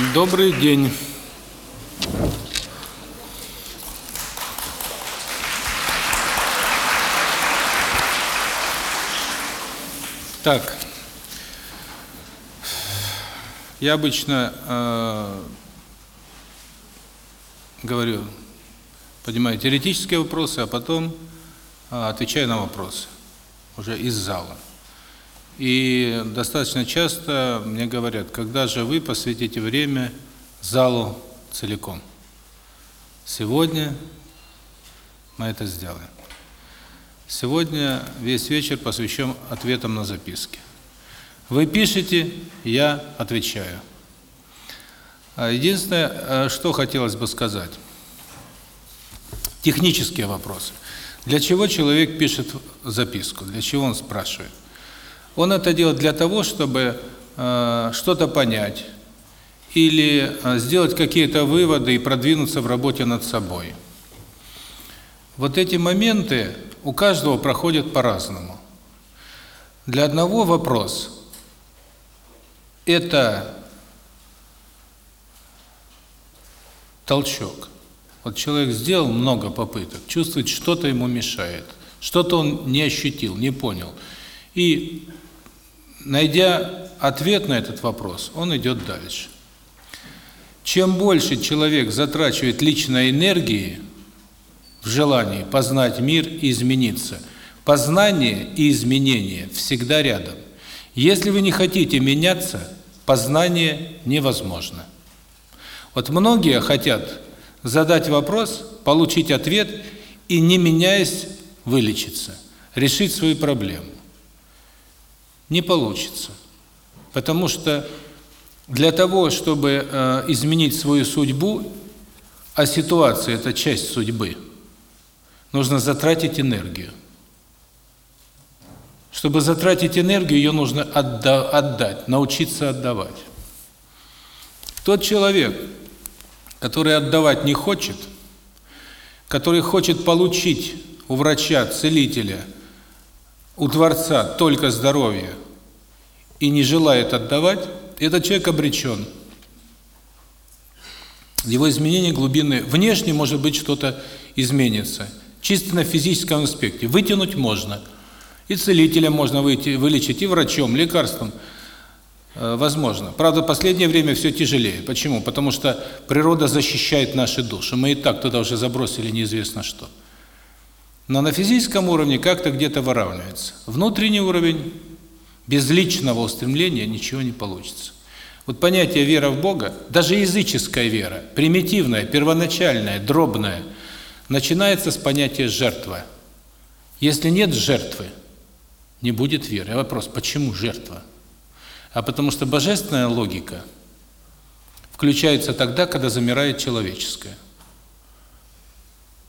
Добрый день. Так. Я обычно э, говорю, поднимаю теоретические вопросы, а потом э, отвечаю на вопросы уже из зала. И достаточно часто мне говорят, когда же вы посвятите время залу целиком. Сегодня мы это сделаем. Сегодня весь вечер посвящен ответам на записки. Вы пишете, я отвечаю. Единственное, что хотелось бы сказать. Технические вопросы. Для чего человек пишет записку? Для чего он спрашивает? Он это делает для того, чтобы э, что-то понять или э, сделать какие-то выводы и продвинуться в работе над собой. Вот эти моменты у каждого проходят по-разному. Для одного вопрос – это толчок. Вот человек сделал много попыток, чувствует, что-то ему мешает, что-то он не ощутил, не понял. И, найдя ответ на этот вопрос, он идет дальше. Чем больше человек затрачивает личной энергии в желании познать мир и измениться, познание и изменение всегда рядом. Если вы не хотите меняться, познание невозможно. Вот многие хотят задать вопрос, получить ответ и, не меняясь, вылечиться, решить свою проблему. Не получится. Потому что для того, чтобы э, изменить свою судьбу, а ситуация – это часть судьбы, нужно затратить энергию. Чтобы затратить энергию, ее нужно отда отдать, научиться отдавать. Тот человек, который отдавать не хочет, который хочет получить у врача, целителя, у Творца только здоровье и не желает отдавать, этот человек обречен. Его изменения глубины. Внешне, может быть, что-то изменится. Чисто на физическом аспекте. Вытянуть можно. И целителя можно выйти, вылечить, и врачом, лекарством – возможно. Правда, в последнее время все тяжелее. Почему? Потому что природа защищает наши души. Мы и так туда уже забросили неизвестно что. Но на физическом уровне как-то где-то выравнивается. Внутренний уровень, без личного устремления ничего не получится. Вот понятие вера в Бога, даже языческая вера, примитивная, первоначальная, дробная, начинается с понятия жертва. Если нет жертвы, не будет веры. Вопрос, почему жертва? а потому что божественная логика включается тогда, когда замирает человеческая.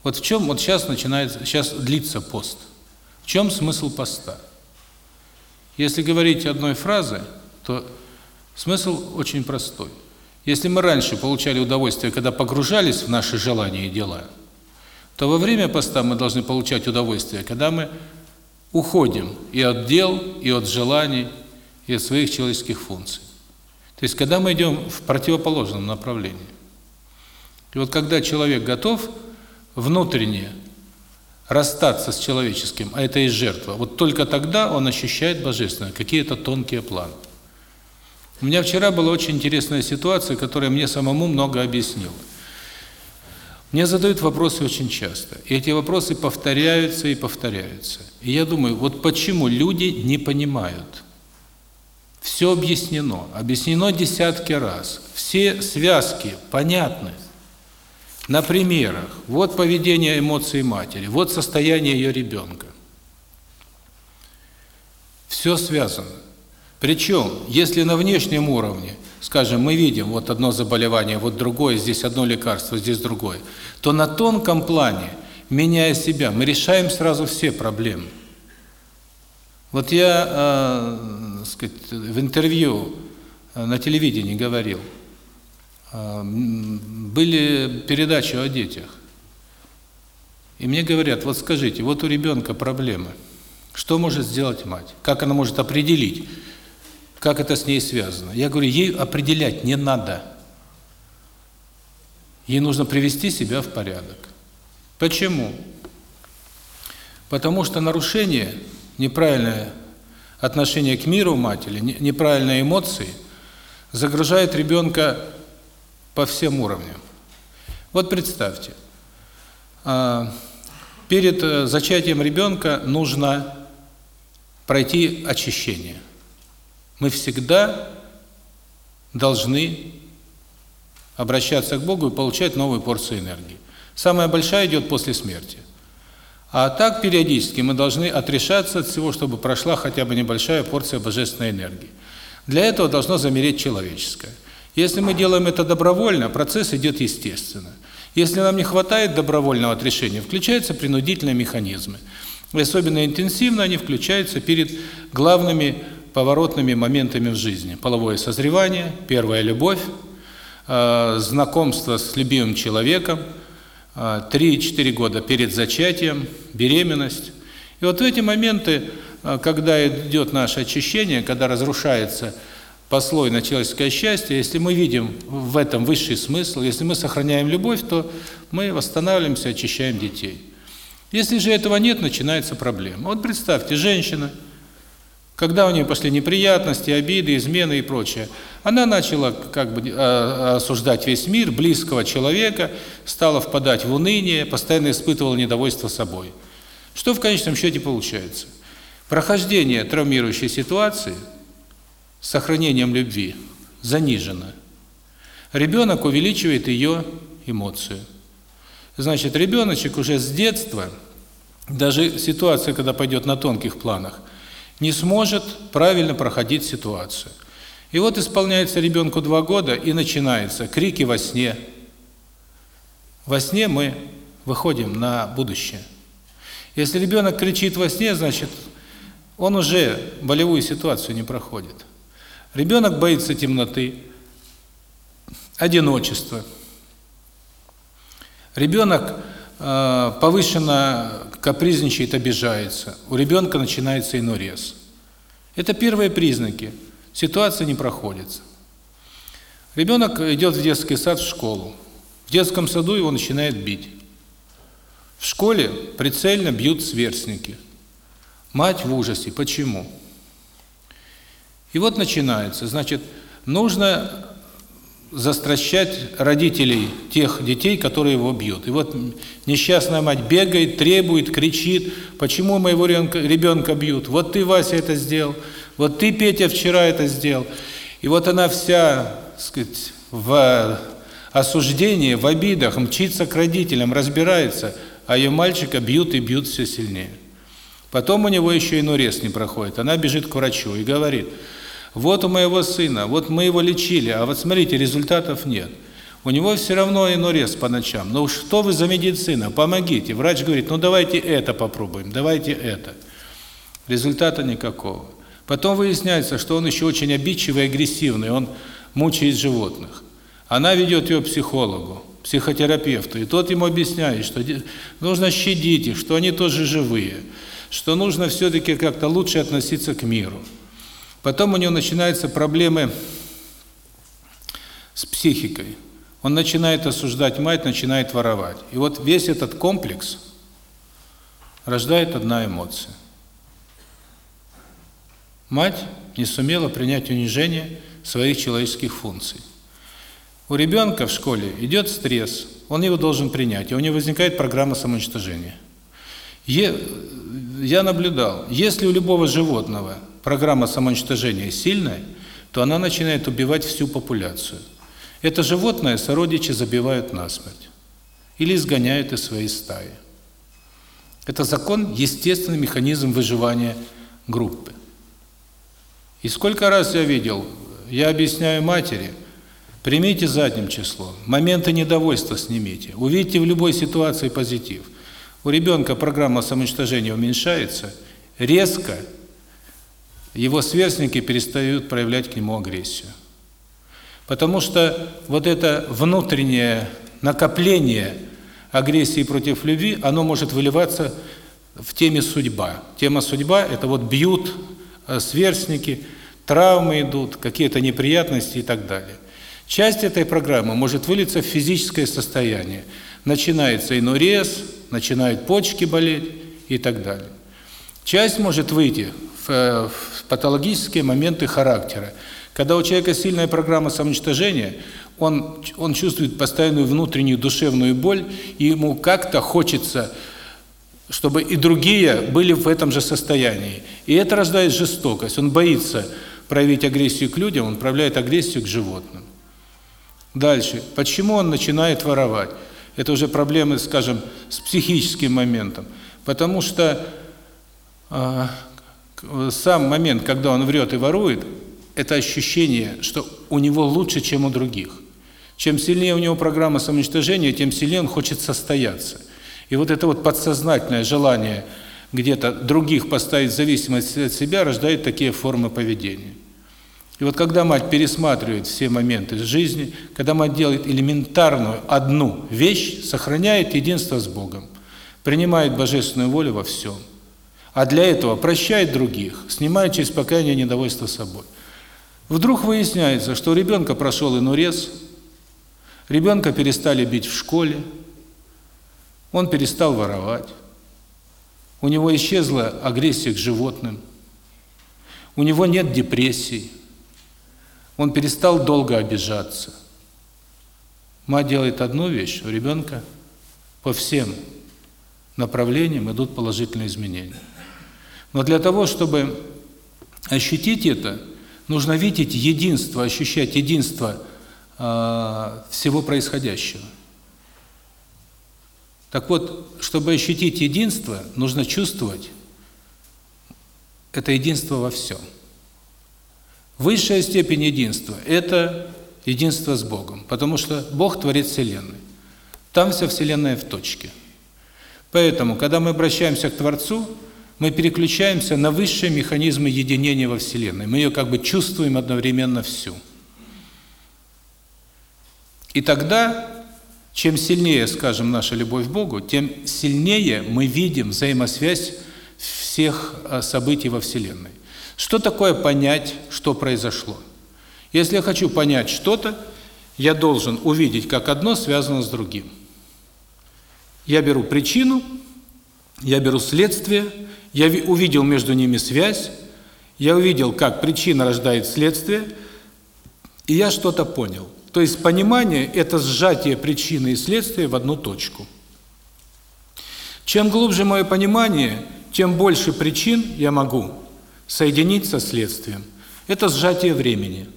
Вот в чем вот сейчас начинается, сейчас длится пост. В чем смысл поста? Если говорить одной фразой, то смысл очень простой. Если мы раньше получали удовольствие, когда погружались в наши желания и дела, то во время поста мы должны получать удовольствие, когда мы уходим и от дел, и от желаний, и от своих человеческих функций. То есть, когда мы идем в противоположном направлении. И вот когда человек готов внутренне расстаться с человеческим, а это и жертва, вот только тогда он ощущает божественное, какие-то тонкие планы. У меня вчера была очень интересная ситуация, которая мне самому много объяснила. Мне задают вопросы очень часто, и эти вопросы повторяются и повторяются. И я думаю, вот почему люди не понимают – все объяснено, объяснено десятки раз. Все связки понятны. На примерах. Вот поведение эмоций матери, вот состояние ее ребенка. Все связано. Причем, если на внешнем уровне, скажем, мы видим вот одно заболевание, вот другое, здесь одно лекарство, здесь другое, то на тонком плане, меняя себя, мы решаем сразу все проблемы. Вот я, э, сказать, в интервью э, на телевидении говорил, были передачи о детях. И мне говорят, вот скажите, вот у ребенка проблемы. Что может сделать мать? Как она может определить, как это с ней связано? Я говорю, ей определять не надо. ей нужно привести себя в порядок. Почему? Потому что нарушение, неправильное отношение к миру матери, неправильные эмоции загружает ребенка по всем уровням. Вот представьте, а, перед э, зачатием ребенка нужно пройти очищение. Мы всегда должны обращаться к Богу и получать новую порцию энергии. Самая большая идет после смерти. А так периодически мы должны отрешаться от всего, чтобы прошла хотя бы небольшая порция божественной энергии. Для этого должно замереть человеческое. Если мы делаем это добровольно, процесс идет естественно. Если нам не хватает добровольного отрешения, включаются принудительные механизмы. Особенно интенсивно они включаются перед главными поворотными моментами в жизни. Половое созревание, первая любовь, э, знакомство с любимым человеком, 3-4 э, года перед зачатием, беременность. И вот в эти моменты, э, когда идет наше очищение, когда разрушается послойное человеческое счастье, если мы видим в этом высший смысл, если мы сохраняем любовь, то мы восстанавливаемся, очищаем детей. Если же этого нет, начинается проблема. Вот представьте, женщина – когда у нее пошли неприятности, обиды, измены и прочее, она начала как бы а, осуждать весь мир, близкого человека, стала впадать в уныние, постоянно испытывала недовольство собой. Что в конечном счете получается? Прохождение травмирующей ситуации сохранением любви занижено. Ребенок увеличивает ее эмоцию. Значит, ребеночек уже с детства, даже ситуация, когда пойдет на тонких планах, не сможет правильно проходить ситуацию. И вот исполняется ребенку два года, и начинается крики во сне. Во сне мы выходим на будущее. Если ребенок кричит во сне, значит, он уже болевую ситуацию не проходит. Ребенок боится темноты, одиночества. Ребенок э, повышенно капризничает, обижается, у ребенка начинается инурез. Это первые признаки. Ситуация не проходится. Ребенок идет в детский сад, в школу. В детском саду его начинает бить. В школе прицельно бьют сверстники. Мать в ужасе. Почему? И вот начинается. Значит, нужно застращать родителей тех детей, которые его бьют. И вот несчастная мать бегает, требует, кричит, почему моего ребенка бьют? Вот ты, Вася, это сделал, вот ты, Петя, вчера это сделал. И вот она вся, сказать, в осуждении, в обидах, мчится к родителям, разбирается, а ее мальчика бьют и бьют все сильнее. Потом у него еще и нурез не проходит. Она бежит к врачу и говорит – вот у моего сына, вот мы его лечили, а вот смотрите, результатов нет. У него все равно инорез по ночам. Ну что вы за медицина? Помогите. Врач говорит, ну давайте это попробуем, давайте это. Результата никакого. Потом выясняется, что он еще очень обидчивый и агрессивный, он мучает животных. Она ведет ее психологу, психотерапевту, и тот ему объясняет, что нужно щадить их, что они тоже живые, что нужно все-таки как-то лучше относиться к миру. Потом у него начинаются проблемы с психикой. Он начинает осуждать мать, начинает воровать. И вот весь этот комплекс рождает одна эмоция. Мать не сумела принять унижение своих человеческих функций. У ребенка в школе идет стресс, он его должен принять, и у него возникает программа самоуничтожения. Я наблюдал, если у любого животного программа самоуничтожения сильная, то она начинает убивать всю популяцию. Это животное сородичи забивают насмерть или изгоняют из своей стаи. Это закон, естественный механизм выживания группы. И сколько раз я видел, я объясняю матери, примите задним числом, моменты недовольства снимите, увидите в любой ситуации позитив. У ребенка программа самоуничтожения уменьшается, резко его сверстники перестают проявлять к нему агрессию. Потому что вот это внутреннее накопление агрессии против любви, оно может выливаться в теме судьба. Тема судьба – это вот бьют э, сверстники, травмы идут, какие-то неприятности и так далее. Часть этой программы может вылиться в физическое состояние. Начинается инурез, начинают почки болеть и так далее. Часть может выйти в, в патологические моменты характера. Когда у человека сильная программа самоуничтожения, он, он чувствует постоянную внутреннюю душевную боль, и ему как-то хочется, чтобы и другие были в этом же состоянии. И это рождает жестокость. Он боится проявить агрессию к людям, он проявляет агрессию к животным. Дальше. Почему он начинает воровать? Это уже проблемы, скажем, с психическим моментом. Потому что э, сам момент, когда он врет и ворует, это ощущение, что у него лучше, чем у других. Чем сильнее у него программа самоуничтожения, тем сильнее он хочет состояться. И вот это вот подсознательное желание где-то других поставить в зависимость от себя рождает такие формы поведения. И вот когда мать пересматривает все моменты жизни, когда мать делает элементарную одну вещь, сохраняет единство с Богом, принимает божественную волю во всем, а для этого прощает других, снимает через покаяние недовольство собой. Вдруг выясняется, что у ребенка прошел инурез, Ребенка перестали бить в школе, он перестал воровать, у него исчезла агрессия к животным, у него нет депрессии, он перестал долго обижаться. Мать делает одну вещь, у ребенка по всем направлениям идут положительные изменения. Но для того, чтобы ощутить это, нужно видеть единство, ощущать единство а, всего происходящего. Так вот, чтобы ощутить единство, нужно чувствовать это единство во всем. Высшая степень единства – это единство с Богом, потому что Бог творит Вселенную. Там вся Вселенная в точке. Поэтому, когда мы обращаемся к Творцу, мы переключаемся на высшие механизмы единения во Вселенной. Мы ее как бы чувствуем одновременно всю. И тогда, чем сильнее, скажем, наша любовь к Богу, тем сильнее мы видим взаимосвязь всех а, событий во Вселенной. Что такое понять, что произошло? Если я хочу понять что-то, я должен увидеть, как одно связано с другим. Я беру причину, я беру следствие, я увидел между ними связь, я увидел, как причина рождает следствие, и я что-то понял. То есть понимание – это сжатие причины и следствия в одну точку. Чем глубже мое понимание, тем больше причин я могу соединить со следствием. Это сжатие времени.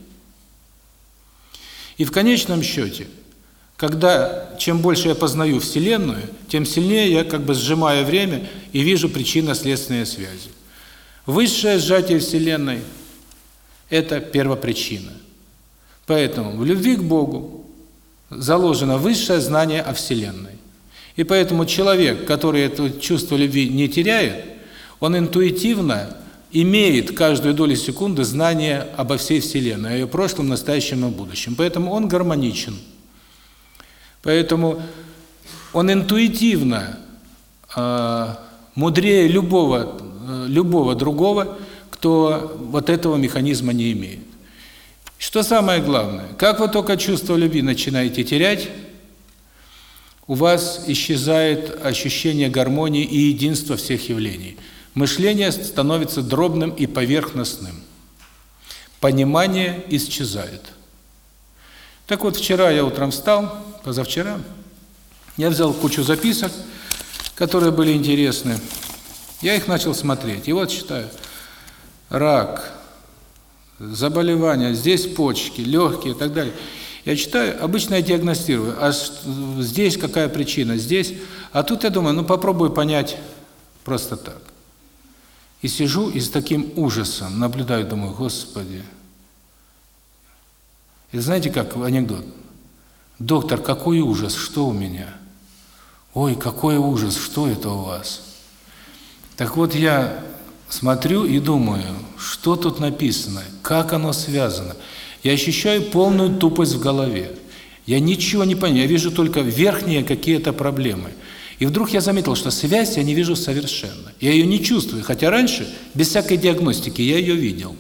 И в конечном счете, когда чем больше я познаю Вселенную, тем сильнее я как бы сжимаю время и вижу причинно-следственные связи. Высшее сжатие Вселенной – это первопричина. Поэтому в любви к Богу заложено высшее знание о Вселенной. И поэтому человек, который это чувство любви не теряет, он интуитивно имеет каждую долю секунды знание обо всей Вселенной, о ее прошлом, настоящем и будущем. Поэтому он гармоничен. Поэтому он интуитивно э, мудрее любого, э, любого другого, кто вот этого механизма не имеет. Что самое главное? Как вы только чувство любви начинаете терять, у вас исчезает ощущение гармонии и единства всех явлений. Мышление становится дробным и поверхностным. Понимание исчезает. Так вот, вчера я утром встал, позавчера, я взял кучу записок, которые были интересны. Я их начал смотреть. И вот читаю. Рак, заболевания, здесь почки, легкие и так далее. Я читаю, обычно я диагностирую, а здесь какая причина, здесь. А тут я думаю, ну попробую понять просто так. И сижу и с таким ужасом наблюдаю, думаю, Господи. И знаете, как анекдот? Доктор, какой ужас, что у меня? Ой, какой ужас, что это у вас? Так вот я смотрю и думаю, что тут написано, как оно связано. Я ощущаю полную тупость в голове. Я ничего не понимаю, я вижу только верхние какие-то проблемы. И вдруг я заметил, что связь я не вижу совершенно. Я ее не чувствую, хотя раньше, без всякой диагностики, я ее видел.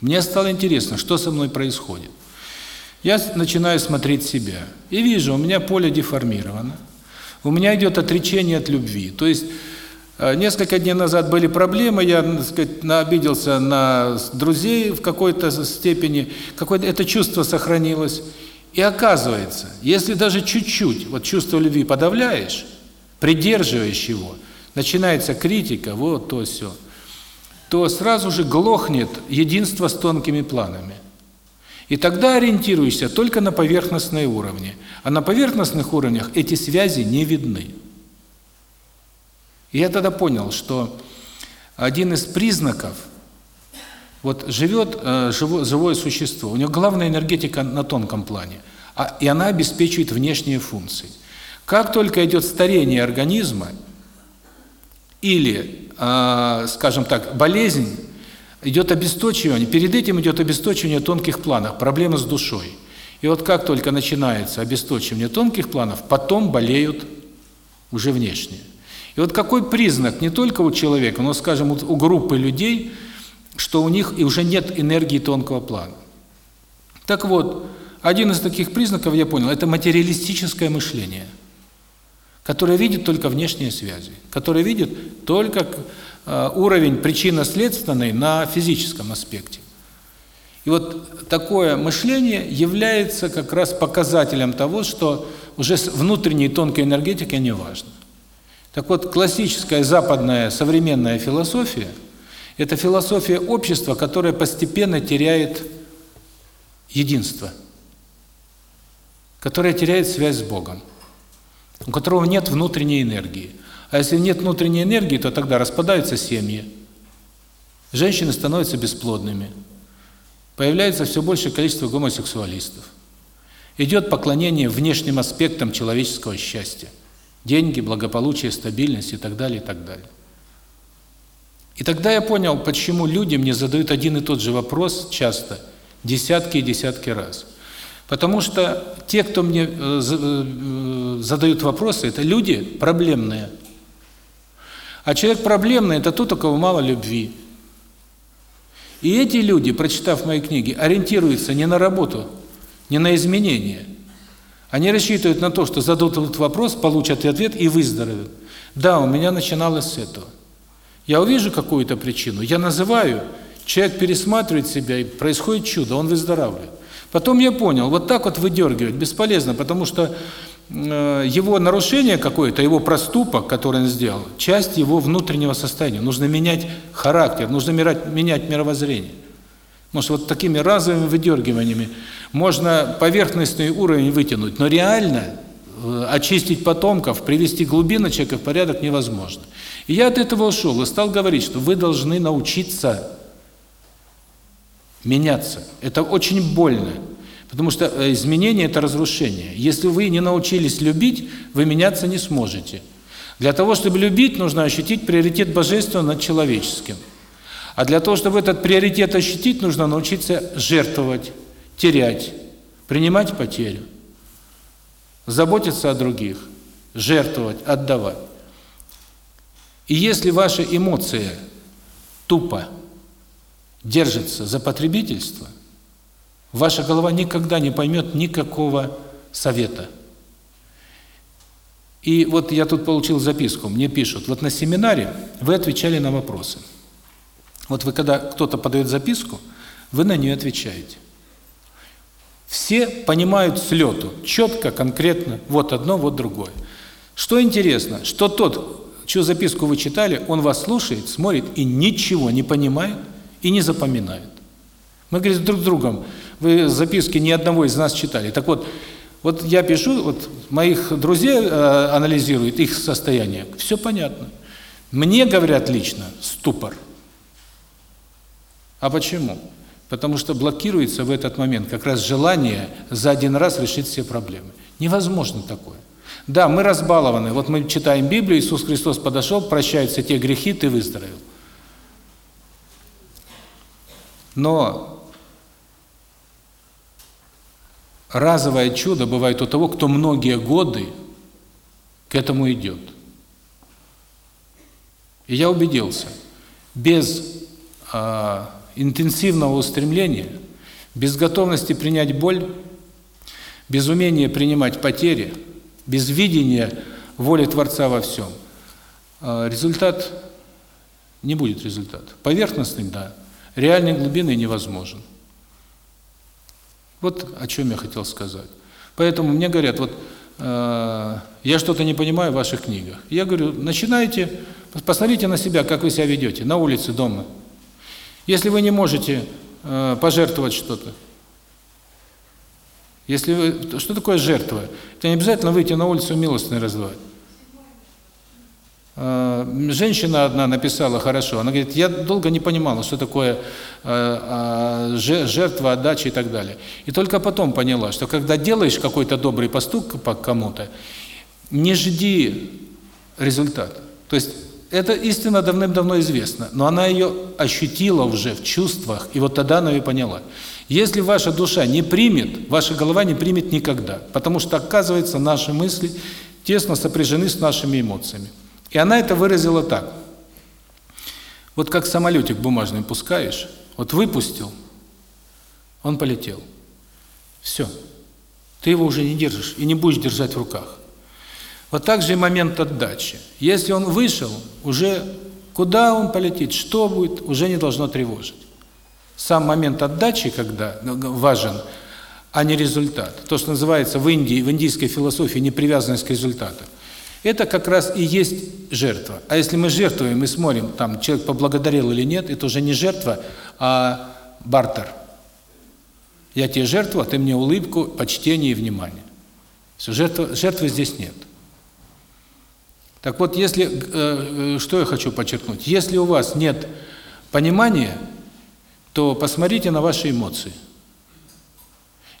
Мне стало интересно, что со мной происходит. Я начинаю смотреть себя и вижу, у меня поле деформировано. У меня идет отречение от любви. То есть э, несколько дней назад были проблемы, я, так сказать, обиделся на друзей в какой-то степени, какое-то это чувство сохранилось. И оказывается, если даже чуть-чуть вот чувство любви подавляешь, придерживаешь его, начинается критика, вот то все, то сразу же глохнет единство с тонкими планами. И тогда ориентируешься только на поверхностные уровни. А на поверхностных уровнях эти связи не видны. И я тогда понял, что один из признаков, вот живет э, живое, существо, у него главная энергетика на тонком плане, а, и она обеспечивает внешние функции. Как только идет старение организма, или, э, скажем так, болезнь, идет обесточивание, перед этим идет обесточивание тонких планов, проблемы с душой. И вот как только начинается обесточивание тонких планов, потом болеют уже внешние. И вот какой признак не только у человека, но, скажем, у группы людей, что у них и уже нет энергии тонкого плана. Так вот, один из таких признаков, я понял, это материалистическое мышление – которая видит только внешние связи, которая видит только уровень причинно-следственный на физическом аспекте. И вот такое мышление является как раз показателем того, что уже внутренней тонкой энергетика не важно. Так вот, классическая западная современная философия – это философия общества, которая постепенно теряет единство, которая теряет связь с Богом у которого нет внутренней энергии. А если нет внутренней энергии, то тогда распадаются семьи, женщины становятся бесплодными, появляется все большее количество гомосексуалистов. Идет поклонение внешним аспектам человеческого счастья. Деньги, благополучие, стабильность и так далее, и так далее. И тогда я понял, почему люди мне задают один и тот же вопрос часто, десятки и десятки раз – Потому что те, кто мне э, э, задают вопросы, это люди проблемные. А человек проблемный – это тот, у кого мало любви. И эти люди, прочитав мои книги, ориентируются не на работу, не на изменения. Они рассчитывают на то, что зададут вопрос, получат ответ и выздоровеют. Да, у меня начиналось с этого. Я увижу какую-то причину, я называю, человек пересматривает себя, и происходит чудо, он выздоравливает. Потом я понял, вот так вот выдергивать бесполезно, потому что его нарушение какое-то, его проступок, который он сделал, часть его внутреннего состояния. Нужно менять характер, нужно менять мировоззрение. Потому что вот такими разовыми выдергиваниями можно поверхностный уровень вытянуть, но реально э, очистить потомков, привести глубину человека в порядок невозможно. И я от этого ушел и стал говорить, что вы должны научиться меняться. Это очень больно, потому что э, изменение – это разрушение. Если вы не научились любить, вы меняться не сможете. Для того, чтобы любить, нужно ощутить приоритет божественного над человеческим. А для того, чтобы этот приоритет ощутить, нужно научиться жертвовать, терять, принимать потерю, заботиться о других, жертвовать, отдавать. И если ваша эмоция тупо держится за потребительство, ваша голова никогда не поймет никакого совета. И вот я тут получил записку, мне пишут, вот на семинаре вы отвечали на вопросы. Вот вы когда кто-то подает записку, вы на нее отвечаете. Все понимают с лету, четко, конкретно, вот одно, вот другое. Что интересно, что тот, чью записку вы читали, он вас слушает, смотрит и ничего не понимает, и не запоминают. Мы, говорим друг с другом, вы записки ни одного из нас читали. Так вот, вот я пишу, вот моих друзей э, анализируют их состояние, все понятно. Мне говорят лично ступор. А почему? Потому что блокируется в этот момент как раз желание за один раз решить все проблемы. Невозможно такое. Да, мы разбалованы. Вот мы читаем Библию, Иисус Христос подошел, прощает все те грехи, ты выздоровел. Но разовое чудо бывает у того, кто многие годы к этому идет. И я убедился, без э, интенсивного устремления, без готовности принять боль, без умения принимать потери, без видения воли Творца во всем, а, результат не будет результата. Поверхностный – да, реальной глубины невозможен. Вот о чем я хотел сказать. Поэтому мне говорят, вот э, я что-то не понимаю в ваших книгах. Я говорю, начинайте, посмотрите на себя, как вы себя ведете, на улице, дома. Если вы не можете э, пожертвовать что-то, если вы, что такое жертва? Это не обязательно выйти на улицу милостный раздавать. Э, женщина одна написала хорошо, она говорит, я долго не понимала, что такое э, э, жертва, отдача и так далее. И только потом поняла, что когда делаешь какой-то добрый поступок по кому-то, не жди результата. То есть это истина давным-давно известна, но она ее ощутила уже в чувствах, и вот тогда она ее поняла. Если ваша душа не примет, ваша голова не примет никогда, потому что, оказывается, наши мысли тесно сопряжены с нашими эмоциями. И она это выразила так. Вот как самолетик бумажный пускаешь, вот выпустил, он полетел. Все. Ты его уже не держишь и не будешь держать в руках. Вот так же и момент отдачи. Если он вышел, уже куда он полетит, что будет, уже не должно тревожить. Сам момент отдачи, когда важен, а не результат. То, что называется в Индии, в индийской философии непривязанность к результату. Это как раз и есть жертва. А если мы жертвуем и смотрим, там человек поблагодарил или нет, это уже не жертва, а бартер. Я тебе жертву, а ты мне улыбку, почтение и внимание. Все, жертвы, жертвы здесь нет. Так вот, если, э, э, что я хочу подчеркнуть, если у вас нет понимания, то посмотрите на ваши эмоции.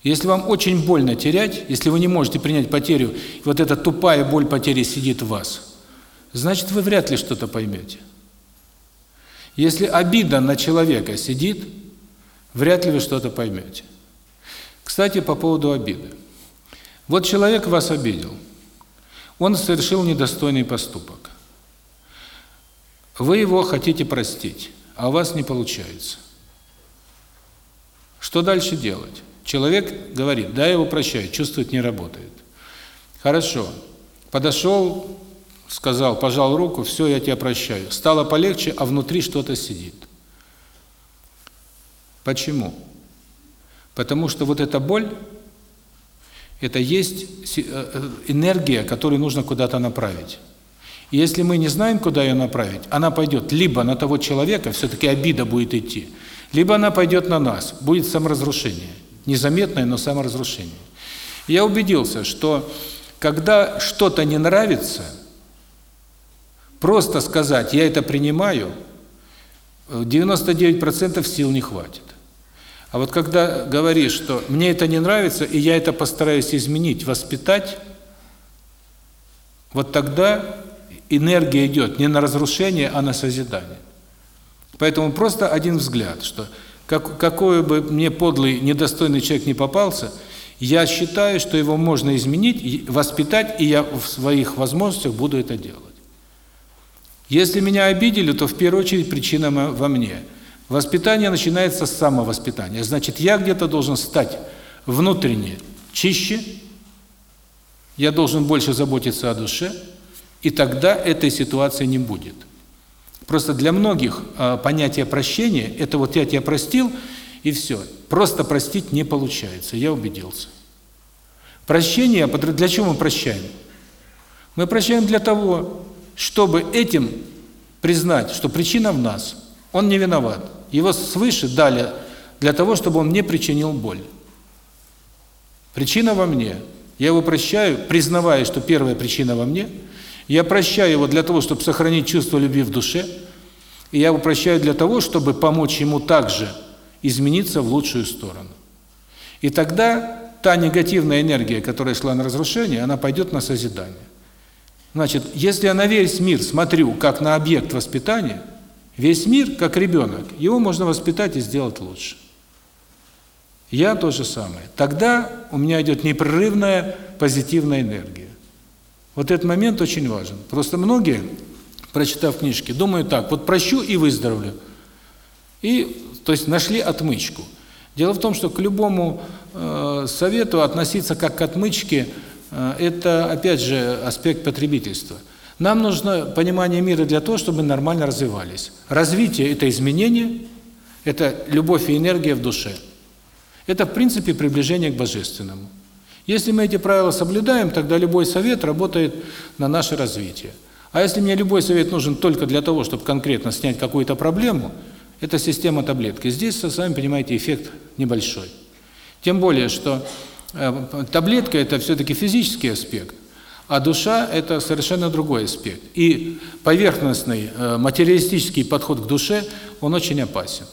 Если вам очень больно терять, если вы не можете принять потерю, вот эта тупая боль потери сидит в вас, значит, вы вряд ли что-то поймете. Если обида на человека сидит, вряд ли вы что-то поймете. Кстати, по поводу обиды. Вот человек вас обидел. Он совершил недостойный поступок. Вы его хотите простить, а у вас не получается. Что дальше делать? Человек говорит, да, его прощаю, чувствует, не работает. Хорошо. Подошел, сказал, пожал руку, все, я тебя прощаю. Стало полегче, а внутри что-то сидит. Почему? Потому что вот эта боль, это есть э, э, энергия, которую нужно куда-то направить. Если мы не знаем, куда ее направить, она пойдет либо на того человека, все-таки обида будет идти, либо она пойдет на нас, будет саморазрушение незаметное, но саморазрушение. Я убедился, что когда что-то не нравится, просто сказать «я это принимаю» 99% сил не хватит. А вот когда говоришь, что «мне это не нравится, и я это постараюсь изменить, воспитать», вот тогда энергия идет не на разрушение, а на созидание. Поэтому просто один взгляд, что как, какой бы мне подлый, недостойный человек не попался, я считаю, что его можно изменить, воспитать, и я в своих возможностях буду это делать. Если меня обидели, то в первую очередь причина во мне. Воспитание начинается с самовоспитания. Значит, я где-то должен стать внутренне чище, я должен больше заботиться о душе, и тогда этой ситуации не будет. Просто для многих э, понятие прощения – это вот я тебя простил, и все. Просто простить не получается, я убедился. Прощение, для чего мы прощаем? Мы прощаем для того, чтобы этим признать, что причина в нас, он не виноват. Его свыше дали для того, чтобы он не причинил боль. Причина во мне. Я его прощаю, признавая, что первая причина во мне – я прощаю его для того, чтобы сохранить чувство любви в душе, и я его прощаю для того, чтобы помочь ему также измениться в лучшую сторону. И тогда та негативная энергия, которая шла на разрушение, она пойдет на созидание. Значит, если я на весь мир смотрю как на объект воспитания, весь мир как ребенок, его можно воспитать и сделать лучше. Я то же самое. Тогда у меня идет непрерывная позитивная энергия. Вот этот момент очень важен. Просто многие, прочитав книжки, думают так, вот прощу и выздоровлю. И, то есть, нашли отмычку. Дело в том, что к любому э, совету относиться как к отмычке э, это опять же аспект потребительства. Нам нужно понимание мира для того, чтобы нормально развивались. Развитие это изменение, это любовь и энергия в душе. Это в принципе приближение к божественному. Если мы эти правила соблюдаем, тогда любой совет работает на наше развитие. А если мне любой совет нужен только для того, чтобы конкретно снять какую-то проблему, это система таблетки. Здесь, сами понимаете, эффект небольшой. Тем более, что э, таблетка – это все-таки физический аспект, а душа – это совершенно другой аспект. И поверхностный э, материалистический подход к душе, он очень опасен.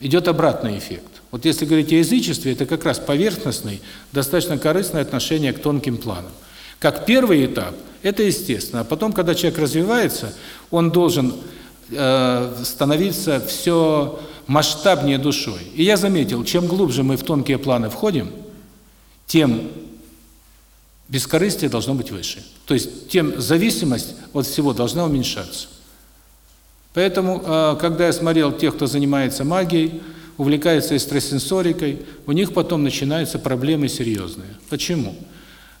Идет обратный эффект. Вот если говорить о язычестве, это как раз поверхностный, достаточно корыстное отношение к тонким планам. Как первый этап – это естественно. А потом, когда человек развивается, он должен э, становиться все масштабнее душой. И я заметил, чем глубже мы в тонкие планы входим, тем бескорыстие должно быть выше. То есть, тем зависимость от всего должна уменьшаться. Поэтому, э, когда я смотрел тех, кто занимается магией, увлекается экстрасенсорикой, у них потом начинаются проблемы серьезные. Почему?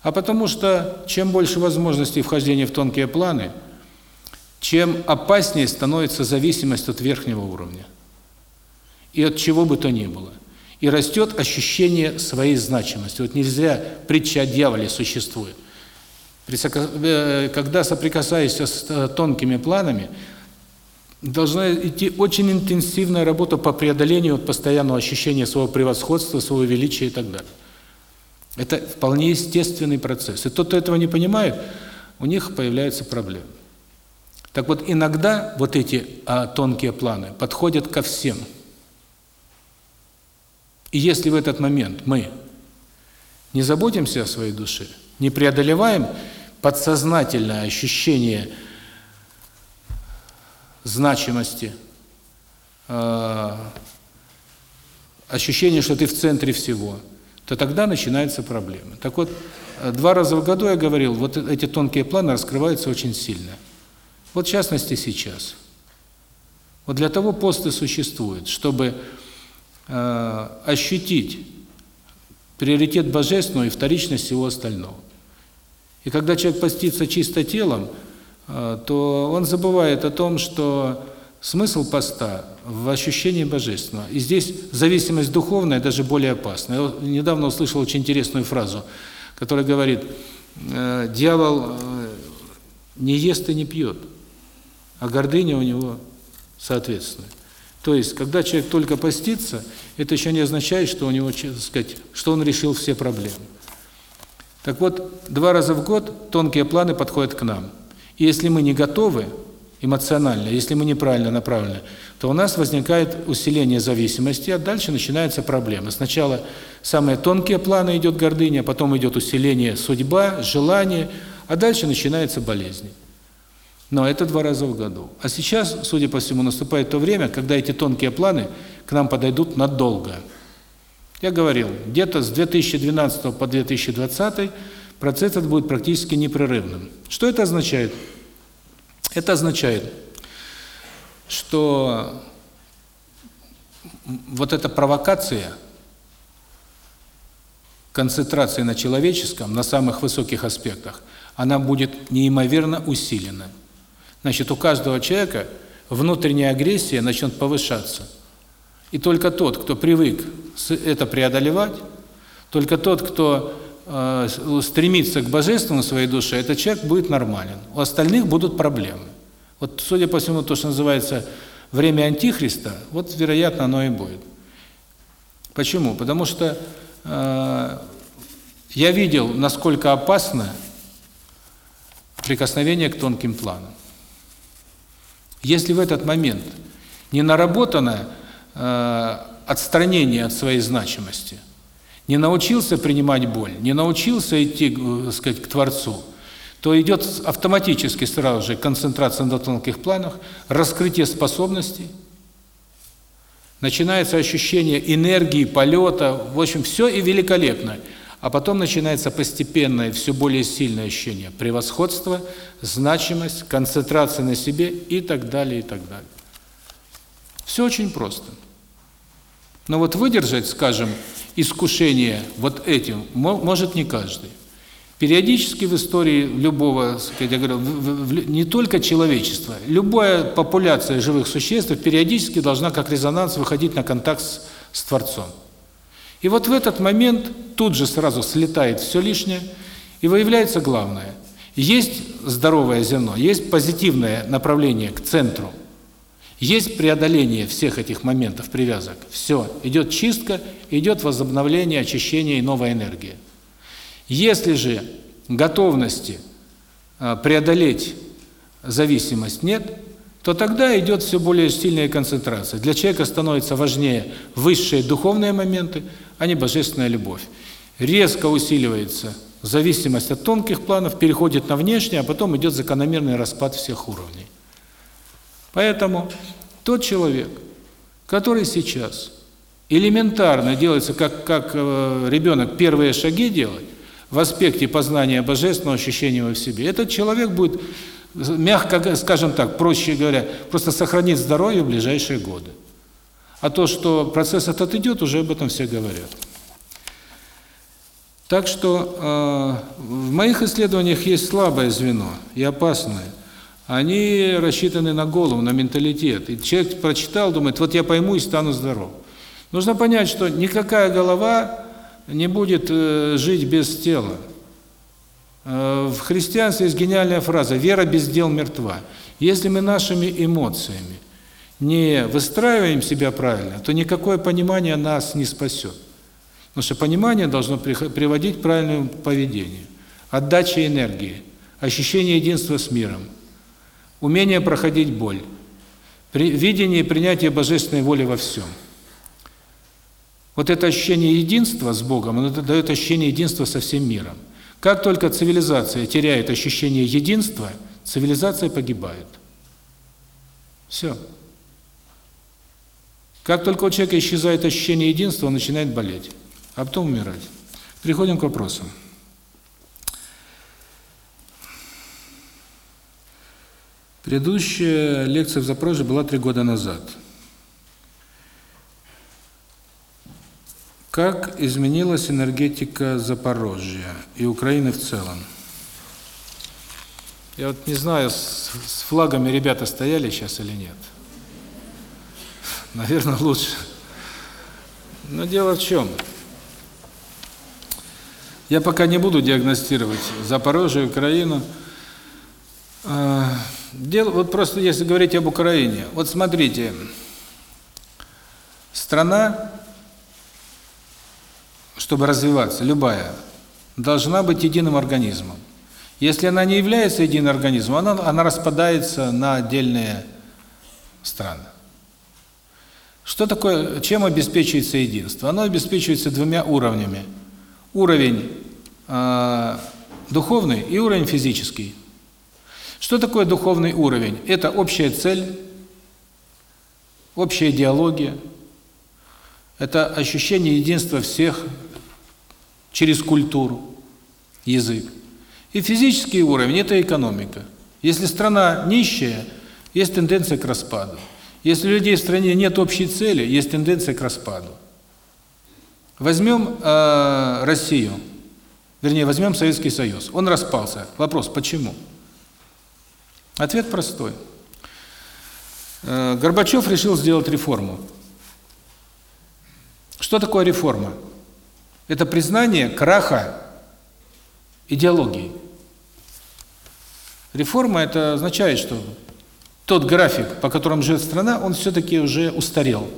А потому что чем больше возможностей вхождения в тонкие планы, чем опаснее становится зависимость от верхнего уровня. И от чего бы то ни было. И растет ощущение своей значимости. Вот нельзя притча о дьяволе существует. Э, когда соприкасаешься с э, тонкими планами, должна идти очень интенсивная работа по преодолению постоянного ощущения своего превосходства, своего величия и так далее. Это вполне естественный процесс. И тот, кто этого не понимает, у них появляются проблемы. Так вот, иногда вот эти а, тонкие планы подходят ко всем. И если в этот момент мы не заботимся о своей душе, не преодолеваем подсознательное ощущение значимости, э, ощущение, что ты в центре всего, то тогда начинаются проблемы. Так вот, два раза в году я говорил, вот эти тонкие планы раскрываются очень сильно. Вот в частности сейчас. Вот для того пост и существует, чтобы э, ощутить приоритет божественного и вторичность всего остального. И когда человек постится чисто телом, а, то он забывает о том, что смысл поста в ощущении божественного. И здесь зависимость духовная даже более опасна. Я недавно услышал очень интересную фразу, которая говорит, э, дьявол э, не ест и не пьет, а гордыня у него соответственно. То есть, когда человек только постится, это еще не означает, что у него, так сказать, что он решил все проблемы. Так вот, два раза в год тонкие планы подходят к нам – и если мы не готовы эмоционально, если мы неправильно направлены, то у нас возникает усиление зависимости, а дальше начинаются проблемы. Сначала самые тонкие планы идет гордыня, потом идет усиление судьба, желание, а дальше начинаются болезни. Но это два раза в году. А сейчас, судя по всему, наступает то время, когда эти тонкие планы к нам подойдут надолго. Я говорил, где-то с 2012 по 2020 процесс этот будет практически непрерывным. Что это означает? Это означает, что вот эта провокация концентрации на человеческом, на самых высоких аспектах, она будет неимоверно усилена. Значит, у каждого человека внутренняя агрессия начнет повышаться. И только тот, кто привык это преодолевать, только тот, кто стремиться к божественному своей душе, этот человек будет нормален. У остальных будут проблемы. Вот, судя по всему, то, что называется время Антихриста, вот, вероятно, оно и будет. Почему? Потому что э, я видел, насколько опасно прикосновение к тонким планам. Если в этот момент не наработано э, отстранение от своей значимости, не научился принимать боль, не научился идти, так сказать, к Творцу, то идет автоматически сразу же концентрация на тонких планах, раскрытие способностей, начинается ощущение энергии, полета, в общем, все и великолепно. А потом начинается постепенное, все более сильное ощущение превосходства, значимость, концентрация на себе и так далее, и так далее. Все очень просто. Но вот выдержать, скажем, искушение вот этим может не каждый. Периодически в истории любого, я говорю, в, в, не только человечества, любая популяция живых существ периодически должна как резонанс выходить на контакт с, с Творцом. И вот в этот момент тут же сразу слетает все лишнее, и выявляется главное. Есть здоровое зерно, есть позитивное направление к центру, есть преодоление всех этих моментов привязок. Все, идет чистка, идет возобновление, очищение и новая энергия. Если же готовности а, преодолеть зависимость нет, то тогда идет все более сильная концентрация. Для человека становится важнее высшие духовные моменты, а не божественная любовь. Резко усиливается зависимость от тонких планов, переходит на внешние, а потом идет закономерный распад всех уровней. Поэтому тот человек, который сейчас элементарно делается, как, как э, ребенок первые шаги делает, в аспекте познания божественного ощущения в себе, этот человек будет, мягко скажем так, проще говоря, просто сохранить здоровье в ближайшие годы. А то, что процесс этот идет, уже об этом все говорят. Так что э, в моих исследованиях есть слабое звено и опасное. Они рассчитаны на голову, на менталитет. И человек прочитал, думает, вот я пойму и стану здоров. Нужно понять, что никакая голова не будет э, жить без тела. Э, в христианстве есть гениальная фраза «вера без дел мертва». Если мы нашими эмоциями не выстраиваем себя правильно, то никакое понимание нас не спасет. Потому что понимание должно приводить к правильному поведению. Отдача энергии, ощущение единства с миром, умение проходить боль, видение и принятие божественной воли во всем – вот это ощущение единства с Богом, оно дает ощущение единства со всем миром. Как только цивилизация теряет ощущение единства, цивилизация погибает. Все. Как только у человека исчезает ощущение единства, он начинает болеть, а потом умирать. Переходим к вопросам. Предыдущая лекция в Запорожье была три года назад. Как изменилась энергетика Запорожья и Украины в целом? Я вот не знаю, с, с флагами ребята стояли сейчас или нет. Наверное, лучше. Но дело в чем? Я пока не буду диагностировать Запорожье, Украину. Дело, вот просто если говорить об Украине. Вот смотрите, страна чтобы развиваться, любая, должна быть единым организмом. Если она не является единым организмом, она, она распадается на отдельные страны. Что такое, чем обеспечивается единство? Оно обеспечивается двумя уровнями. Уровень э, духовный и уровень физический. Что такое духовный уровень? Это общая цель, общая идеология, это ощущение единства всех через культуру, язык. И физический уровень – это экономика. Если страна нищая, есть тенденция к распаду. Если у людей в стране нет общей цели, есть тенденция к распаду. Возьмем э, Россию, вернее, возьмем Советский Союз. Он распался. Вопрос, почему? Ответ простой. Э, Горбачев решил сделать реформу. Что такое реформа? Это признание краха идеологии. Реформа это означает, что тот график, по которому живет страна, он все-таки уже устарел.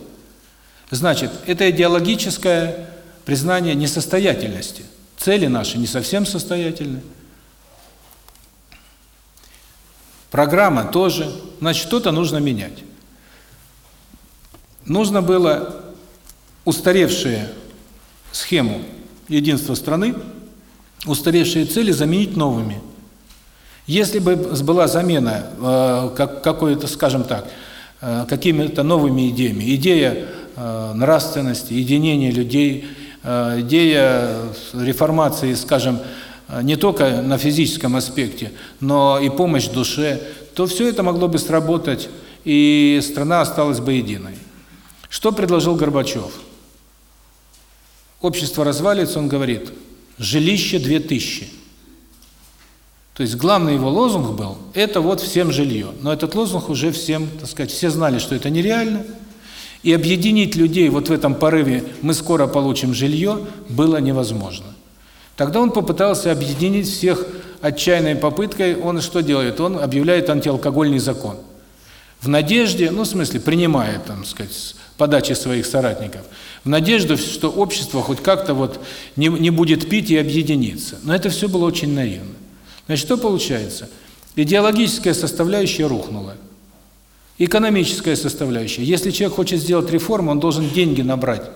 Значит, это идеологическое признание несостоятельности. Цели наши не совсем состоятельны. Программа тоже. Значит, что-то нужно менять. Нужно было устаревшие схему единства страны, устаревшие цели заменить новыми. Если бы была замена э, как какой-то, скажем так, э, какими-то новыми идеями, идея э, нравственности, единения людей, э, идея реформации, скажем, не только на физическом аспекте, но и помощь душе, то все это могло бы сработать, и страна осталась бы единой. Что предложил Горбачев? общество развалится, он говорит, жилище 2000. То есть главный его лозунг был, это вот всем жилье. Но этот лозунг уже всем, так сказать, все знали, что это нереально. И объединить людей вот в этом порыве «мы скоро получим жилье» было невозможно. Тогда он попытался объединить всех отчаянной попыткой. Он что делает? Он объявляет антиалкогольный закон. В надежде, ну, в смысле, принимает, там, сказать, подачи своих соратников, в надежду, что общество хоть как-то вот не, не будет пить и объединиться. Но это все было очень наивно. Значит, что получается? Идеологическая составляющая рухнула. Экономическая составляющая. Если человек хочет сделать реформу, он должен деньги набрать,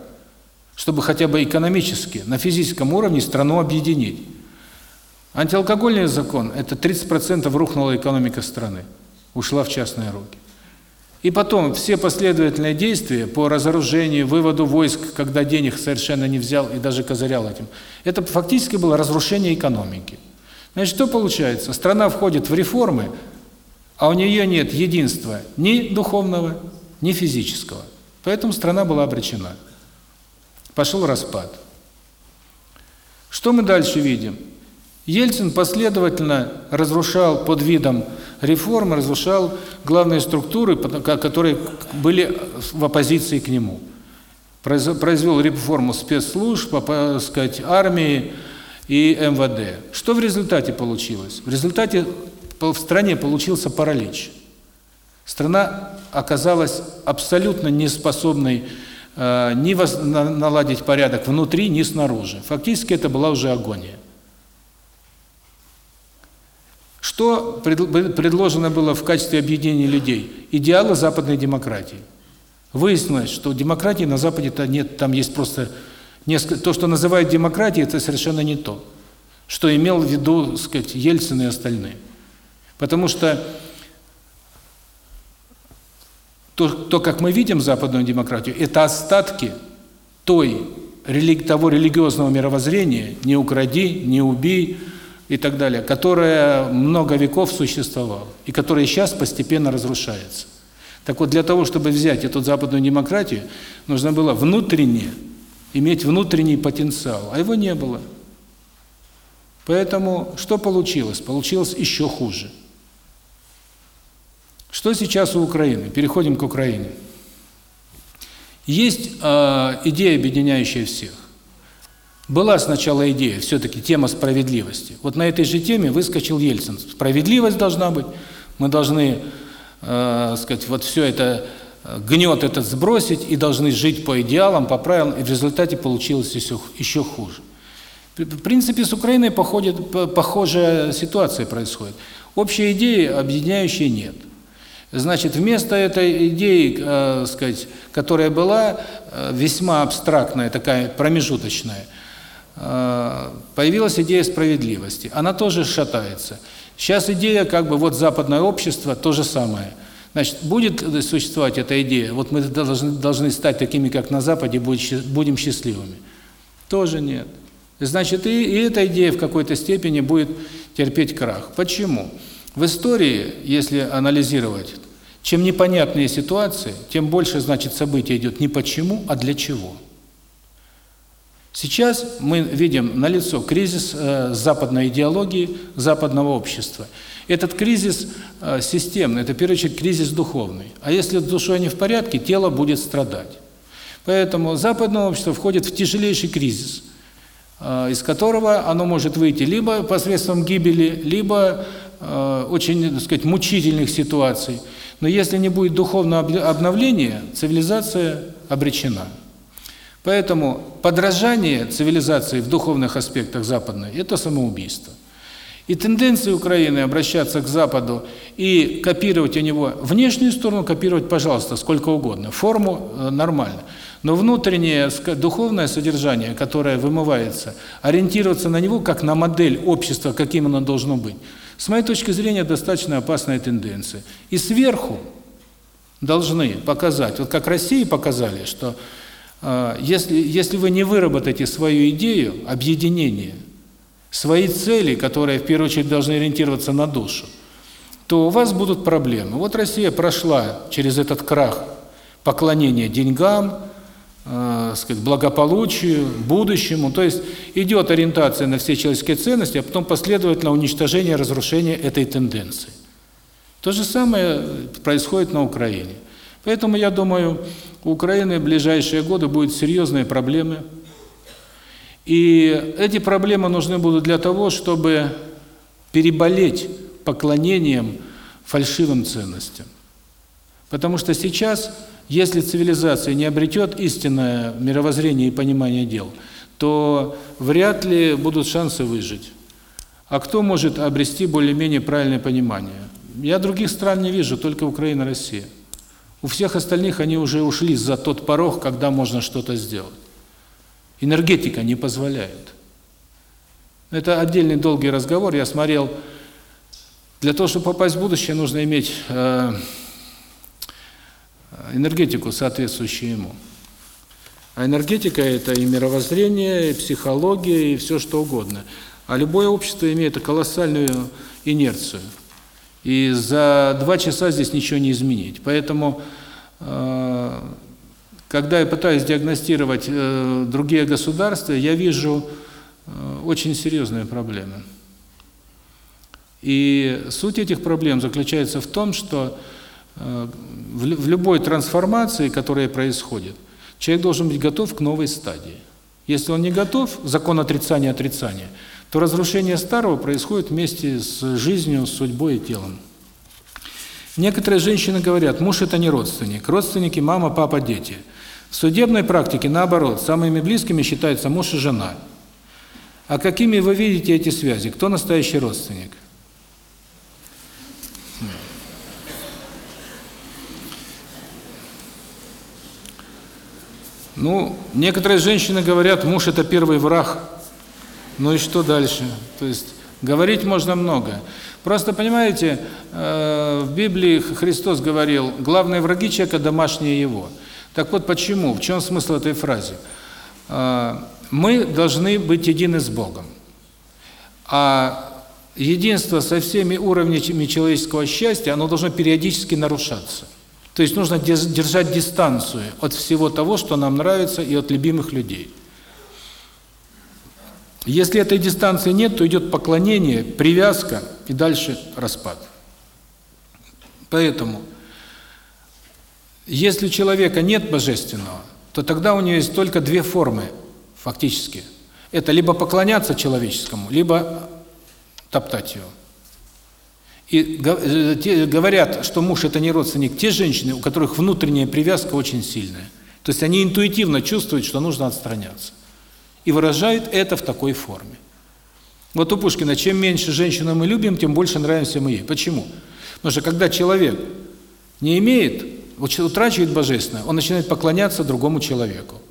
чтобы хотя бы экономически, на физическом уровне страну объединить. Антиалкогольный закон – это 30% рухнула экономика страны, ушла в частные руки. И потом все последовательные действия по разоружению, выводу войск, когда денег совершенно не взял и даже козырял этим, это фактически было разрушение экономики. Значит, что получается? Страна входит в реформы, а у нее нет единства ни духовного, ни физического. Поэтому страна была обречена. Пошел распад. Что мы дальше видим? Ельцин последовательно разрушал под видом реформ, разрушал главные структуры, которые были в оппозиции к нему. Произвел реформу спецслужб, сказать, армии и МВД. Что в результате получилось? В результате в стране получился паралич. Страна оказалась абсолютно неспособной ни наладить порядок внутри, ни снаружи. Фактически это была уже агония. Что предложено было в качестве объединения людей? Идеалы западной демократии. Выяснилось, что демократии на Западе-то нет, там есть просто несколько... То, что называют демократией, это совершенно не то, что имел в виду, сказать, Ельцин и остальные. Потому что то, то, как мы видим западную демократию, это остатки той, того религиозного мировоззрения «не укради, не убей», и так далее, которая много веков существовала и которая сейчас постепенно разрушается. Так вот, для того, чтобы взять эту западную демократию, нужно было внутренне, иметь внутренний потенциал, а его не было. Поэтому что получилось? Получилось еще хуже. Что сейчас у Украины? Переходим к Украине. Есть э, идея, объединяющая всех. Была сначала идея, все-таки тема справедливости. Вот на этой же теме выскочил Ельцин. Справедливость должна быть, мы должны, э, сказать, вот все это, э, гнет этот сбросить и должны жить по идеалам, по правилам, и в результате получилось еще, еще хуже. В принципе, с Украиной походит, похожая ситуация происходит. Общей идеи объединяющей нет. Значит, вместо этой идеи, э, сказать, которая была э, весьма абстрактная, такая промежуточная, Э, появилась идея справедливости. Она тоже шатается. Сейчас идея, как бы, вот западное общество, то же самое. Значит, будет существовать эта идея, вот мы должны, должны стать такими, как на Западе, будем счастливыми. Тоже нет. Значит, и, и эта идея в какой-то степени будет терпеть крах. Почему? В истории, если анализировать, чем непонятнее ситуации, тем больше, значит, событие идет не почему, а для чего. Сейчас мы видим налицо кризис э, западной идеологии, западного общества. Этот кризис э, системный, это, в первую очередь, кризис духовный. А если с душой не в порядке, тело будет страдать. Поэтому западное общество входит в тяжелейший кризис, э, из которого оно может выйти либо посредством гибели, либо очень, так сказать, мучительных ситуаций. Но если не будет духовного обновления, цивилизация обречена. Поэтому подражание цивилизации в духовных аспектах западной – это самоубийство. И тенденция Украины обращаться к Западу и копировать у него внешнюю сторону, копировать, пожалуйста, сколько угодно, форму э, нормально. Но внутреннее духовное содержание, которое вымывается, ориентироваться на него как на модель общества, каким оно должно быть, с моей точки зрения, достаточно опасная тенденция. И сверху должны показать, вот как России показали, что а, если, если вы не выработаете свою идею объединения, свои цели, которые в первую очередь должны ориентироваться на душу, то у вас будут проблемы. Вот Россия прошла через этот крах поклонения деньгам, э, сказать, благополучию, будущему. То есть идет ориентация на все человеческие ценности, а потом последовательно уничтожение, разрушение этой тенденции. То же самое происходит на Украине. Поэтому я думаю, у Украины в ближайшие годы будут серьезные проблемы. И эти проблемы нужны будут для того, чтобы переболеть поклонением фальшивым ценностям. Потому что сейчас, если цивилизация не обретет истинное мировоззрение и понимание дел, то вряд ли будут шансы выжить. А кто может обрести более-менее правильное понимание? Я других стран не вижу, только Украина, Россия. У всех остальных они уже ушли за тот порог, когда можно что-то сделать. Энергетика не позволяет. Это отдельный долгий разговор. Я смотрел, для того, чтобы попасть в будущее, нужно иметь э, энергетику, соответствующую ему. А энергетика – это и мировоззрение, и психология, и все что угодно. А любое общество имеет колоссальную инерцию. И за два часа здесь ничего не изменить. Поэтому э, когда я пытаюсь диагностировать э, другие государства, я вижу э, очень серьезные проблемы. И суть этих проблем заключается в том, что э, в, в любой трансформации, которая происходит, человек должен быть готов к новой стадии. Если он не готов, закон отрицания отрицания, то разрушение старого происходит вместе с жизнью, с судьбой и телом. Некоторые женщины говорят, муж – это не родственник, родственники – мама, папа, дети – в судебной практике, наоборот, самыми близкими считаются муж и жена. А какими вы видите эти связи? Кто настоящий родственник? Ну, некоторые женщины говорят, муж – это первый враг. Ну и что дальше? То есть, говорить можно много. Просто, понимаете, э, в Библии Христос говорил, главные враги человека – домашние его – так вот почему? В чем смысл этой фразы? А, мы должны быть едины с Богом. А единство со всеми уровнями человеческого счастья, оно должно периодически нарушаться. То есть нужно держать дистанцию от всего того, что нам нравится, и от любимых людей. Если этой дистанции нет, то идет поклонение, привязка и дальше распад. Поэтому если у человека нет божественного, то тогда у него есть только две формы, фактически. Это либо поклоняться человеческому, либо топтать его. И э, говорят, что муж – это не родственник, те женщины, у которых внутренняя привязка очень сильная. То есть они интуитивно чувствуют, что нужно отстраняться. И выражают это в такой форме. Вот у Пушкина, чем меньше женщину мы любим, тем больше нравимся мы ей. Почему? Потому что когда человек не имеет утрачивает божественное, он начинает поклоняться другому человеку.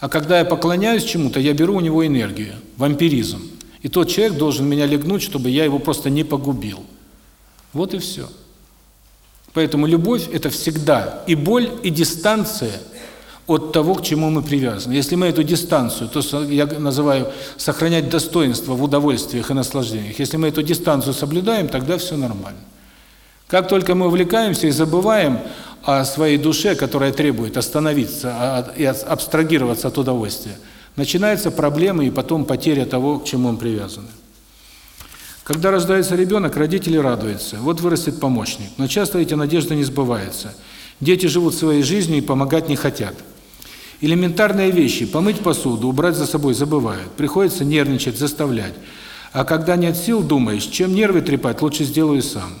А когда я поклоняюсь чему-то, я беру у него энергию, вампиризм. И тот человек должен меня легнуть, чтобы я его просто не погубил. Вот и все. Поэтому любовь – это всегда и боль, и дистанция от того, к чему мы привязаны. Если мы эту дистанцию, то я называю сохранять достоинство в удовольствиях и наслаждениях, если мы эту дистанцию соблюдаем, тогда все нормально. Как только мы увлекаемся и забываем о своей душе, которая требует остановиться а, и абстрагироваться от удовольствия, начинаются проблемы и потом потеря того, к чему мы привязаны. Когда рождается ребенок, родители радуются. Вот вырастет помощник. Но часто эти надежды не сбываются. Дети живут своей жизнью и помогать не хотят. Элементарные вещи – помыть посуду, убрать за собой забывают. Приходится нервничать, заставлять. А когда нет сил, думаешь, чем нервы трепать, лучше сделаю сам.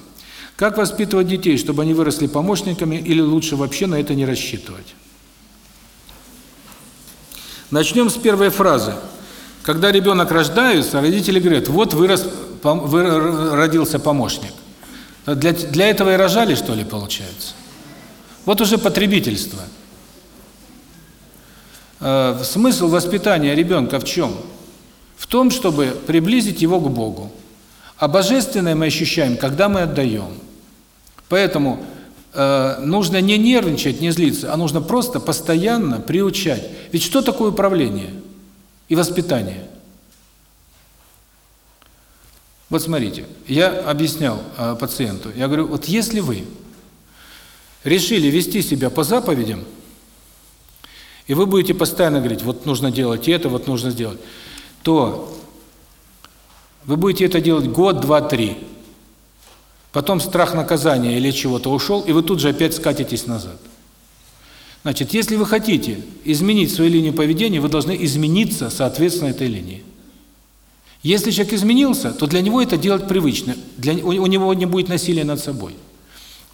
Как воспитывать детей, чтобы они выросли помощниками, или лучше вообще на это не рассчитывать? Начнем с первой фразы. Когда ребенок рождается, родители говорят, вот вырос, родился помощник. Для, для этого и рожали, что ли, получается? Вот уже потребительство. Э, смысл воспитания ребенка в чем? В том, чтобы приблизить его к Богу. А божественное мы ощущаем, когда мы отдаем. Поэтому э, нужно не нервничать, не злиться, а нужно просто постоянно приучать. Ведь что такое управление и воспитание? Вот смотрите, я объяснял э, пациенту, я говорю, вот если вы решили вести себя по заповедям, и вы будете постоянно говорить, вот нужно делать это, вот нужно сделать, то вы будете это делать год, два, три. Потом страх наказания или чего-то ушел, и вы тут же опять скатитесь назад. Значит, если вы хотите изменить свою линию поведения, вы должны измениться соответственно этой линии. Если человек изменился, то для него это делать привычно. Для, у, у него не будет насилия над собой.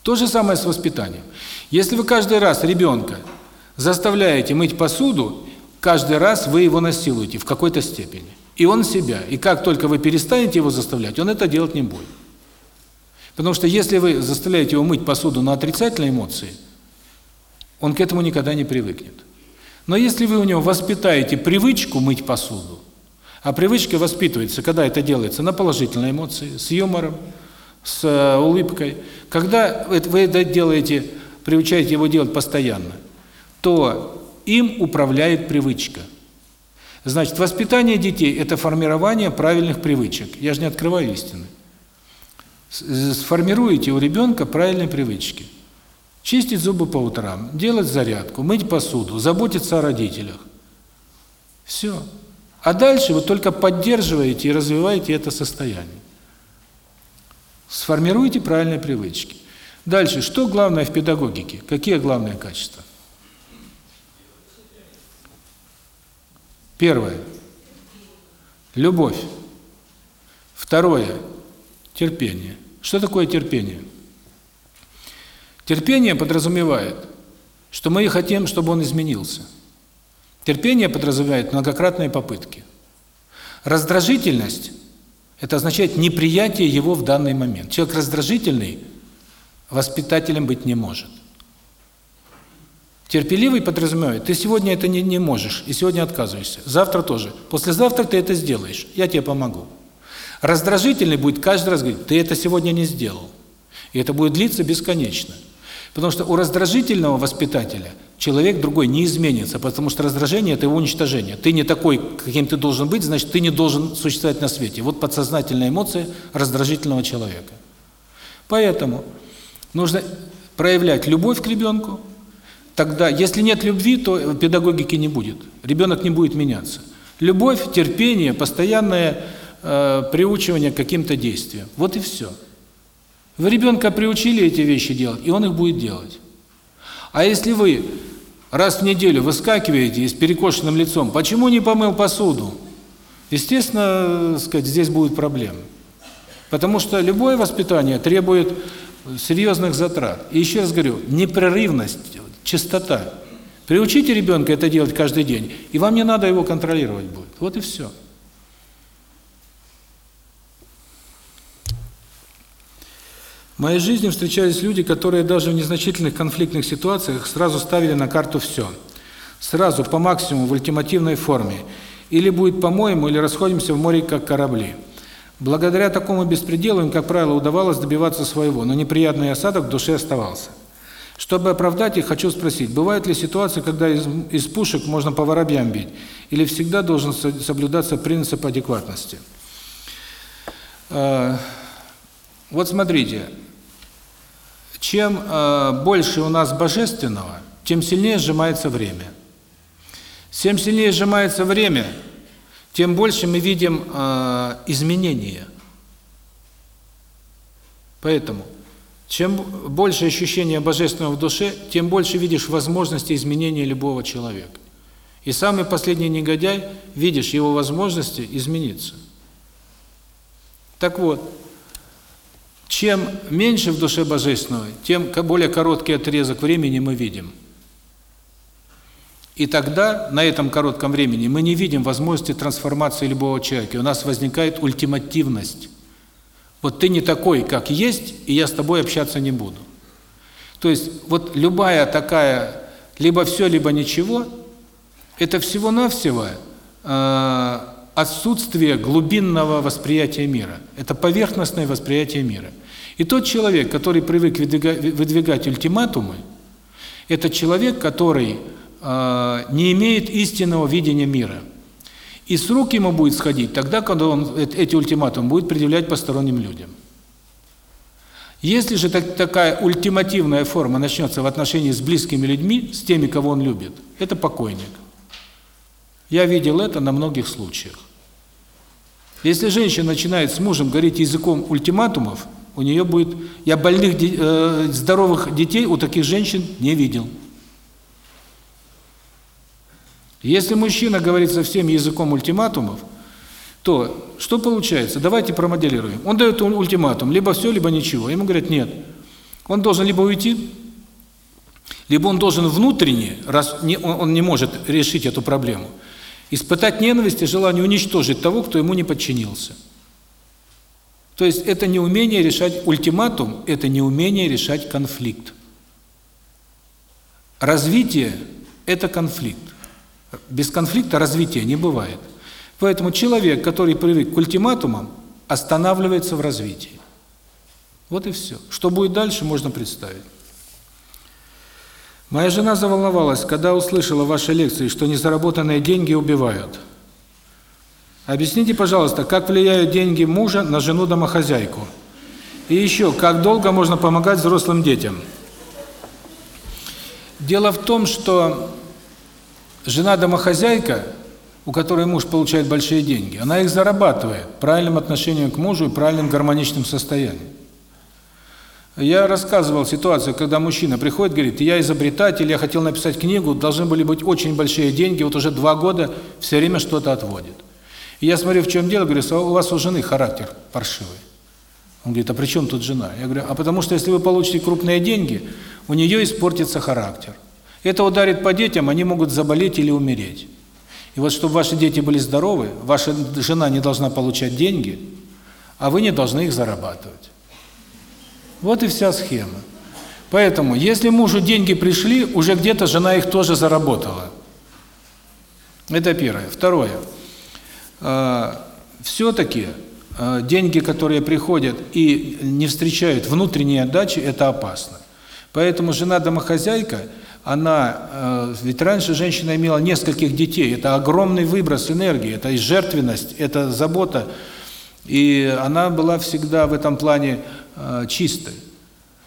То же самое с воспитанием. Если вы каждый раз ребенка заставляете мыть посуду, каждый раз вы его насилуете в какой-то степени. И он себя. И как только вы перестанете его заставлять, он это делать не будет. Потому что если вы заставляете его мыть посуду на отрицательные эмоции, он к этому никогда не привыкнет. Но если вы у него воспитаете привычку мыть посуду, а привычка воспитывается, когда это делается на положительной эмоции, с юмором, с э, улыбкой, когда вы это делаете, приучаете его делать постоянно, то им управляет привычка. Значит, воспитание детей – это формирование правильных привычек. Я же не открываю истины. Сформируйте у ребенка правильные привычки. Чистить зубы по утрам, делать зарядку, мыть посуду, заботиться о родителях. Все. А дальше вы только поддерживаете и развиваете это состояние. Сформируйте правильные привычки. Дальше, что главное в педагогике? Какие главные качества? Первое – любовь. Второе – терпение. Что такое терпение? Терпение подразумевает, что мы хотим, чтобы он изменился. Терпение подразумевает многократные попытки. Раздражительность – это означает неприятие его в данный момент. Человек раздражительный воспитателем быть не может. Терпеливый подразумевает, ты сегодня это не, не можешь, и сегодня отказываешься. Завтра тоже. Послезавтра ты это сделаешь, я тебе помогу. Раздражительный будет каждый раз говорить, ты это сегодня не сделал. И это будет длиться бесконечно. Потому что у раздражительного воспитателя человек другой не изменится, потому что раздражение – это его уничтожение. Ты не такой, каким ты должен быть, значит, ты не должен существовать на свете. Вот подсознательная эмоция раздражительного человека. Поэтому нужно проявлять любовь к ребенку, Тогда, если нет любви, то педагогики не будет. Ребенок не будет меняться. Любовь, терпение, постоянное э, приучивание к каким-то действиям. Вот и все. Вы ребенка приучили эти вещи делать, и он их будет делать. А если вы раз в неделю выскакиваете с перекошенным лицом, почему не помыл посуду? Естественно, сказать, здесь будут проблемы. Потому что любое воспитание требует серьезных затрат. И еще раз говорю, непрерывность чистота. Приучите ребенка это делать каждый день, и вам не надо его контролировать будет. Вот и все. Моей жизни встречались люди, которые даже в незначительных конфликтных ситуациях сразу ставили на карту все. Сразу, по максимуму, в ультимативной форме. Или будет по-моему, или расходимся в море, как корабли. Благодаря такому беспределу им, как правило, удавалось добиваться своего, но неприятный осадок в душе оставался. Чтобы оправдать их, хочу спросить, бывают ли ситуации, когда из, из пушек можно по воробьям бить, или всегда должен соблюдаться принцип адекватности? А, вот смотрите, чем а, больше у нас божественного, тем сильнее сжимается время. Чем сильнее сжимается время, тем больше мы видим а, изменения. Поэтому чем больше ощущения божественного в душе, тем больше видишь возможности изменения любого человека. И самый последний негодяй, видишь его возможности измениться. Так вот, чем меньше в душе божественного, тем более короткий отрезок времени мы видим. И тогда, на этом коротком времени, мы не видим возможности трансформации любого человека. У нас возникает ультимативность. Вот ты не такой, как есть, и я с тобой общаться не буду. То есть вот любая такая либо все, либо ничего, это всего-навсего э, отсутствие глубинного восприятия мира. Это поверхностное восприятие мира. И тот человек, который привык выдвигать, ультиматумы, это человек, который э, не имеет истинного видения мира. И с рук ему будет сходить тогда, когда он эти ультиматумы будет предъявлять посторонним людям. Если же так, такая ультимативная форма начнется в отношении с близкими людьми, с теми, кого он любит, это покойник. Я видел это на многих случаях. Если женщина начинает с мужем говорить языком ультиматумов, у нее будет... Я больных, э, здоровых детей у таких женщин не видел. Если мужчина говорит совсем языком ультиматумов, то что получается? Давайте промоделируем. Он дает ультиматум, либо все, либо ничего. Ему говорят, нет. Он должен либо уйти, либо он должен внутренне, раз не, он не может решить эту проблему, испытать ненависть и желание уничтожить того, кто ему не подчинился. То есть это не умение решать ультиматум, это не умение решать конфликт. Развитие – это конфликт. Без конфликта развития не бывает. Поэтому человек, который привык к ультиматумам, останавливается в развитии. Вот и все. Что будет дальше, можно представить. Моя жена заволновалась, когда услышала в вашей лекции, что незаработанные деньги убивают. Объясните, пожалуйста, как влияют деньги мужа на жену-домохозяйку? И еще, как долго можно помогать взрослым детям? Дело в том, что Жена-домохозяйка, у которой муж получает большие деньги, она их зарабатывает правильным отношением к мужу и правильным гармоничным состоянием. Я рассказывал ситуацию, когда мужчина приходит, говорит, я изобретатель, я хотел написать книгу, должны были быть очень большие деньги, вот уже два года все время что-то отводит. И я смотрю, в чем дело, говорю, у вас у жены характер паршивый. Он говорит, а при чем тут жена? Я говорю, а потому что если вы получите крупные деньги, у нее испортится характер. Это ударит по детям, они могут заболеть или умереть. И вот чтобы ваши дети были здоровы, ваша жена не должна получать деньги, а вы не должны их зарабатывать. Вот и вся схема. Поэтому, если мужу деньги пришли, уже где-то жена их тоже заработала. Это первое. Второе. А, Все-таки а, деньги, которые приходят и не встречают внутренней отдачи, это опасно. Поэтому жена-домохозяйка – она, э, ведь раньше женщина имела нескольких детей, это огромный выброс энергии, это и жертвенность, это забота, и она была всегда в этом плане э, чистой.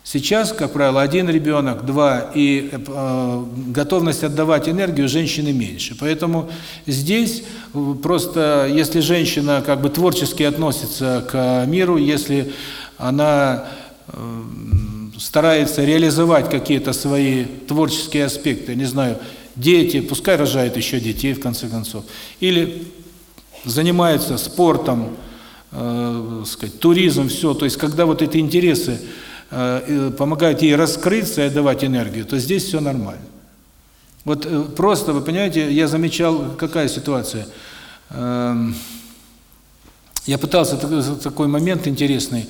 Сейчас, как правило, один ребенок, два, и э, готовность отдавать энергию женщины меньше. Поэтому здесь просто, если женщина как бы творчески относится к миру, если она старается реализовать какие-то свои творческие аспекты, не знаю, дети, пускай рожают еще детей в конце концов, или занимается спортом, э, сказать, туризм, все, то есть когда вот эти интересы э, помогают ей раскрыться и отдавать энергию, то здесь все нормально. Вот э, просто, вы понимаете, я замечал, какая ситуация. Э, я пытался, такой момент интересный,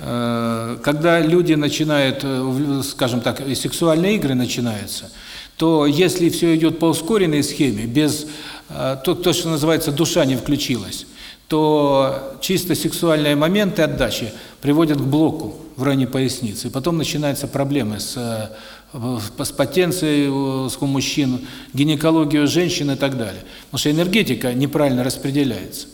Э, когда люди начинают, э, скажем так, сексуальные игры начинаются, то если все идет по ускоренной схеме, без э, то, то, что называется душа не включилась, то чисто сексуальные моменты отдачи приводят к блоку в районе поясницы. И потом начинаются проблемы с, с потенцией у мужчин, гинекологией у женщин и так далее. Потому что энергетика неправильно распределяется.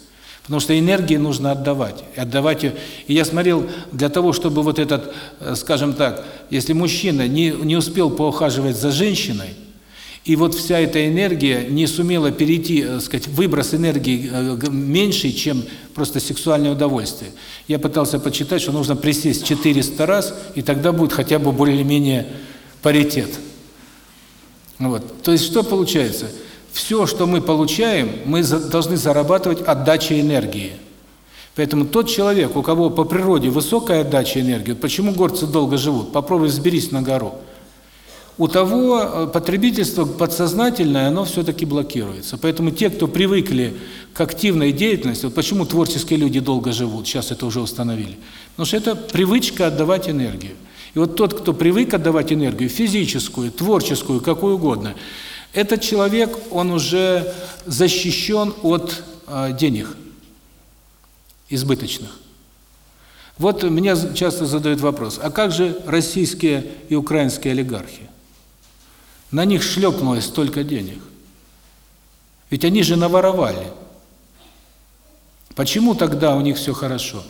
Потому что энергии нужно отдавать. И отдавать ее. И я смотрел, для того, чтобы вот этот, э, скажем так, если мужчина не, не успел поухаживать за женщиной, и вот вся эта энергия не сумела перейти, так э, сказать, выброс энергии э, меньше, чем просто сексуальное удовольствие. Я пытался почитать, что нужно присесть 400 раз, и тогда будет хотя бы более-менее паритет. Вот. То есть что получается? все, что мы получаем, мы должны зарабатывать отдачей энергии. Поэтому тот человек, у кого по природе высокая отдача энергии, почему горцы долго живут? Попробуй взберись на гору. У того э, потребительство подсознательное, оно все-таки блокируется. Поэтому те, кто привыкли к активной деятельности, вот почему творческие люди долго живут, сейчас это уже установили, потому что это привычка отдавать энергию. И вот тот, кто привык отдавать энергию, физическую, творческую, какую угодно – этот человек, он уже защищен от э, денег избыточных. Вот меня часто задают вопрос, а как же российские и украинские олигархи? На них шлепнулось столько денег. Ведь они же наворовали. Почему тогда у них все хорошо?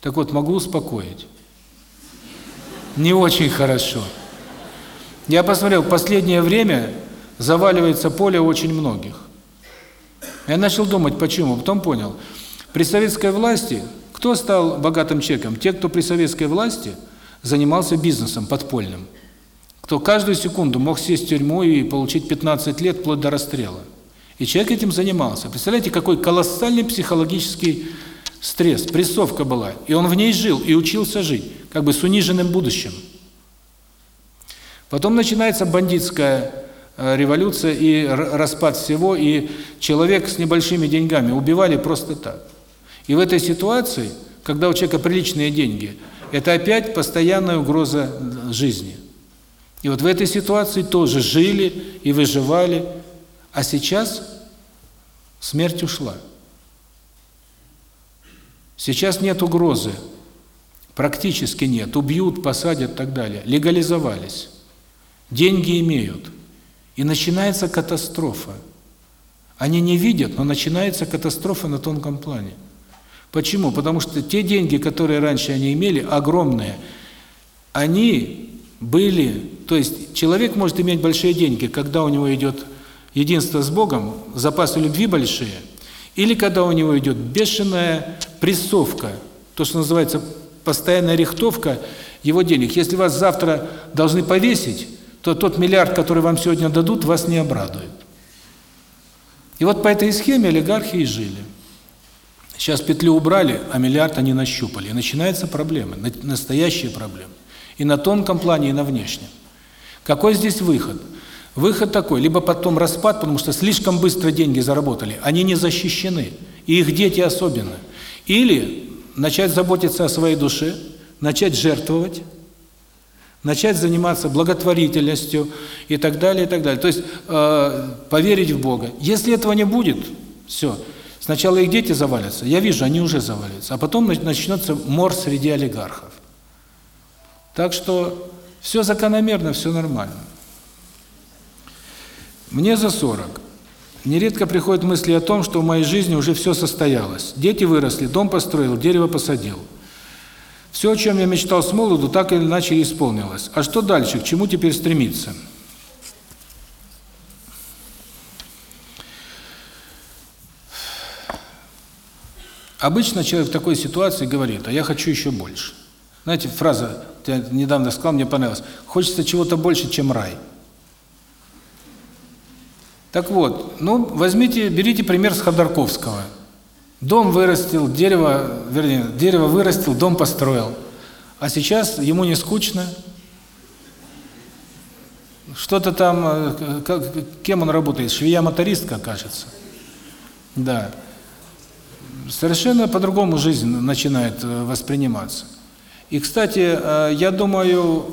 Так вот, могу успокоить. не очень хорошо. Я посмотрел, в последнее время заваливается поле очень многих. Я начал думать, почему. Потом понял. При советской власти кто стал богатым человеком? Те, кто при советской власти занимался бизнесом подпольным. Кто каждую секунду мог сесть в тюрьму и получить 15 лет вплоть до расстрела. И человек этим занимался. Представляете, какой колоссальный психологический стресс, прессовка была. И он в ней жил и учился жить, как бы с униженным будущим. Потом начинается бандитская э, революция и распад всего, и человек с небольшими деньгами убивали просто так. И в этой ситуации, когда у человека приличные деньги, это опять постоянная угроза жизни. И вот в этой ситуации тоже жили и выживали, а сейчас смерть ушла. Сейчас нет угрозы, практически нет, убьют, посадят и так далее. Легализовались, деньги имеют, и начинается катастрофа. Они не видят, но начинается катастрофа на тонком плане. Почему? Потому что те деньги, которые раньше они имели, огромные, они были, то есть человек может иметь большие деньги, когда у него идет единство с Богом, запасы любви большие, или когда у него идет бешеная прессовка, то, что называется постоянная рихтовка его денег. Если вас завтра должны повесить, то тот миллиард, который вам сегодня дадут, вас не обрадует. И вот по этой схеме олигархи и жили. Сейчас петлю убрали, а миллиард они нащупали. И начинаются проблемы, настоящие проблемы. И на тонком плане, и на внешнем. Какой здесь выход? Выход такой, либо потом распад, потому что слишком быстро деньги заработали, они не защищены, и их дети особенно. Или начать заботиться о своей душе, начать жертвовать, начать заниматься благотворительностью и так далее, и так далее. То есть э, поверить в Бога. Если этого не будет, все – Сначала их дети завалятся, я вижу, они уже заваливаются, а потом начнется мор среди олигархов. Так что все закономерно, все нормально. Мне за 40. Нередко приходят мысли о том, что в моей жизни уже все состоялось. Дети выросли, дом построил, дерево посадил. Все, о чем я мечтал с молоду, так или иначе исполнилось. А что дальше? К чему теперь стремиться? Обычно человек в такой ситуации говорит, а я хочу еще больше. Знаете, фраза, я недавно сказал, мне понравилась, хочется чего-то больше, чем рай. Так вот, ну, возьмите, берите пример с Ходорковского. Дом вырастил, дерево, вернее, дерево вырастил, дом построил. А сейчас ему не скучно. Что-то там, э, кем он работает? Швея-мотористка, кажется. Да совершенно по-другому жизнь начинает э, восприниматься. И, кстати, э, я думаю,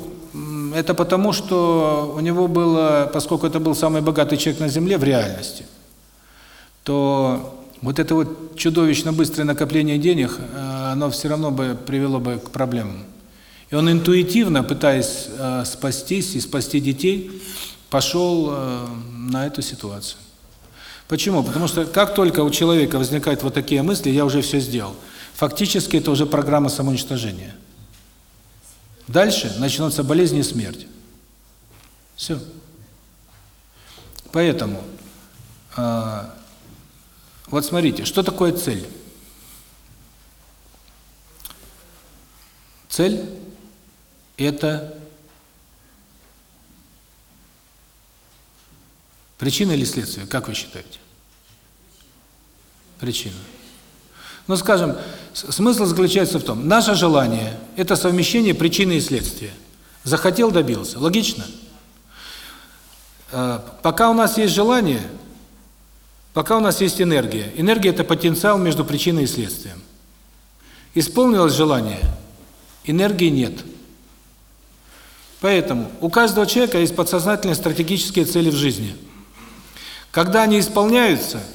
это потому, что у него было, поскольку это был самый богатый человек на Земле в реальности, то вот это вот чудовищно быстрое накопление денег, э, оно все равно бы привело бы к проблемам. И он интуитивно, пытаясь спастись и спасти детей, пошел на эту ситуацию. Почему? Потому что как только у человека возникают вот такие мысли, я уже все сделал. Фактически это уже программа самоуничтожения. Дальше начнутся болезни и смерть. Все. Поэтому, э, вот смотрите, что такое цель? Цель – это причина или следствие, как вы считаете? причина. Ну, скажем, смысл заключается в том, наше желание – это совмещение причины и следствия. Захотел – добился. Логично? Э, пока у нас есть желание, пока у нас есть энергия. Энергия – это потенциал между причиной и следствием. Исполнилось желание – энергии нет. Поэтому у каждого человека есть подсознательные стратегические цели в жизни. Когда они исполняются –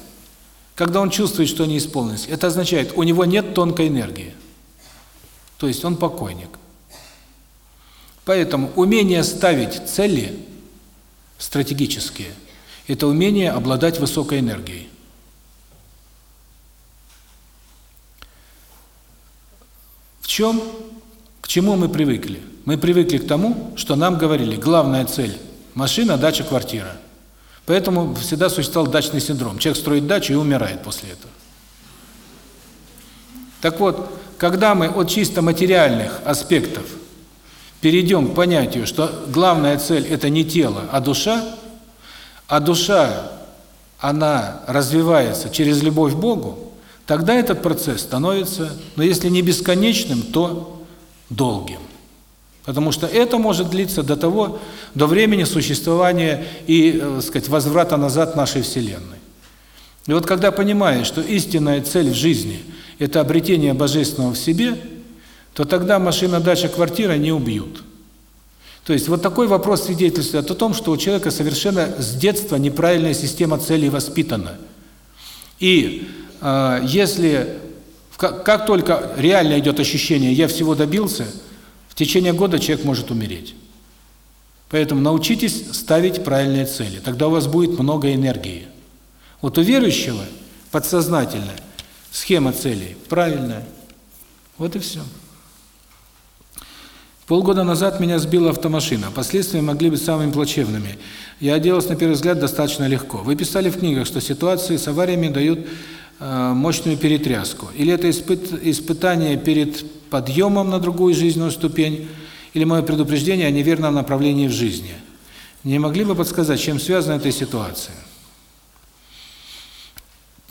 когда он чувствует, что они исполнились, это означает, у него нет тонкой энергии. То есть он покойник. Поэтому умение ставить цели стратегические – это умение обладать высокой энергией. В чем, к чему мы привыкли? Мы привыкли к тому, что нам говорили, главная цель – машина, дача, квартира. Поэтому всегда существовал дачный синдром. Человек строит дачу и умирает после этого. Так вот, когда мы от чисто материальных аспектов перейдем к понятию, что главная цель – это не тело, а душа, а душа, она развивается через любовь к Богу, тогда этот процесс становится, ну если не бесконечным, то долгим. Потому что это может длиться до того, до времени существования и, э, сказать, возврата назад нашей Вселенной. И вот когда понимаешь, что истинная цель в жизни – это обретение Божественного в себе, то тогда машина, дача, квартира не убьют. То есть вот такой вопрос свидетельствует о том, что у человека совершенно с детства неправильная система целей воспитана. И э, если как, как только реально идет ощущение «я всего добился», течение года человек может умереть. Поэтому научитесь ставить правильные цели, тогда у вас будет много энергии. Вот у верующего подсознательно схема целей правильная. Вот и все. Полгода назад меня сбила автомашина. Последствия могли быть самыми плачевными. Я оделась на первый взгляд достаточно легко. Вы писали в книгах, что ситуации с авариями дают мощную перетряску. Или это испыт, испытание перед подъемом на другую жизненную ступень, или мое предупреждение о неверном направлении в жизни. Не могли бы подсказать, чем связана эта ситуация?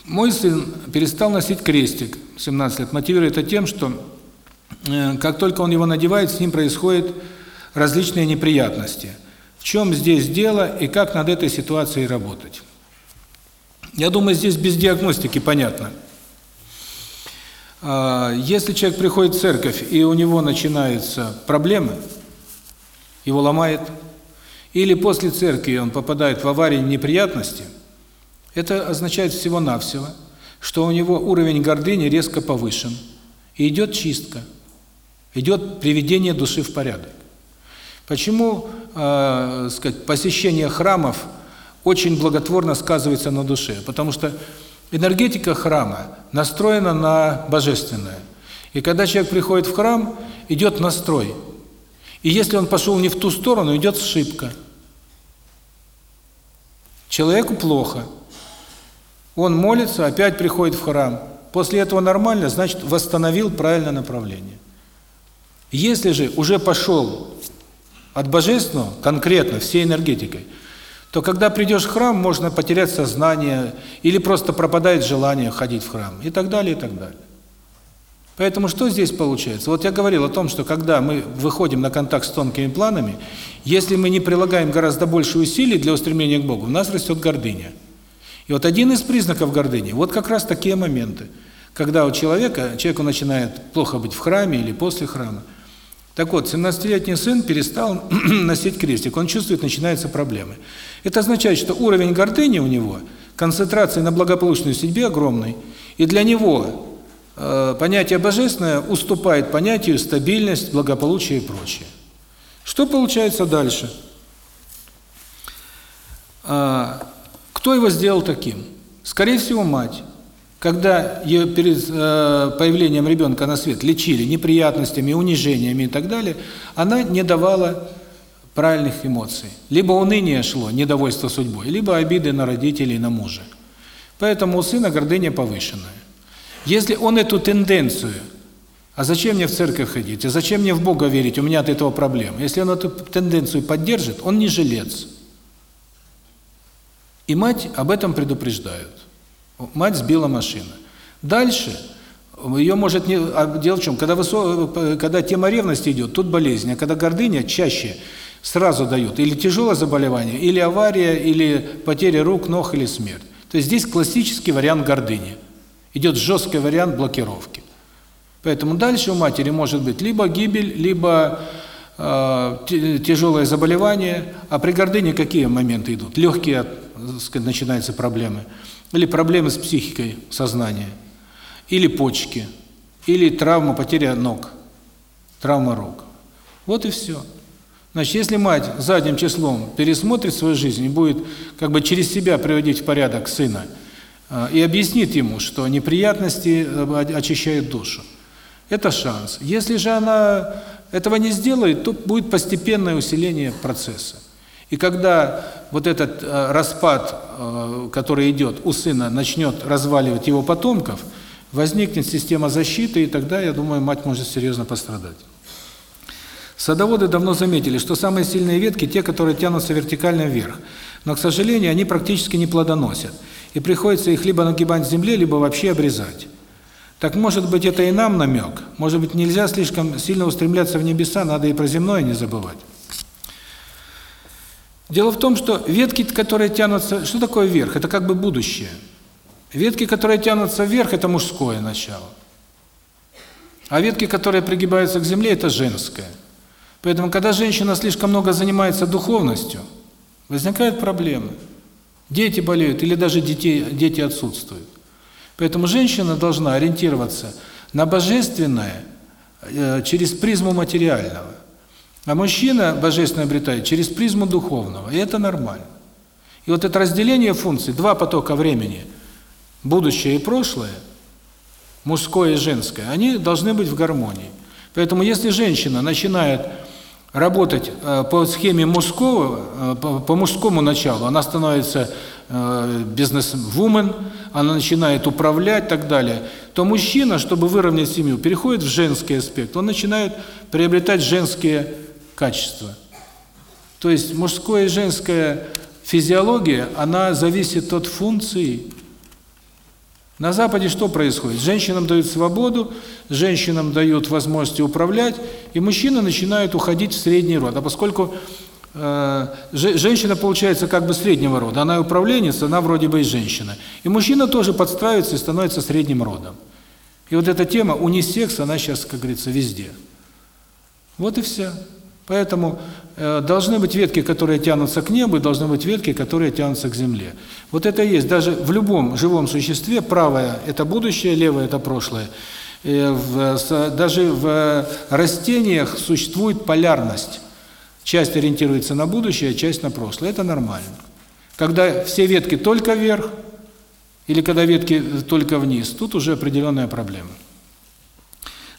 Мой сын перестал носить крестик 17 лет, мотивируя это тем, что э, как только он его надевает, с ним происходят различные неприятности. В чем здесь дело и как над этой ситуацией работать? Я думаю, здесь без диагностики понятно. А, если человек приходит в церковь, и у него начинаются проблемы, его ломает, или после церкви он попадает в аварии неприятности, это означает всего-навсего, что у него уровень гордыни резко повышен, и идет чистка, идет приведение души в порядок. Почему, э, сказать, посещение храмов очень благотворно сказывается на душе? Потому что Энергетика храма настроена на божественное. И когда человек приходит в храм, идет настрой. И если он пошел не в ту сторону, идет ошибка. Человеку плохо. Он молится, опять приходит в храм. После этого нормально, значит, восстановил правильное направление. Если же уже пошел от Божественного, конкретно, всей энергетикой, то когда придешь в храм, можно потерять сознание, или просто пропадает желание ходить в храм, и так далее, и так далее. Поэтому что здесь получается? Вот я говорил о том, что когда мы выходим на контакт с тонкими планами, если мы не прилагаем гораздо больше усилий для устремления к Богу, у нас растет гордыня. И вот один из признаков гордыни, вот как раз такие моменты, когда у человека, человеку начинает плохо быть в храме или после храма. Так вот, 17-летний сын перестал носить крестик, он чувствует, начинаются проблемы. Это означает, что уровень гордыни у него, концентрация на благополучной судьбе огромный, и для него э, понятие божественное уступает понятию стабильность, благополучие и прочее. Что получается дальше? А, кто его сделал таким? Скорее всего, мать когда ее перед э, появлением ребенка на свет лечили неприятностями, унижениями и так далее, она не давала правильных эмоций. Либо уныние шло, недовольство судьбой, либо обиды на родителей, на мужа. Поэтому у сына гордыня повышенная. Если он эту тенденцию, а зачем мне в церковь ходить, а зачем мне в Бога верить, у меня от этого проблем. Если он эту тенденцию поддержит, он не жилец. И мать об этом предупреждают. Мать сбила машина. Дальше ее может не а дело в чем, когда высо, когда тема ревности идет, тут болезнь, а когда гордыня чаще сразу дают или тяжелое заболевание, или авария, или потеря рук, ног или смерть. То есть здесь классический вариант гордыни. Идет жесткий вариант блокировки. Поэтому дальше у матери может быть либо гибель, либо э, тяжелое заболевание, а при гордыне какие моменты идут? Легкие, сказать, начинаются проблемы или проблемы с психикой сознания, или почки, или травма, потеря ног, травма рук. Вот и все. Значит, если мать задним числом пересмотрит свою жизнь и будет как бы через себя приводить в порядок сына, э, и объяснит ему, что неприятности э, очищают душу, это шанс. Если же она этого не сделает, то будет постепенное усиление процесса. И когда вот этот э, распад, который идет у сына, начнет разваливать его потомков, возникнет система защиты, и тогда, я думаю, мать может серьезно пострадать. Садоводы давно заметили, что самые сильные ветки – те, которые тянутся вертикально вверх. Но, к сожалению, они практически не плодоносят. И приходится их либо нагибать в земле, либо вообще обрезать. Так может быть это и нам намек? Может быть нельзя слишком сильно устремляться в небеса, надо и про земное не забывать? Дело в том, что ветки, которые тянутся... Что такое вверх? Это как бы будущее. Ветки, которые тянутся вверх, это мужское начало. А ветки, которые пригибаются к земле, это женское. Поэтому, когда женщина слишком много занимается духовностью, возникают проблемы. Дети болеют или даже детей, дети отсутствуют. Поэтому женщина должна ориентироваться на божественное э, через призму материального. А мужчина божественное обретает через призму духовного. И это нормально. И вот это разделение функций, два потока времени, будущее и прошлое, мужское и женское, они должны быть в гармонии. Поэтому если женщина начинает работать э, по схеме мужского, э, по, мужскому началу, она становится э, бизнес-вумен, она начинает управлять и так далее, то мужчина, чтобы выровнять семью, переходит в женский аспект, он начинает приобретать женские качества. То есть мужская и женская физиология, она зависит от функции на Западе что происходит? Женщинам дают свободу, женщинам дают возможности управлять, и мужчины начинают уходить в средний род. А поскольку э, женщина получается как бы среднего рода, она управленница, она вроде бы и женщина. И мужчина тоже подстраивается и становится средним родом. И вот эта тема унисекс, она сейчас, как говорится, везде. Вот и все. Поэтому должны быть ветки, которые тянутся к небу, и должны быть ветки, которые тянутся к земле. Вот это есть. Даже в любом живом существе правое – это будущее, левое – это прошлое. Э, в, даже в растениях существует полярность. Часть ориентируется на будущее, часть на прошлое. Это нормально. Когда все ветки только вверх, или когда ветки только вниз, тут уже определенная проблема.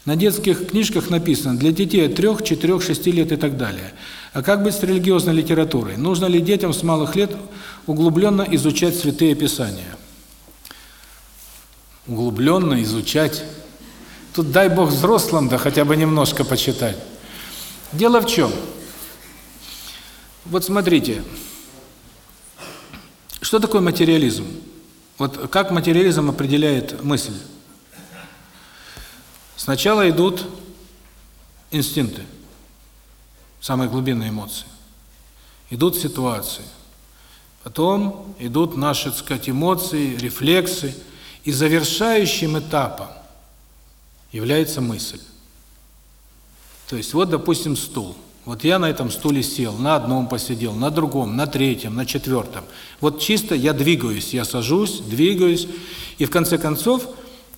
На детских книжках написано для детей от 3, 4, 6 лет и так далее. А как быть с религиозной литературой? Нужно ли детям с малых лет углубленно изучать святые писания? Углубленно изучать. Тут дай Бог взрослым, да хотя бы немножко почитать. Дело в чем? Вот смотрите, что такое материализм? Вот как материализм определяет мысль? Сначала идут инстинкты, самые глубинные эмоции. Идут ситуации. Потом идут наши, так сказать, эмоции, рефлексы. И завершающим этапом является мысль. То есть вот, допустим, стул. Вот я на этом стуле сел, на одном посидел, на другом, на третьем, на четвертом. Вот чисто я двигаюсь, я сажусь, двигаюсь, и в конце концов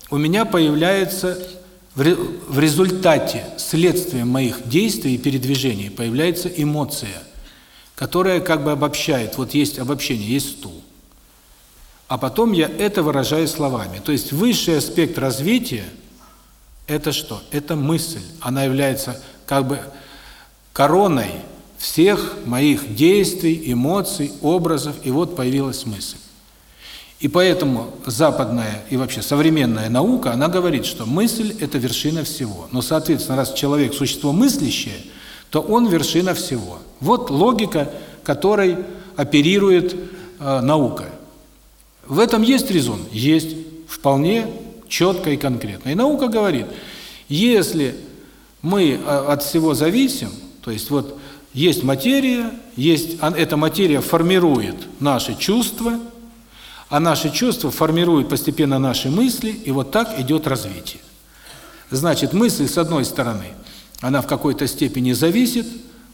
у меня появляется в результате, следствием моих действий и передвижений появляется эмоция, которая как бы обобщает. Вот есть обобщение, есть стул. А потом я это выражаю словами. То есть высший аспект развития – это что? Это мысль. Она является как бы короной всех моих действий, эмоций, образов, и вот появилась мысль. И поэтому западная и вообще современная наука, она говорит, что мысль – это вершина всего. Но, соответственно, раз человек – существо мыслящее, то он вершина всего. Вот логика, которой оперирует э, наука. В этом есть резон? Есть. Вполне четко и конкретно. И наука говорит, если мы э, от всего зависим, то есть вот есть материя, есть эта материя формирует наши чувства – а наши чувства формируют постепенно наши мысли, и вот так идет развитие. Значит, мысль, с одной стороны, она в какой-то степени зависит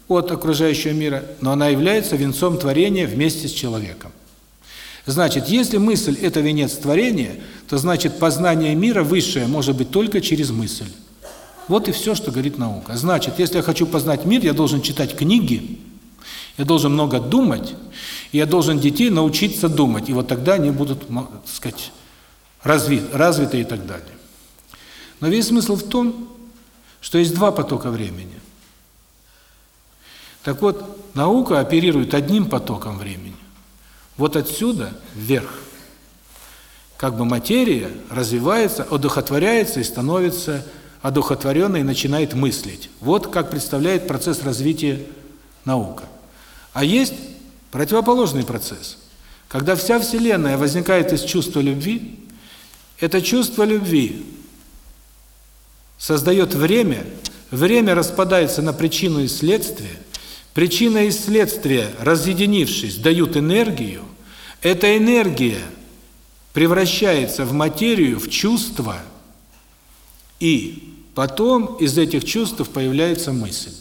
от окружающего мира, но она является венцом творения вместе с человеком. Значит, если мысль – это венец творения, то значит познание мира высшее может быть только через мысль. Вот и все, что говорит наука. Значит, если я хочу познать мир, я должен читать книги, я должен много думать, я должен детей научиться думать, и вот тогда они будут, так сказать, разви, развиты и так далее. Но весь смысл в том, что есть два потока времени. Так вот, наука оперирует одним потоком времени. Вот отсюда вверх. Как бы материя развивается, одухотворяется и становится одухотворенной и начинает мыслить. Вот как представляет процесс развития наука. А есть противоположный процесс. Когда вся Вселенная возникает из чувства любви, это чувство любви создает время, время распадается на причину и следствие, причина и следствие, разъединившись, дают энергию, эта энергия превращается в материю, в чувство, и потом из этих чувств появляется мысль.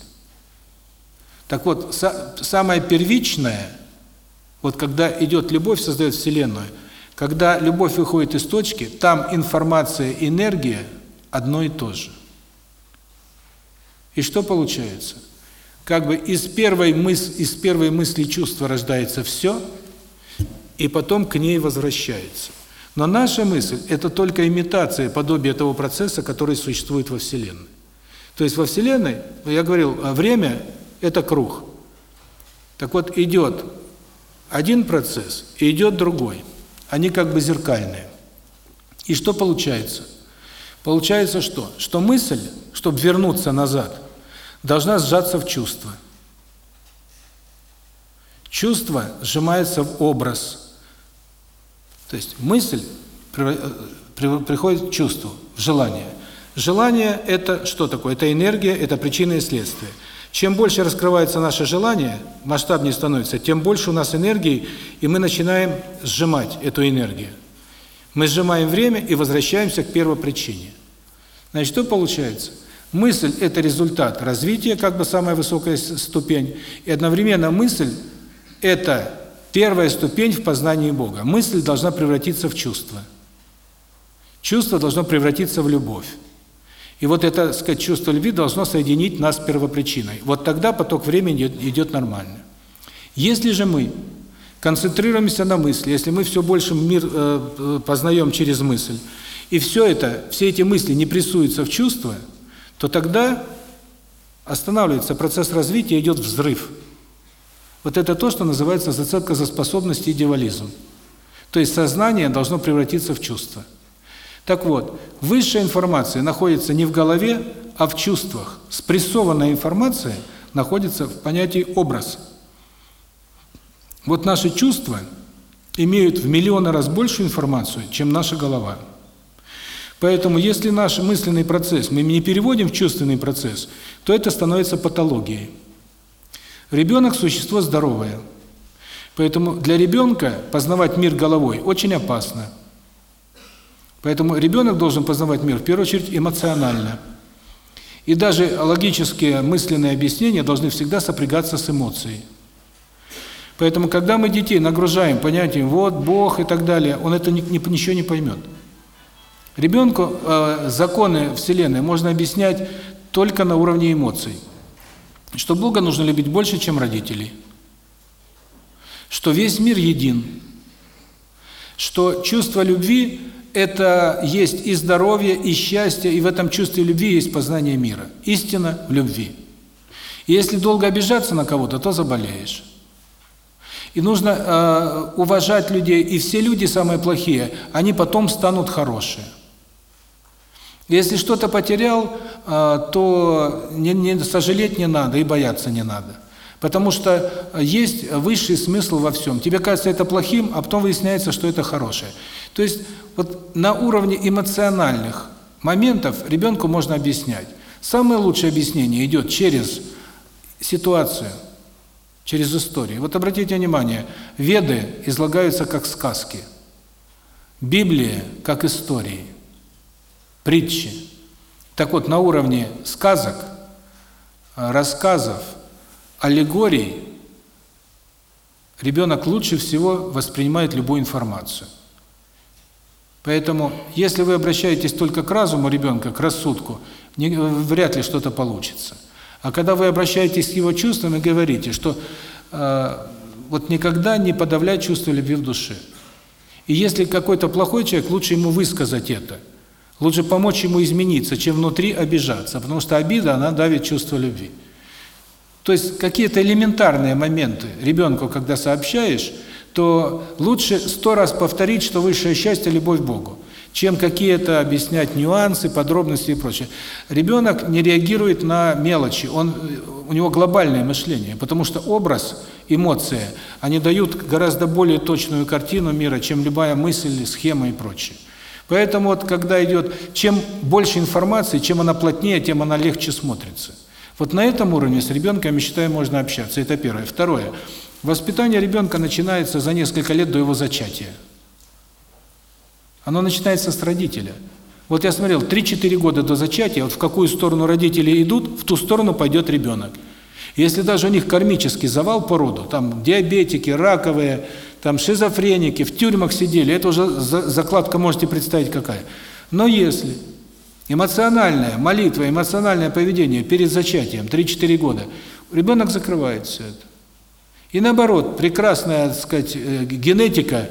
Так вот, самое первичное, вот когда идет любовь, создает Вселенную, когда любовь выходит из точки, там информация, энергия одно и то же. И что получается? Как бы из первой мыс из первой мысли чувства рождается все, и потом к ней возвращается. Но наша мысль – это только имитация, подобие того процесса, который существует во Вселенной. То есть во Вселенной, я говорил, время – это круг. Так вот, идет один процесс и идет другой. Они как бы зеркальные. И что получается? Получается что? Что мысль, чтобы вернуться назад, должна сжаться в чувство. Чувство сжимается в образ. То есть мысль э, приходит к чувству, в желание. Желание – это что такое? Это энергия, это причина и следствие. Чем больше раскрывается наше желание, масштабнее становится, тем больше у нас энергии, и мы начинаем сжимать эту энергию. Мы сжимаем время и возвращаемся к первопричине. Значит, что получается? Мысль – это результат развития, как бы самая высокая ступень, и одновременно мысль – это первая ступень в познании Бога. Мысль должна превратиться в чувство. Чувство должно превратиться в любовь. И вот это, так сказать, чувство любви должно соединить нас с первопричиной. Вот тогда поток времени идет нормально. Если же мы концентрируемся на мысли, если мы все больше мир э, э, познаем через мысль, и все это, все эти мысли не прессуются в чувства, то тогда останавливается процесс развития, идет взрыв. Вот это то, что называется зацепка за способность и идеализм. То есть сознание должно превратиться в чувство. Так вот, высшая информация находится не в голове, а в чувствах. Спрессованная информация находится в понятии образ. Вот наши чувства имеют в миллионы раз большую информацию, чем наша голова. Поэтому, если наш мысленный процесс мы не переводим в чувственный процесс, то это становится патологией. Ребенок – существо здоровое. Поэтому для ребенка познавать мир головой очень опасно. Поэтому ребенок должен познавать мир в первую очередь эмоционально. И даже логические мысленные объяснения должны всегда сопрягаться с эмоцией. Поэтому, когда мы детей нагружаем понятием «вот Бог» и так далее, он это ни, ни, ничего не поймет. Ребенку э, законы Вселенной можно объяснять только на уровне эмоций. Что Бога нужно любить больше, чем родителей. Что весь мир един. Что чувство любви это есть и здоровье, и счастье, и в этом чувстве любви есть познание мира. Истина в любви. И если долго обижаться на кого-то, то заболеешь. И нужно э, уважать людей, и все люди самые плохие, они потом станут хорошие. Если что-то потерял, э, то не, не сожалеть не надо и бояться не надо. Потому что есть высший смысл во всем. Тебе кажется это плохим, а потом выясняется, что это хорошее. То есть вот на уровне эмоциональных моментов ребенку можно объяснять. Самое лучшее объяснение идет через ситуацию, через историю. Вот обратите внимание, Веды излагаются как сказки, Библия как истории, притчи. Так вот, на уровне сказок, рассказов, аллегорий ребенок лучше всего воспринимает любую информацию. Поэтому, если вы обращаетесь только к разуму ребенка, к рассудку, не, вряд ли что-то получится. А когда вы обращаетесь к его чувствам и говорите, что э, вот никогда не подавлять чувство любви в душе. И если какой-то плохой человек, лучше ему высказать это. Лучше помочь ему измениться, чем внутри обижаться, потому что обида, она давит чувство любви. То есть какие-то элементарные моменты ребенку, когда сообщаешь, то лучше сто раз повторить, что высшее счастье – любовь к Богу, чем какие-то объяснять нюансы, подробности и прочее. Ребенок не реагирует на мелочи, он, у него глобальное мышление, потому что образ, эмоция, они дают гораздо более точную картину мира, чем любая мысль, схема и прочее. Поэтому вот когда идет, чем больше информации, чем она плотнее, тем она легче смотрится. Вот на этом уровне с ребенком, я считаю, можно общаться. Это первое. Второе. Воспитание ребенка начинается за несколько лет до его зачатия. Оно начинается с родителя. Вот я смотрел, 3-4 года до зачатия, вот в какую сторону родители идут, в ту сторону пойдет ребенок. Если даже у них кармический завал по роду, там диабетики, раковые, там шизофреники, в тюрьмах сидели, это уже закладка, можете представить какая. Но если эмоциональная молитва, эмоциональное поведение перед зачатием, 3-4 года, ребенок закрывает все это. И наоборот, прекрасная, так сказать, э, генетика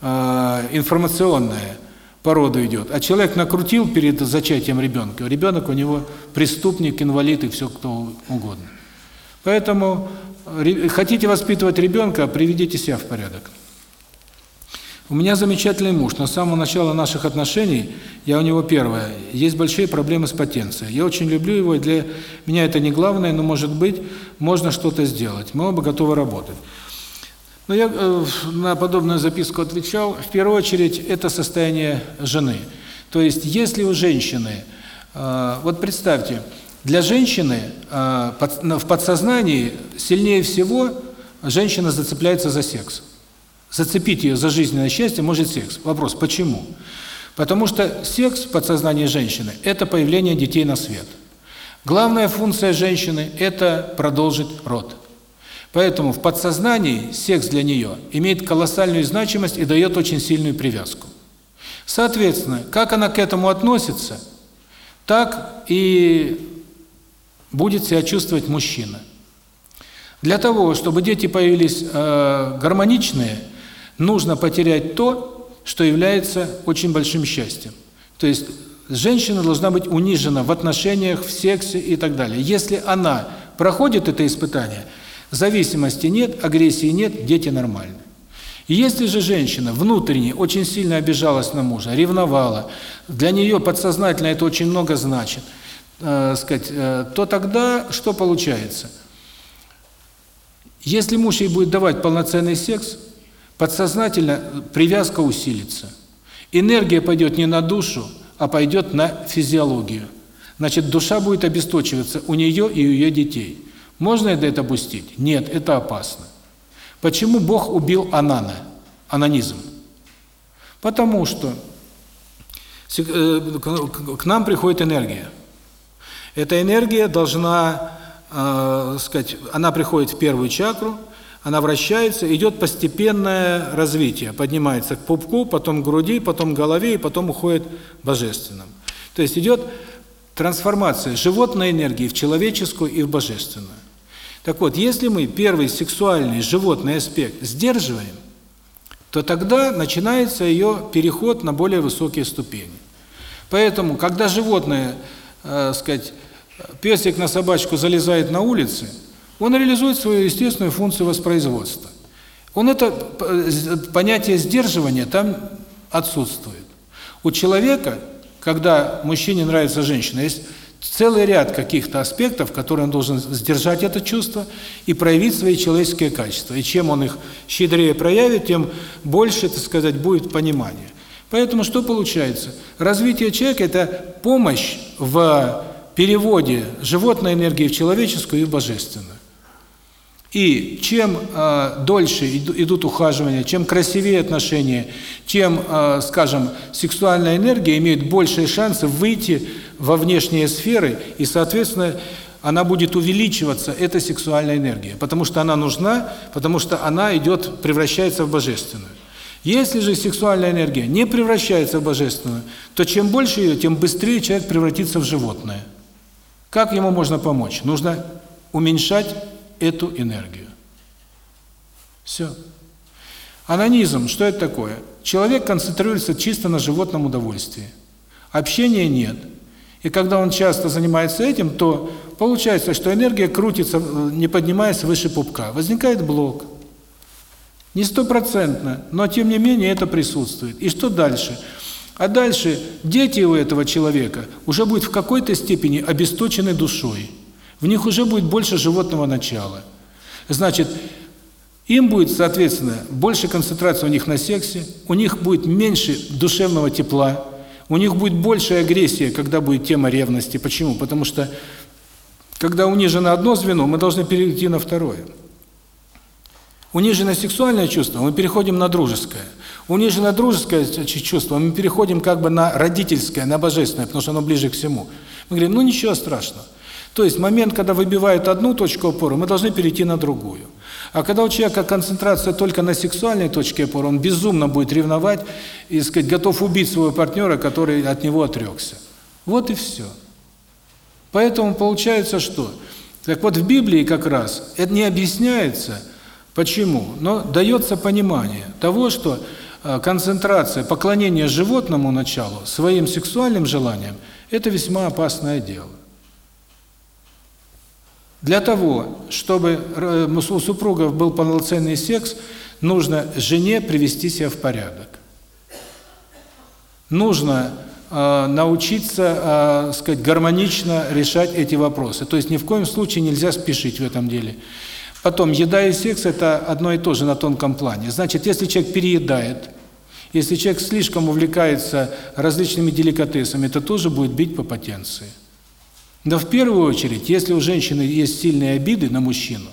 э, информационная по роду идет. А человек накрутил перед зачатием ребенка, ребенок у него преступник, инвалид и все кто угодно. Поэтому хотите воспитывать ребенка, приведите себя в порядок. У меня замечательный муж. На самого начала наших отношений, я у него первая, есть большие проблемы с потенцией. Я очень люблю его, и для меня это не главное, но, может быть, можно что-то сделать. Мы оба готовы работать. Но я э, на подобную записку отвечал. В первую очередь, это состояние жены. То есть, если у женщины, э, вот представьте, для женщины э, под, в подсознании сильнее всего женщина зацепляется за секс. Зацепить ее за жизненное счастье может секс. Вопрос, почему? Потому что секс в подсознании женщины – это появление детей на свет. Главная функция женщины – это продолжить род. Поэтому в подсознании секс для нее имеет колоссальную значимость и дает очень сильную привязку. Соответственно, как она к этому относится, так и будет себя чувствовать мужчина. Для того, чтобы дети появились э, гармоничные – нужно потерять то, что является очень большим счастьем. То есть женщина должна быть унижена в отношениях, в сексе и так далее. Если она проходит это испытание, зависимости нет, агрессии нет, дети нормальны. Если же женщина внутренне очень сильно обижалась на мужа, ревновала, для нее подсознательно это очень много значит, э, сказать, э, то тогда что получается? Если муж ей будет давать полноценный секс, Подсознательно привязка усилится. Энергия пойдет не на душу, а пойдет на физиологию. Значит, душа будет обесточиваться у нее и у ее детей. Можно это допустить? Нет, это опасно. Почему Бог убил Анана, анонизм? Потому что э, к нам приходит энергия. Эта энергия должна, э, сказать, она приходит в первую чакру, она вращается, идет постепенное развитие, поднимается к пупку, потом к груди, потом к голове, и потом уходит к божественному. То есть идет трансформация животной энергии в человеческую и в божественную. Так вот, если мы первый сексуальный животный аспект сдерживаем, то тогда начинается ее переход на более высокие ступени. Поэтому, когда животное, э, сказать, песик на собачку залезает на улице, он реализует свою естественную функцию воспроизводства. Он это понятие сдерживания там отсутствует. У человека, когда мужчине нравится женщина, есть целый ряд каких-то аспектов, которые он должен сдержать это чувство и проявить свои человеческие качества. И чем он их щедрее проявит, тем больше, так сказать, будет понимания. Поэтому что получается? Развитие человека – это помощь в переводе животной энергии в человеческую и в божественную. И чем э, дольше идут ухаживания, чем красивее отношения, тем, э, скажем, сексуальная энергия имеет большие шансы выйти во внешние сферы, и, соответственно, она будет увеличиваться, эта сексуальная энергия, потому что она нужна, потому что она идет, превращается в божественную. Если же сексуальная энергия не превращается в божественную, то чем больше ее, тем быстрее человек превратится в животное. Как ему можно помочь? Нужно уменьшать эту энергию. Все. Анонизм, что это такое? Человек концентрируется чисто на животном удовольствии. Общения нет. И когда он часто занимается этим, то получается, что энергия крутится, э, не поднимаясь выше пупка. Возникает блок. Не стопроцентно, но тем не менее это присутствует. И что дальше? А дальше дети у этого человека уже будут в какой-то степени обесточены душой. В них уже будет больше животного начала. Значит, им будет, соответственно, больше концентрация у них на сексе, у них будет меньше душевного тепла, у них будет больше агрессия, когда будет тема ревности. Почему? Потому что, когда унижено одно звено, мы должны перейти на второе. Унижено сексуальное чувство, мы переходим на дружеское. Унижено дружеское чувство, мы переходим как бы на родительское, на божественное, потому что оно ближе к всему. Мы говорим, ну ничего страшного. То есть момент, когда выбивают одну точку опоры, мы должны перейти на другую. А когда у человека концентрация только на сексуальной точке опоры, он безумно будет ревновать и, сказать, готов убить своего партнера, который от него отрекся. Вот и все. Поэтому получается что? Так вот в Библии как раз это не объясняется, почему, но дается понимание того, что э, концентрация, поклонение животному началу, своим сексуальным желаниям, это весьма опасное дело. Для того, чтобы э, у супругов был полноценный секс, нужно жене привести себя в порядок. Нужно э, научиться, э, сказать, гармонично решать эти вопросы. То есть ни в коем случае нельзя спешить в этом деле. Потом, еда и секс – это одно и то же на тонком плане. Значит, если человек переедает, если человек слишком увлекается различными деликатесами, это тоже будет бить по потенции. Но в первую очередь, если у женщины есть сильные обиды на мужчину,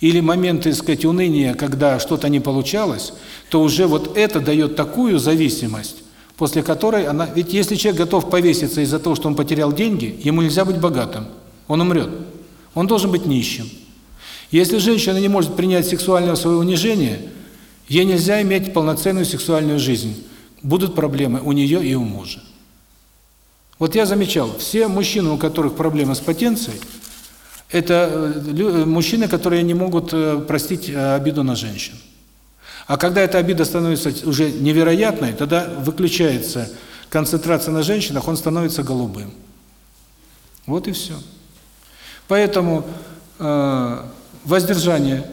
или моменты, так сказать, уныния, когда что-то не получалось, то уже вот это дает такую зависимость, после которой она... Ведь если человек готов повеситься из-за того, что он потерял деньги, ему нельзя быть богатым, он умрет. Он должен быть нищим. Если женщина не может принять сексуальное свое унижение, ей нельзя иметь полноценную сексуальную жизнь. Будут проблемы у нее и у мужа. Вот я замечал, все мужчины, у которых проблемы с потенцией, это э, мужчины, которые не могут э, простить э, обиду на женщин. А когда эта обида становится уже невероятной, тогда выключается концентрация на женщинах, он становится голубым. Вот и все. Поэтому э, воздержание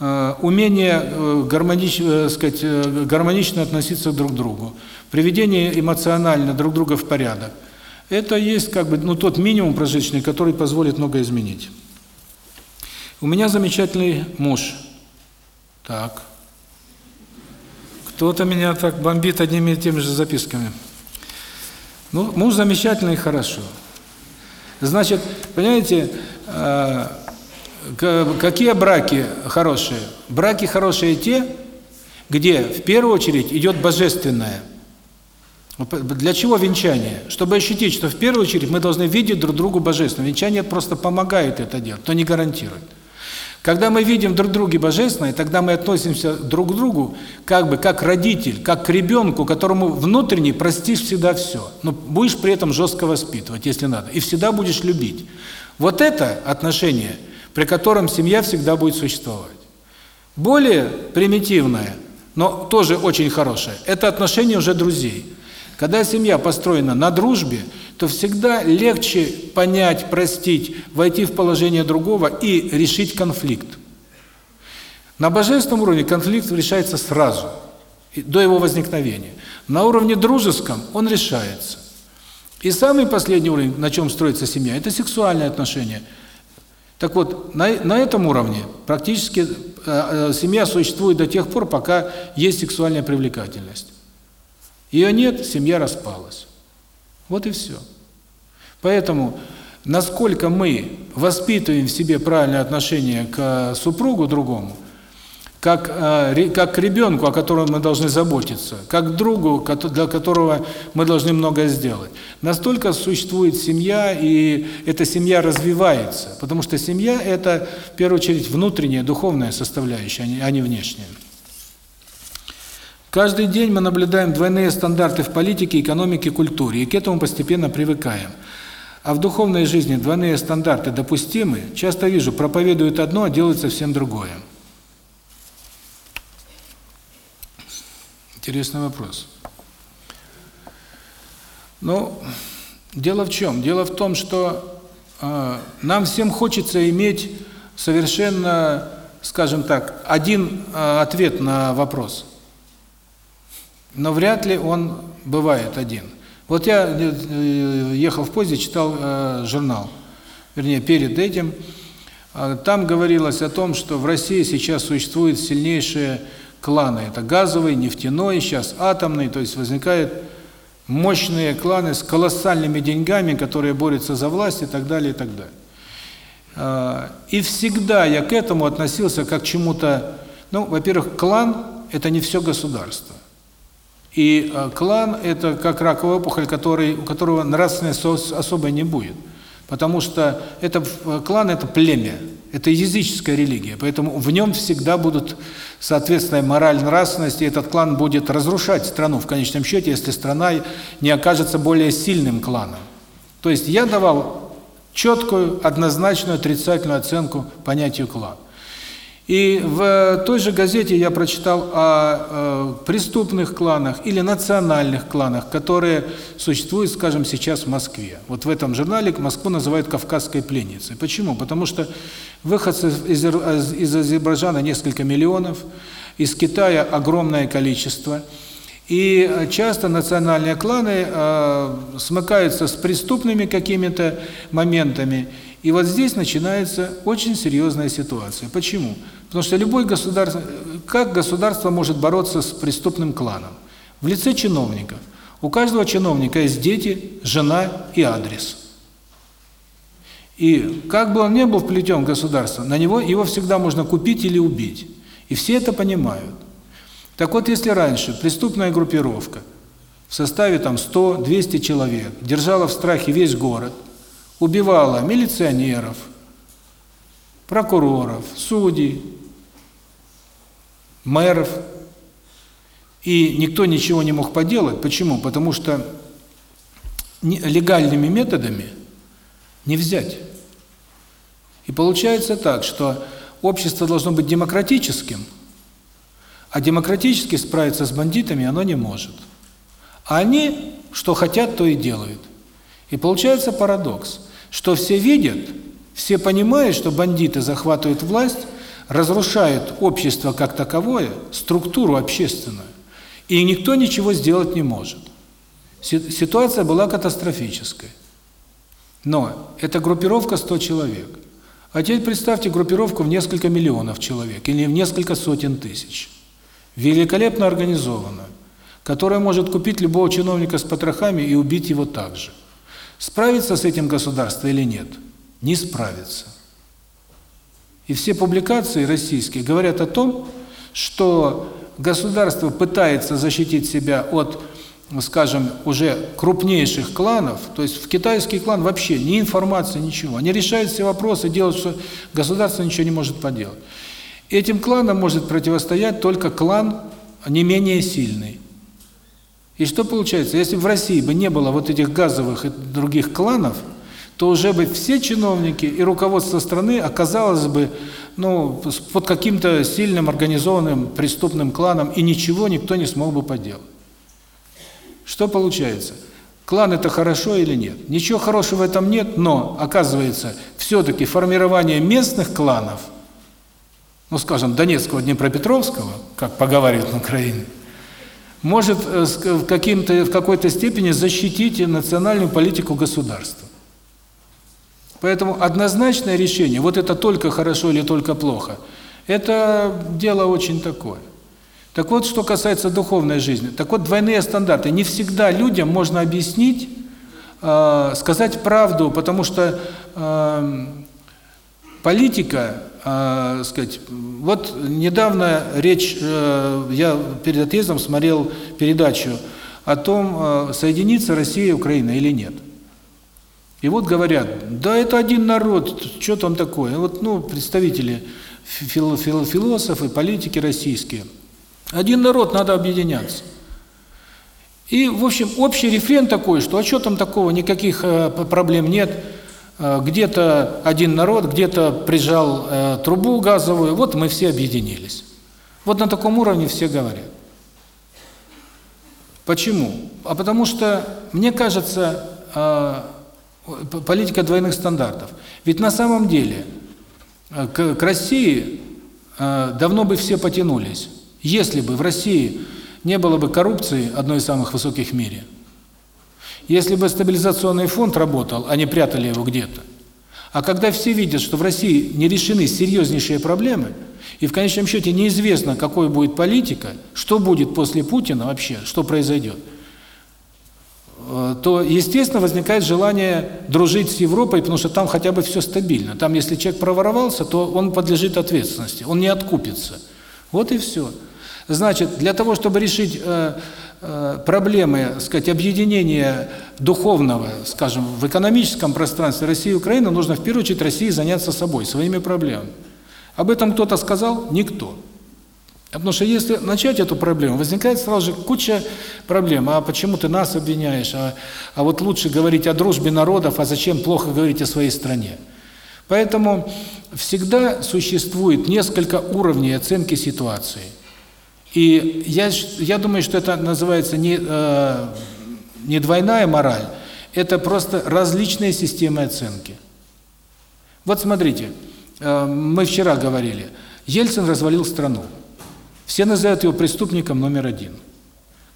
Э, умение э, гармонично, э, сказать, гармонично относиться друг к другу, приведение эмоционально друг друга в порядок. Это есть как бы ну тот минимум прожиточный, который позволит много изменить. У меня замечательный муж. Так. Кто-то меня так бомбит одними и теми же записками. Ну, муж замечательный, хорошо. Значит, понимаете, Какие браки хорошие? Браки хорошие те, где в первую очередь идет божественное. Для чего венчание? Чтобы ощутить, что в первую очередь мы должны видеть друг другу божественное. Венчание просто помогает это делать, но не гарантирует. Когда мы видим друг друга божественное, тогда мы относимся друг к другу как бы как родитель, как к ребенку, которому внутренне простишь всегда все. Но будешь при этом жестко воспитывать, если надо. И всегда будешь любить. Вот это отношение – при котором семья всегда будет существовать. Более примитивное, но тоже очень хорошее, это отношение уже друзей. Когда семья построена на дружбе, то всегда легче понять, простить, войти в положение другого и решить конфликт. На божественном уровне конфликт решается сразу, до его возникновения. На уровне дружеском он решается. И самый последний уровень, на чем строится семья, это сексуальные отношения – так вот, на, на этом уровне практически э, э, семья существует до тех пор, пока есть сексуальная привлекательность. Ее нет, семья распалась. Вот и все. Поэтому, насколько мы воспитываем в себе правильное отношение к супругу другому, как, э, как к ребенку, о котором мы должны заботиться, как к другу, для которого мы должны многое сделать. Настолько существует семья, и эта семья развивается, потому что семья – это, в первую очередь, внутренняя, духовная составляющая, а не а внешняя. Каждый день мы наблюдаем двойные стандарты в политике, экономике, культуре, и к этому постепенно привыкаем. А в духовной жизни двойные стандарты допустимы. Часто вижу, проповедуют одно, а делают совсем другое. Интересный вопрос. Ну, Дело в чем? Дело в том, что э, нам всем хочется иметь совершенно, скажем так, один э, ответ на вопрос. Но вряд ли он бывает один. Вот я э, ехал в поезде, читал э, журнал, вернее, перед этим, э, там говорилось о том, что в России сейчас существуют сильнейшие кланы. Это газовый, нефтяной, сейчас атомный, то есть возникают мощные кланы с колоссальными деньгами, которые борются за власть и так далее, и так далее. А, и всегда я к этому относился как к чему-то, ну, во-первых, клан – это не все государство. И а, клан – это как раковая опухоль, который, у которого нравственности особой не будет. Потому что это клан – это племя, это языческая религия, поэтому в нем всегда будут соответственная мораль, нравственность, и этот клан будет разрушать страну в конечном счете, если страна не окажется более сильным кланом. То есть я давал четкую, однозначную отрицательную оценку понятию клан. И в той же газете я прочитал о э, преступных кланах или национальных кланах, которые существуют, скажем, сейчас в Москве. Вот в этом журнале Москву называют «Кавказской пленницей». Почему? Потому что выходцев из, из Азербайджана несколько миллионов, из Китая огромное количество – и часто национальные кланы э, смыкаются с преступными какими-то моментами. И вот здесь начинается очень серьезная ситуация. Почему? Потому что любой государство, как государство может бороться с преступным кланом? В лице чиновников. У каждого чиновника есть дети, жена и адрес. И как бы он ни был вплетен в государство, на него его всегда можно купить или убить. И все это понимают. Так вот, если раньше преступная группировка в составе там 100-200 человек держала в страхе весь город, убивала милиционеров, прокуроров, судей, мэров, и никто ничего не мог поделать. Почему? Потому что легальными методами не взять. И получается так, что общество должно быть демократическим, а демократически справиться с бандитами оно не может. А они, что хотят, то и делают. И получается парадокс, что все видят, все понимают, что бандиты захватывают власть, разрушают общество как таковое, структуру общественную, и никто ничего сделать не может. Ситуация была катастрофической. Но это группировка 100 человек. А теперь представьте группировку в несколько миллионов человек или в несколько сотен тысяч великолепно организованную, которая может купить любого чиновника с потрохами и убить его также. Справится с этим государство или нет? Не справится. И все публикации российские говорят о том, что государство пытается защитить себя от, скажем, уже крупнейших кланов, то есть в китайский клан вообще ни информации, ничего. Они решают все вопросы, делают, что государство ничего не может поделать. Этим кланам может противостоять только клан не менее сильный. И что получается? Если в России бы не было вот этих газовых и других кланов, то уже бы все чиновники и руководство страны оказалось бы ну, под каким-то сильным организованным преступным кланом, и ничего никто не смог бы поделать. Что получается? Клан это хорошо или нет? Ничего хорошего в этом нет, но, оказывается, все-таки формирование местных кланов – ну, скажем, Донецкого, Днепропетровского, как поговаривают на Украине, может э, в каким-то в какой-то степени защитить национальную политику государства. Поэтому однозначное решение, вот это только хорошо или только плохо, это дело очень такое. Так вот, что касается духовной жизни. Так вот, двойные стандарты. Не всегда людям можно объяснить, э, сказать правду, потому что э, политика э, сказать, вот недавно речь, э, я перед отъездом смотрел передачу о том, э, соединится Россия и Украина или нет. И вот говорят, да это один народ, что там такое? Вот, ну, представители, фил, фил, философы, политики российские. Один народ, надо объединяться. И, в общем, общий рефрен такой, что а что там такого, никаких э, проблем нет. Э, где-то один народ, где-то прижал э, трубу газовую, вот мы все объединились. Вот на таком уровне все говорят. Почему? А потому что, мне кажется, э, политика двойных стандартов. Ведь на самом деле э, к, к России э, давно бы все потянулись, если бы в России не было бы коррупции, одной из самых высоких в мире, если бы стабилизационный фонд работал, а не прятали его где-то, а когда все видят, что в России не решены серьезнейшие проблемы, и в конечном счете неизвестно, какой будет политика, что будет после Путина вообще, что произойдет, то, естественно, возникает желание дружить с Европой, потому что там хотя бы все стабильно. Там, если человек проворовался, то он подлежит ответственности, он не откупится. Вот и все. Значит, для того, чтобы решить э, э, проблемы, сказать, объединения духовного, скажем, в экономическом пространстве России и Украины, нужно в первую очередь России заняться собой, своими проблемами. Об этом кто-то сказал? Никто. Потому что если начать эту проблему, возникает сразу же куча проблем. А почему ты нас обвиняешь? А, а вот лучше говорить о дружбе народов, а зачем плохо говорить о своей стране? Поэтому всегда существует несколько уровней оценки ситуации – и я, я думаю, что это называется не, э, не двойная мораль, это просто различные системы оценки. Вот смотрите, э, мы вчера говорили, Ельцин развалил страну. Все называют его преступником номер один.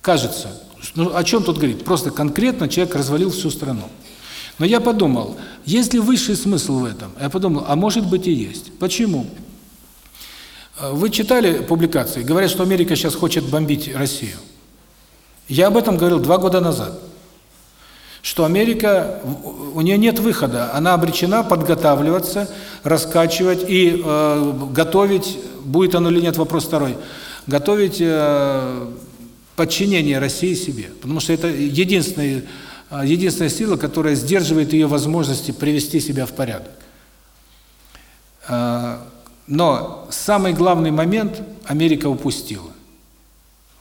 Кажется, ну о чем тут говорить? Просто конкретно человек развалил всю страну. Но я подумал, есть ли высший смысл в этом? Я подумал, а может быть и есть. Почему? Почему? Вы читали публикации? Говорят, что Америка сейчас хочет бомбить Россию. Я об этом говорил два года назад. Что Америка, у нее нет выхода, она обречена подготавливаться, раскачивать и э, готовить, будет оно или нет, вопрос второй, готовить э, подчинение России себе. Потому что это единственная, э, единственная сила, которая сдерживает ее возможности привести себя в порядок. Э, но самый главный момент Америка упустила.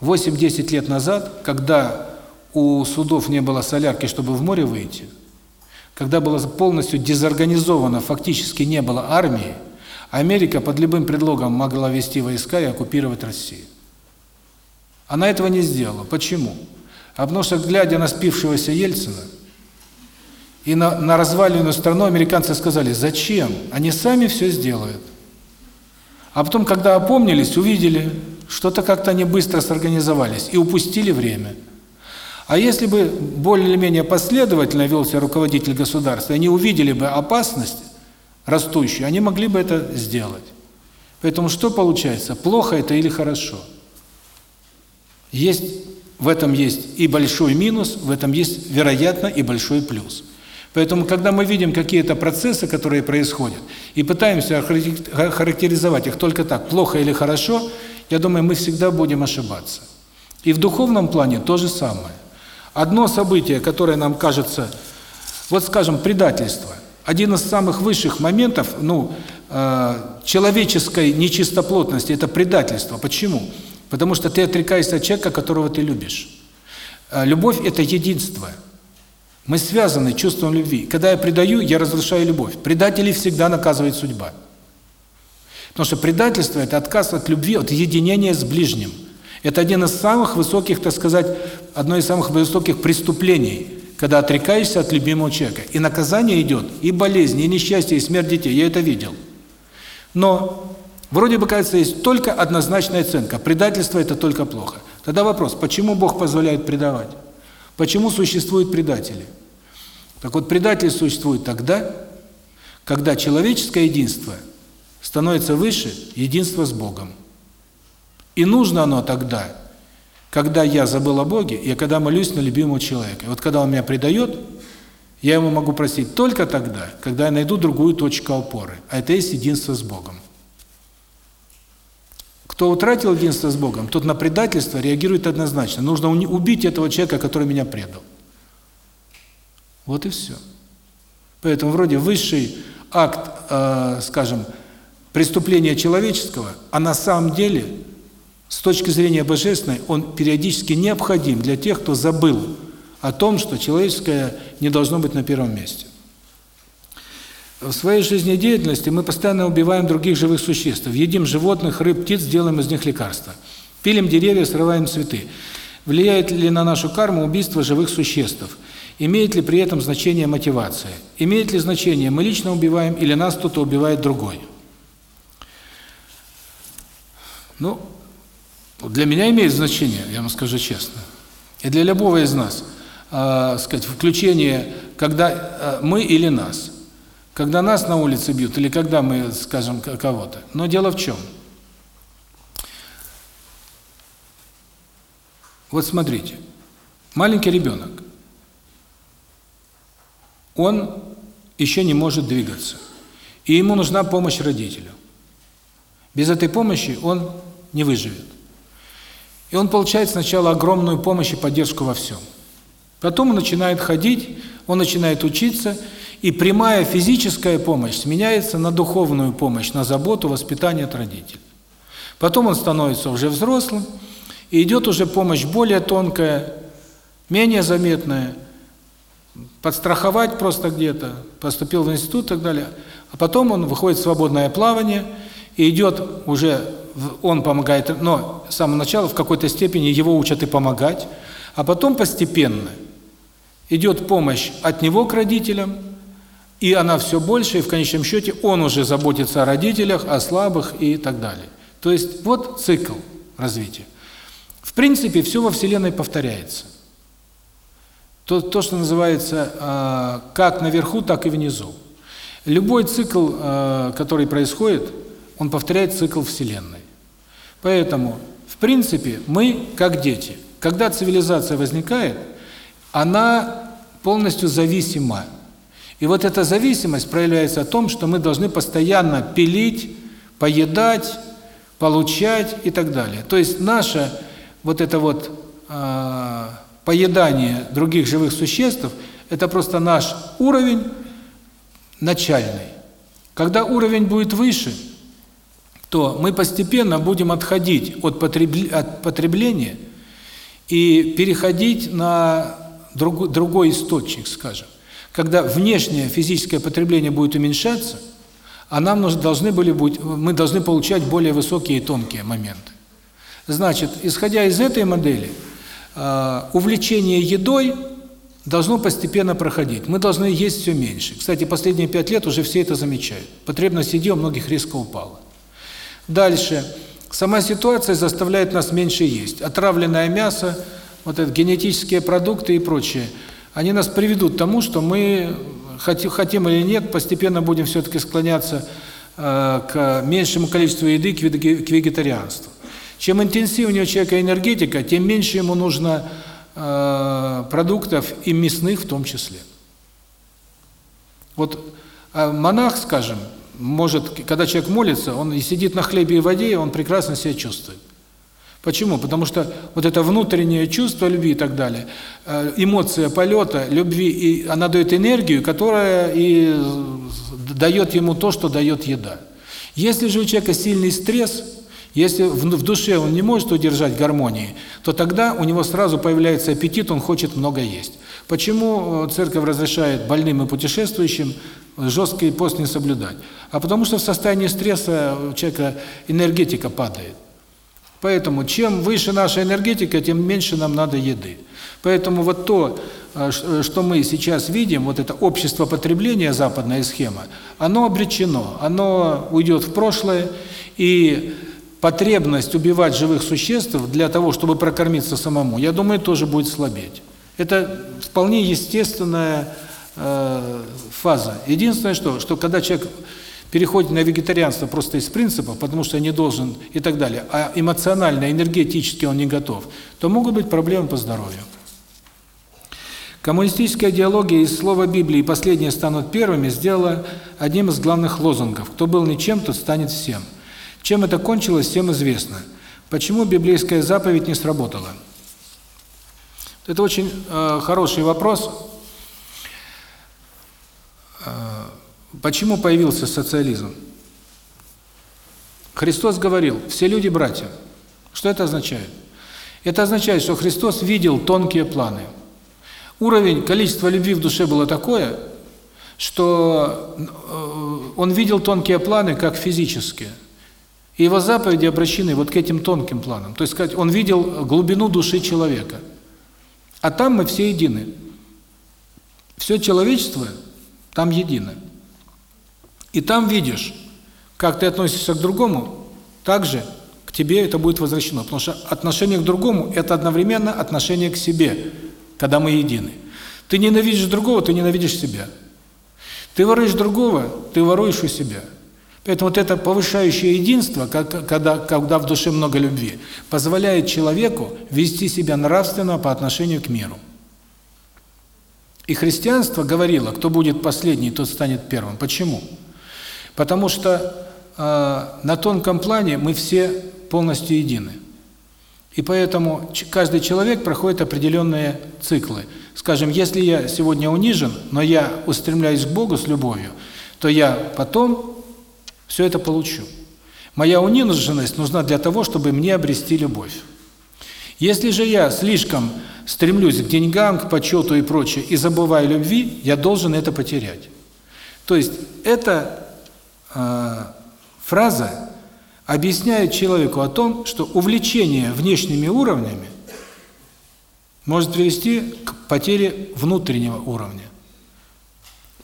8-10 лет назад, когда у судов не было солярки, чтобы в море выйти, когда было полностью дезорганизовано, фактически не было армии, Америка под любым предлогом могла вести войска и оккупировать Россию. Она этого не сделала. Почему? А потому что, глядя на спившегося Ельцина и на, на разваленную страну, американцы сказали, зачем? Они сами все сделают. А потом, когда опомнились, увидели, что-то как-то они быстро сорганизовались и упустили время. А если бы более или менее последовательно вел себя руководитель государства, они увидели бы опасность растущую, они могли бы это сделать. Поэтому что получается? Плохо это или хорошо? Есть в этом есть и большой минус, в этом есть, вероятно, и большой плюс. Поэтому, когда мы видим какие-то процессы, которые происходят, и пытаемся характеризовать их только так, плохо или хорошо, я думаю, мы всегда будем ошибаться. И в духовном плане то же самое. Одно событие, которое нам кажется, вот скажем, предательство, один из самых высших моментов, ну, э, человеческой нечистоплотности – это предательство. Почему? Потому что ты отрекаешься от человека, которого ты любишь. Э, любовь – это единство – мы связаны чувством любви. Когда я предаю, я разрушаю любовь. Предателей всегда наказывает судьба. Потому что предательство – это отказ от любви, от единения с ближним. Это один из самых высоких, так сказать, одно из самых высоких преступлений, когда отрекаешься от любимого человека. И наказание идет, и болезнь, и несчастье, и смерть детей. Я это видел. Но вроде бы, кажется, есть только однозначная оценка. Предательство – это только плохо. Тогда вопрос, почему Бог позволяет предавать? Почему существуют предатели? Так вот, предатель существует тогда, когда человеческое единство становится выше единства с Богом. И нужно оно тогда, когда я забыл о Боге, и когда молюсь на любимого человека. И вот когда он меня предает, я ему могу простить только тогда, когда я найду другую точку опоры, а это есть единство с Богом. Кто утратил единство с Богом, тот на предательство реагирует однозначно. Нужно убить этого человека, который меня предал. Вот и все. Поэтому вроде высший акт, э, скажем, преступления человеческого, а на самом деле, с точки зрения божественной, он периодически необходим для тех, кто забыл о том, что человеческое не должно быть на первом месте. В своей жизнедеятельности мы постоянно убиваем других живых существ. Едим животных, рыб, птиц, делаем из них лекарства. Пилим деревья, срываем цветы. Влияет ли на нашу карму убийство живых существ? Имеет ли при этом значение мотивация? Имеет ли значение, мы лично убиваем или нас кто-то убивает другой? Ну, для меня имеет значение, я вам скажу честно. И для любого из нас, э, сказать, включение, когда э, мы или нас. Когда нас на улице бьют или когда мы, скажем, кого-то. Но дело в чем? Вот смотрите. Маленький ребенок он еще не может двигаться. И ему нужна помощь родителю. Без этой помощи он не выживет. И он получает сначала огромную помощь и поддержку во всем. Потом он начинает ходить, он начинает учиться, и прямая физическая помощь сменяется на духовную помощь, на заботу, воспитание от родителей. Потом он становится уже взрослым, и идет уже помощь более тонкая, менее заметная – подстраховать просто где-то, поступил в институт и так далее. А потом он выходит в свободное плавание и идет уже, он помогает, но с самого начала в какой-то степени его учат и помогать, а потом постепенно идет помощь от него к родителям, и она все больше, и в конечном счете он уже заботится о родителях, о слабых и так далее. То есть вот цикл развития. В принципе, все во Вселенной повторяется то, то что называется э, как наверху, так и внизу. Любой цикл, э, который происходит, он повторяет цикл Вселенной. Поэтому, в принципе, мы, как дети, когда цивилизация возникает, она полностью зависима. И вот эта зависимость проявляется в том, что мы должны постоянно пилить, поедать, получать и так далее. То есть наша вот эта вот... Э, поедание других живых существ – это просто наш уровень начальный. Когда уровень будет выше, то мы постепенно будем отходить от, потребления и переходить на другой источник, скажем. Когда внешнее физическое потребление будет уменьшаться, а нам должны были быть, мы должны получать более высокие и тонкие моменты. Значит, исходя из этой модели – Э, увлечение едой должно постепенно проходить. Мы должны есть все меньше. Кстати, последние пять лет уже все это замечают. Потребность еды у многих резко упала. Дальше. Сама ситуация заставляет нас меньше есть. Отравленное мясо, вот это генетические продукты и прочее, они нас приведут к тому, что мы, хотим или нет, постепенно будем все-таки склоняться э, к меньшему количеству еды, к вегетарианству. Чем интенсивнее у человека энергетика, тем меньше ему нужно э, продуктов и мясных в том числе. Вот э, монах, скажем, может, когда человек молится, он и сидит на хлебе и воде, он прекрасно себя чувствует. Почему? Потому что вот это внутреннее чувство любви и так далее, э, эмоция полета, любви, и она дает энергию, которая и дает ему то, что дает еда. Если же у человека сильный стресс, если в душе он не может удержать гармонии, то тогда у него сразу появляется аппетит, он хочет много есть. Почему э, церковь разрешает больным и путешествующим жесткий пост не соблюдать? А потому что в состоянии стресса у человека энергетика падает. Поэтому чем выше наша энергетика, тем меньше нам надо еды. Поэтому вот то, э, э, что мы сейчас видим, вот это общество потребления, западная схема, оно обречено, оно уйдет в прошлое, и потребность убивать живых существ для того, чтобы прокормиться самому, я думаю, тоже будет слабеть. Это вполне естественная э, фаза. Единственное, что, что когда человек переходит на вегетарианство просто из принципа, потому что не должен и так далее, а эмоционально, энергетически он не готов, то могут быть проблемы по здоровью. Коммунистическая идеология из слова Библии «последние станут первыми» сделала одним из главных лозунгов «кто был ничем, тот станет всем». Чем это кончилось, всем известно. Почему библейская заповедь не сработала? Это очень э, хороший вопрос. Э, почему появился социализм? Христос говорил, все люди братья. Что это означает? Это означает, что Христос видел тонкие планы. Уровень, количество любви в душе было такое, что э, он видел тонкие планы как физические – и его заповеди обращены вот к этим тонким планам. То есть, сказать, он видел глубину души человека. А там мы все едины. все человечество там едино. И там видишь, как ты относишься к другому, так же к тебе это будет возвращено. Потому что отношение к другому – это одновременно отношение к себе, когда мы едины. Ты ненавидишь другого, ты ненавидишь себя. Ты воруешь другого, ты воруешь у себя. Поэтому вот это повышающее единство, когда, когда в душе много любви, позволяет человеку вести себя нравственно по отношению к миру. И христианство говорило, кто будет последний, тот станет первым. Почему? Потому что э, на тонком плане мы все полностью едины. И поэтому каждый человек проходит определенные циклы. Скажем, если я сегодня унижен, но я устремляюсь к Богу с любовью, то я потом все это получу. Моя униженность нужна для того, чтобы мне обрести любовь. Если же я слишком стремлюсь к деньгам, к почету и прочее, и забываю любви, я должен это потерять. То есть эта э, фраза объясняет человеку о том, что увлечение внешними уровнями может привести к потере внутреннего уровня.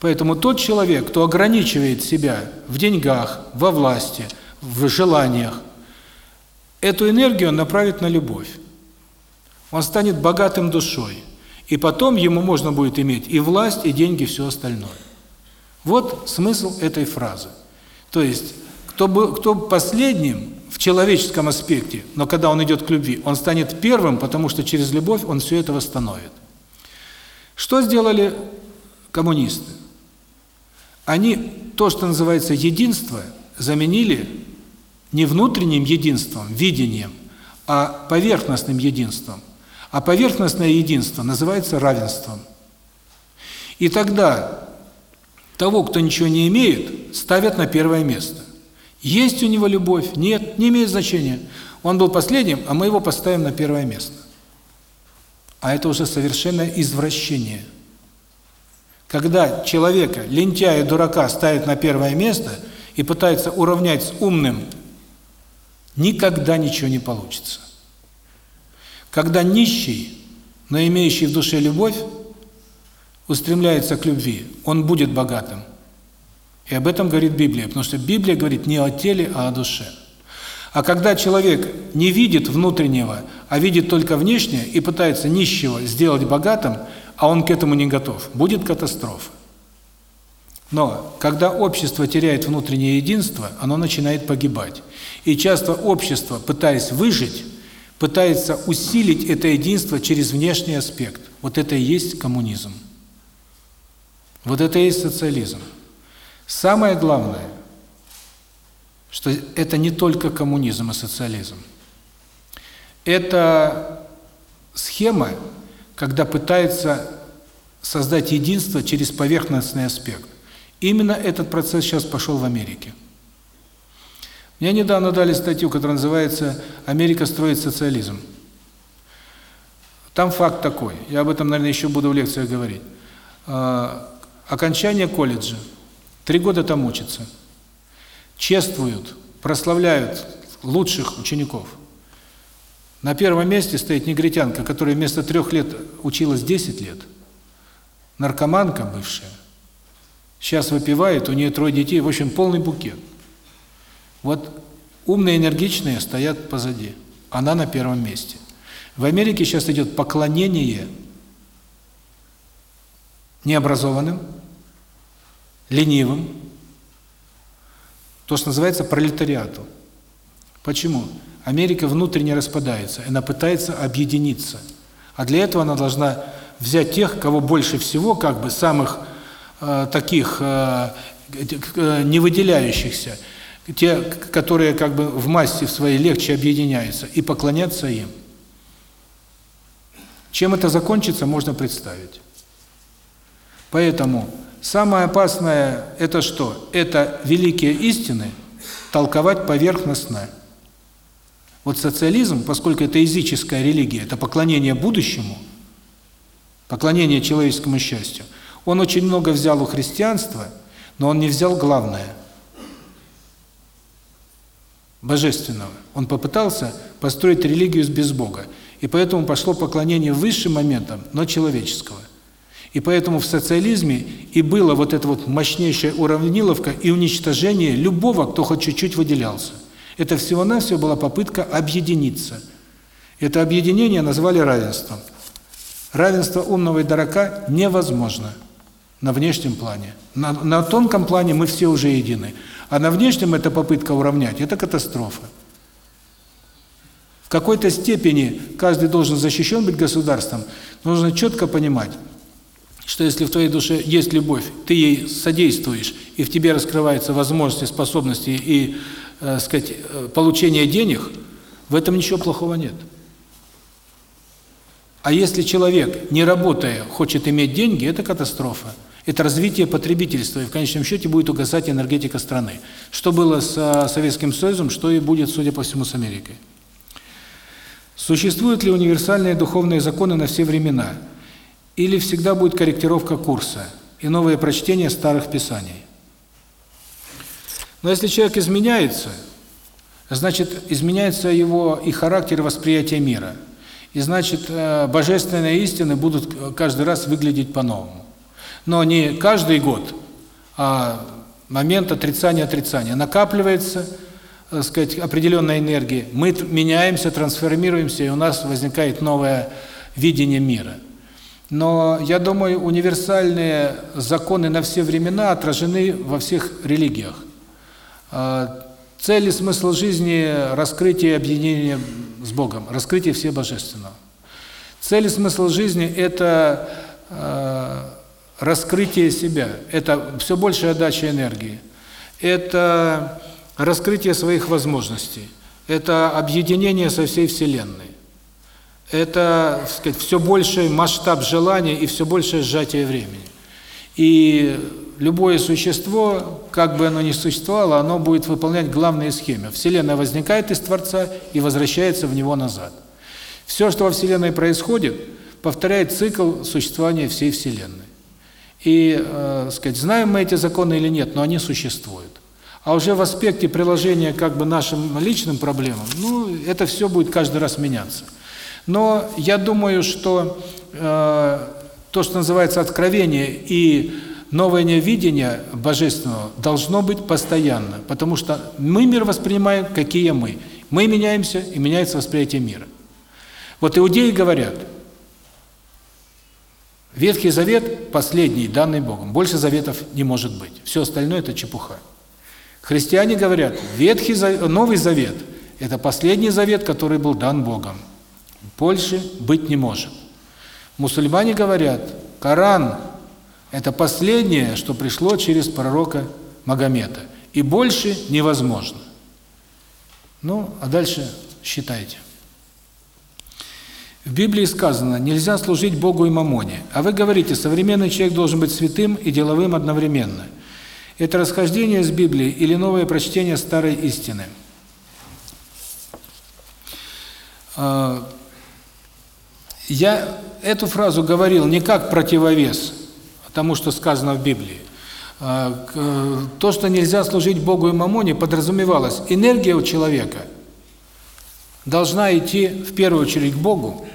Поэтому тот человек, кто ограничивает себя в деньгах, во власти, в желаниях, эту энергию он направит на любовь. Он станет богатым душой. И потом ему можно будет иметь и власть, и деньги, и все остальное. Вот смысл этой фразы. То есть, кто, бы, кто последним в человеческом аспекте, но когда он идет к любви, он станет первым, потому что через любовь он все это восстановит. Что сделали коммунисты? Они то, что называется единство, заменили не внутренним единством, видением, а поверхностным единством. А поверхностное единство называется равенством. И тогда того, кто ничего не имеет, ставят на первое место. Есть у него любовь? Нет, не имеет значения. Он был последним, а мы его поставим на первое место. А это уже совершенное извращение – когда человека, лентяя, дурака, ставят на первое место и пытаются уравнять с умным, никогда ничего не получится. Когда нищий, но имеющий в душе любовь, устремляется к любви, он будет богатым. И об этом говорит Библия, потому что Библия говорит не о теле, а о душе. А когда человек не видит внутреннего, а видит только внешнее и пытается нищего сделать богатым – а он к этому не готов, будет катастрофа. Но когда общество теряет внутреннее единство, оно начинает погибать. И часто общество, пытаясь выжить, пытается усилить это единство через внешний аспект. Вот это и есть коммунизм. Вот это и есть социализм. Самое главное, что это не только коммунизм и социализм. Это схема, когда пытается создать единство через поверхностный аспект. Именно этот процесс сейчас пошел в Америке. Мне недавно дали статью, которая называется «Америка строит социализм». Там факт такой, я об этом, наверное, еще буду в лекциях говорить. А, окончание колледжа, три года там учатся, чествуют, прославляют лучших учеников – на первом месте стоит негритянка, которая вместо трех лет училась 10 лет. Наркоманка бывшая. Сейчас выпивает, у нее трое детей, в общем, полный букет. Вот умные, энергичные стоят позади. Она на первом месте. В Америке сейчас идет поклонение необразованным, ленивым, то, что называется пролетариату. Почему? Почему? Америка внутренне распадается, она пытается объединиться. А для этого она должна взять тех, кого больше всего, как бы самых э, таких э, э, не выделяющихся, те, которые как бы в массе в своей легче объединяются, и поклоняться им. Чем это закончится, можно представить. Поэтому самое опасное – это что? Это великие истины толковать поверхностно – вот социализм, поскольку это языческая религия, это поклонение будущему, поклонение человеческому счастью, он очень много взял у христианства, но он не взял главное – божественного. Он попытался построить религию без Бога. И поэтому пошло поклонение высшим моментам, но человеческого. И поэтому в социализме и было вот эта вот мощнейшая уравниловка и уничтожение любого, кто хоть чуть-чуть выделялся. Это всего-навсего была попытка объединиться. Это объединение назвали равенством. Равенство умного и дурака невозможно на внешнем плане. На, на тонком плане мы все уже едины. А на внешнем это попытка уравнять, это катастрофа. В какой-то степени каждый должен защищен быть государством, нужно четко понимать, что если в твоей душе есть любовь, ты ей содействуешь, и в тебе раскрываются возможности, способности и, э, сказать, э, получение денег, в этом ничего плохого нет. А если человек, не работая, хочет иметь деньги, это катастрофа. Это развитие потребительства, и в конечном счете будет угасать энергетика страны. Что было с Советским Союзом, что и будет, судя по всему, с Америкой. Существуют ли универсальные духовные законы на все времена? Или всегда будет корректировка курса и новое прочтение старых писаний? Но если человек изменяется, значит, изменяется его и характер, и восприятие мира. И значит, э, божественные истины будут каждый раз выглядеть по-новому. Но не каждый год, а момент отрицания-отрицания. Накапливается, так сказать, определенная энергия, мы меняемся, трансформируемся, и у нас возникает новое видение мира. Но, я думаю, универсальные законы на все времена отражены во всех религиях. А, цель и смысл жизни – раскрытие объединения с Богом, раскрытие всего божественного. Цель и смысл жизни – это а, раскрытие себя, это все большая отдача энергии, это раскрытие своих возможностей, это объединение со всей Вселенной, это, сказать, все больший масштаб желания и все большее сжатие времени. И любое существо, как бы оно ни существовало, оно будет выполнять главные схемы. Вселенная возникает из Творца и возвращается в него назад. Все, что во Вселенной происходит, повторяет цикл существования всей Вселенной. И, э, сказать, знаем мы эти законы или нет, но они существуют. А уже в аспекте приложения как бы нашим личным проблемам, ну, это все будет каждый раз меняться. Но я думаю, что э, то, что называется откровение и новое видение божественного должно быть постоянно, потому что мы мир воспринимаем, какие мы. Мы меняемся, и меняется восприятие мира. Вот иудеи говорят, Ветхий Завет последний, данный Богом. Больше заветов не может быть. Все остальное это чепуха. Христиане говорят, Ветхий Новый Завет это последний завет, который был дан Богом. Больше быть не может. Мусульмане говорят, Коран это последнее, что пришло через пророка Магомета, и больше невозможно. Ну, а дальше считайте. В Библии сказано, нельзя служить Богу и мамоне. А вы говорите, современный человек должен быть святым и деловым одновременно. Это расхождение с Библией или новое прочтение старой истины? А, я эту фразу говорил не как противовес тому, что сказано в Библии. А, то, что нельзя служить Богу и мамоне, подразумевалось, энергия у человека должна идти в первую очередь к Богу,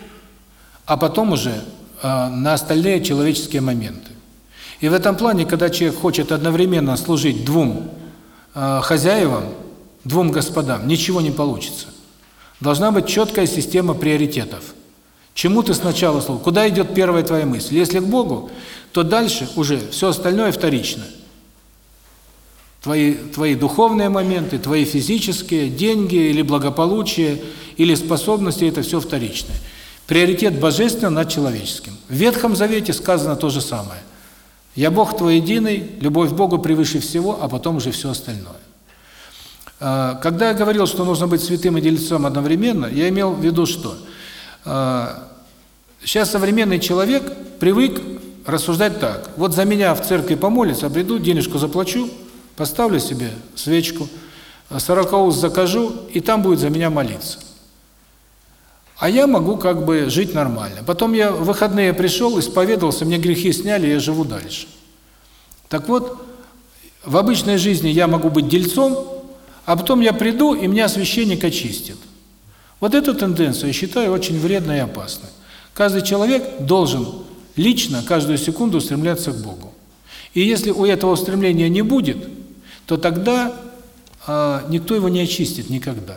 а потом уже э, на остальные человеческие моменты. И в этом плане, когда человек хочет одновременно служить двум э, хозяевам, двум господам, ничего не получится. Должна быть четкая система приоритетов. Чему ты сначала служишь? Куда идет первая твоя мысль? Если к Богу, то дальше уже все остальное вторично. Твои, твои духовные моменты, твои физические, деньги или благополучие, или способности – это все вторичное. Приоритет божественного над человеческим. В Ветхом Завете сказано то же самое. «Я Бог твой единый, любовь к Богу превыше всего, а потом уже все остальное». А, когда я говорил, что нужно быть святым и дельцом одновременно, я имел в виду что? Сейчас современный человек привык рассуждать так. Вот за меня в церкви помолятся, приду, денежку заплачу, поставлю себе свечку, сорокаус закажу, и там будет за меня молиться. А я могу как бы жить нормально. Потом я в выходные пришел, исповедовался, мне грехи сняли, я живу дальше. Так вот, в обычной жизни я могу быть дельцом, а потом я приду, и меня священник очистит. Вот эту тенденцию я считаю очень вредной и опасной. Каждый человек должен лично каждую секунду устремляться к Богу. И если у этого устремления не будет, то тогда э, никто его не очистит никогда.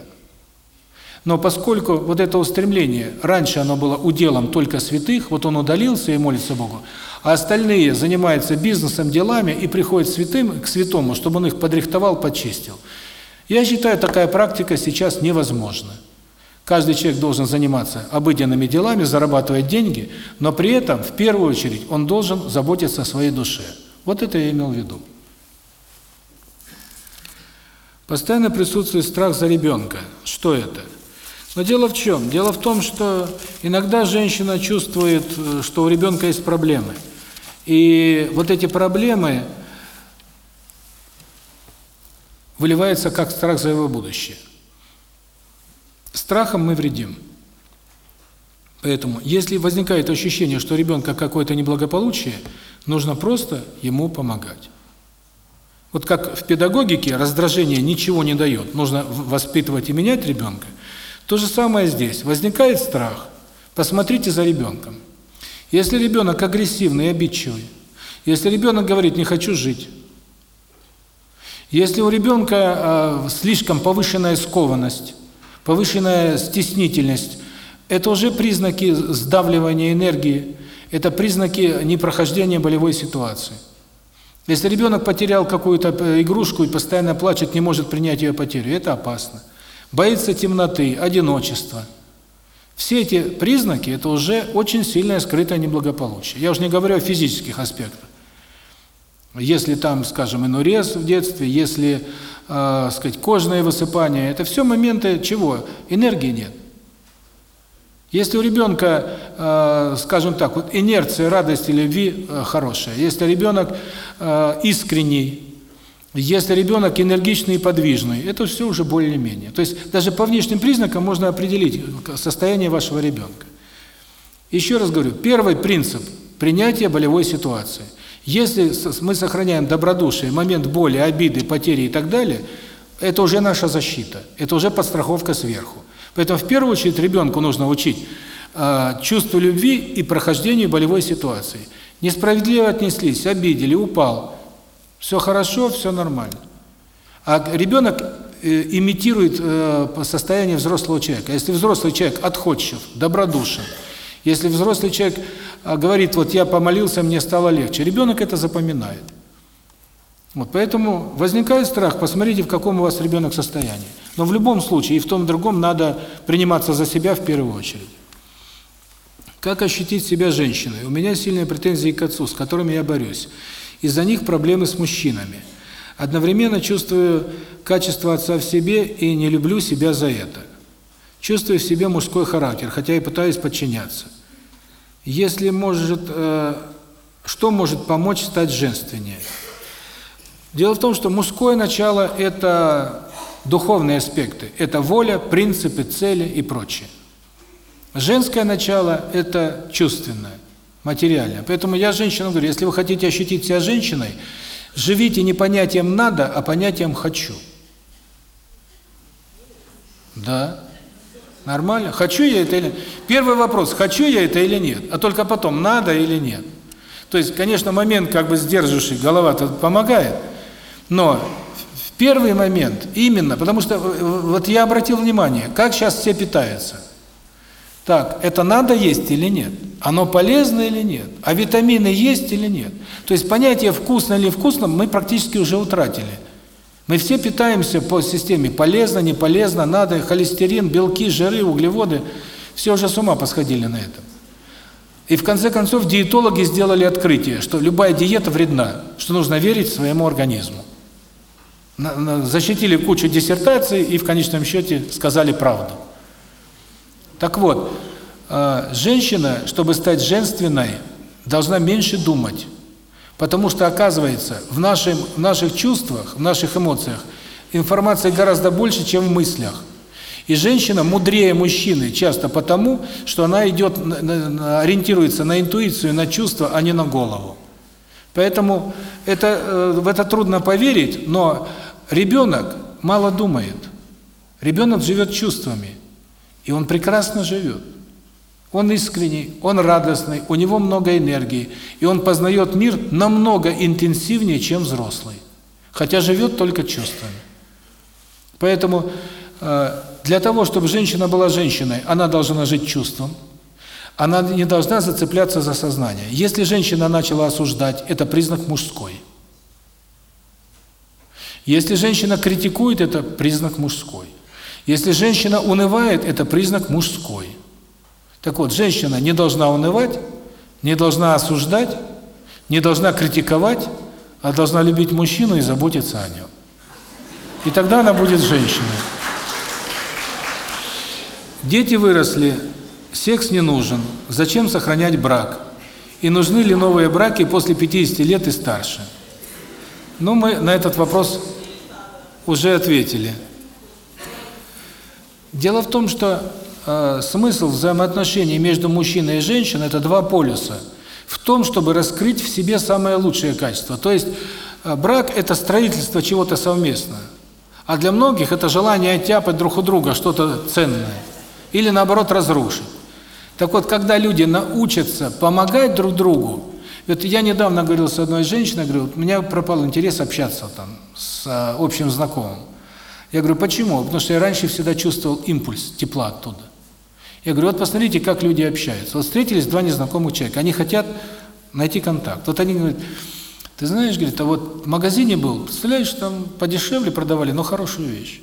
Но поскольку вот это устремление, раньше оно было уделом только святых, вот он удалился и молится Богу, а остальные занимаются бизнесом, делами и приходят святым, к святому, чтобы он их подрихтовал, почистил. Я считаю, такая практика сейчас невозможна. Каждый человек должен заниматься обыденными делами, зарабатывать деньги, но при этом, в первую очередь, он должен заботиться о своей душе. Вот это я имел в виду. Постоянно присутствует страх за ребенка. Что это? Но дело в чем? Дело в том, что иногда женщина чувствует, э, что у ребенка есть проблемы. И вот эти проблемы выливаются как страх за его будущее. Страхом мы вредим. Поэтому, если возникает ощущение, что ребенка какое-то неблагополучие, нужно просто ему помогать. Вот как в педагогике раздражение ничего не дает, нужно воспитывать и менять ребенка, то же самое здесь. Возникает страх, посмотрите за ребенком. Если ребенок агрессивный и обидчивый, если ребенок говорит «не хочу жить», если у ребенка э, слишком повышенная скованность, повышенная стеснительность, это уже признаки сдавливания энергии, это признаки непрохождения болевой ситуации. Если ребенок потерял какую-то э, игрушку и постоянно плачет, не может принять ее потерю, это опасно. Боится темноты, одиночества. Все эти признаки – это уже очень сильное скрытое неблагополучие. Я уже не говорю о физических аспектах. Если там, скажем, инурез в детстве, если, э, сказать, кожное высыпание, это все моменты чего? Энергии нет. Если у ребенка, э, скажем так, вот инерция радости, любви э, хорошая, если ребенок э, искренний, если ребенок энергичный и подвижный, это все уже более-менее. То есть даже по внешним признакам можно определить состояние вашего ребенка. Еще раз говорю, первый принцип – принятие болевой ситуации – если мы сохраняем добродушие, момент боли, обиды, потери и так далее, это уже наша защита, это уже подстраховка сверху. Поэтому в первую очередь ребенку нужно учить э, чувству любви и прохождению болевой ситуации. Несправедливо отнеслись, обидели, упал. Все хорошо, все нормально. А ребенок э, имитирует э, состояние взрослого человека. Если взрослый человек отходчив, добродушен, если взрослый человек а, говорит, вот я помолился, мне стало легче, ребенок это запоминает. Вот поэтому возникает страх, посмотрите, в каком у вас ребенок состоянии. Но в любом случае, и в том и другом надо приниматься за себя в первую очередь. Как ощутить себя женщиной? У меня сильные претензии к отцу, с которыми я борюсь. Из-за них проблемы с мужчинами. Одновременно чувствую качество отца в себе и не люблю себя за это. Чувствую в себе мужской характер, хотя и пытаюсь подчиняться. Если может, э, что может помочь стать женственнее? Дело в том, что мужское начало – это духовные аспекты, это воля, принципы, цели и прочее. Женское начало – это чувственное, материальное. Поэтому я женщинам говорю, если вы хотите ощутить себя женщиной, живите не понятием «надо», а понятием «хочу». Да. Нормально? Хочу я это или нет? Первый вопрос, хочу я это или нет, а только потом, надо или нет. То есть, конечно, момент как бы сдерживающий, голова-то помогает, но в первый момент именно, потому что вот я обратил внимание, как сейчас все питаются. Так, это надо есть или нет? Оно полезно или нет? А витамины есть или нет? То есть понятие вкусно или вкусно мы практически уже утратили. Мы все питаемся по системе полезно, не полезно, надо, холестерин, белки, жиры, углеводы. Все уже с ума посходили на этом. И в конце концов диетологи сделали открытие, что любая диета вредна, что нужно верить своему организму. Защитили кучу диссертаций и в конечном счете сказали правду. Так вот, э, женщина, чтобы стать женственной, должна меньше думать. Потому что, оказывается, в, нашем, в наших чувствах, в наших эмоциях информации гораздо больше, чем в мыслях. И женщина мудрее мужчины часто потому, что она идет, ориентируется на интуицию, на чувства, а не на голову. Поэтому это, э, в это трудно поверить, но ребенок мало думает. Ребенок живет чувствами, и он прекрасно живет. Он искренний, он радостный, у него много энергии, и он познает мир намного интенсивнее, чем взрослый, хотя живет только чувствами. Поэтому э, для того, чтобы женщина была женщиной, она должна жить чувством, она не должна зацепляться за сознание. Если женщина начала осуждать, это признак мужской. Если женщина критикует, это признак мужской. Если женщина унывает, это признак мужской. Так вот, женщина не должна унывать, не должна осуждать, не должна критиковать, а должна любить мужчину и заботиться о нем. И тогда она будет женщиной. Дети выросли, секс не нужен, зачем сохранять брак? И нужны ли новые браки после 50 лет и старше? Ну, мы на этот вопрос уже ответили. Дело в том, что э, смысл взаимоотношений между мужчиной и женщиной – это два полюса. В том, чтобы раскрыть в себе самое лучшее качество. То есть э, брак – это строительство чего-то совместного. А для многих это желание оттяпать друг у друга что-то ценное. Или наоборот разрушить. Так вот, когда люди научатся помогать друг другу, вот я недавно говорил с одной женщиной, говорю, у меня пропал интерес общаться там с э, общим знакомым. Я говорю, почему? Потому что я раньше всегда чувствовал импульс тепла оттуда. Я говорю, вот посмотрите, как люди общаются. Вот встретились два незнакомых человека, они хотят найти контакт. Вот они говорят, ты знаешь, говорит, а вот в магазине был, представляешь, там подешевле продавали, но хорошую вещь.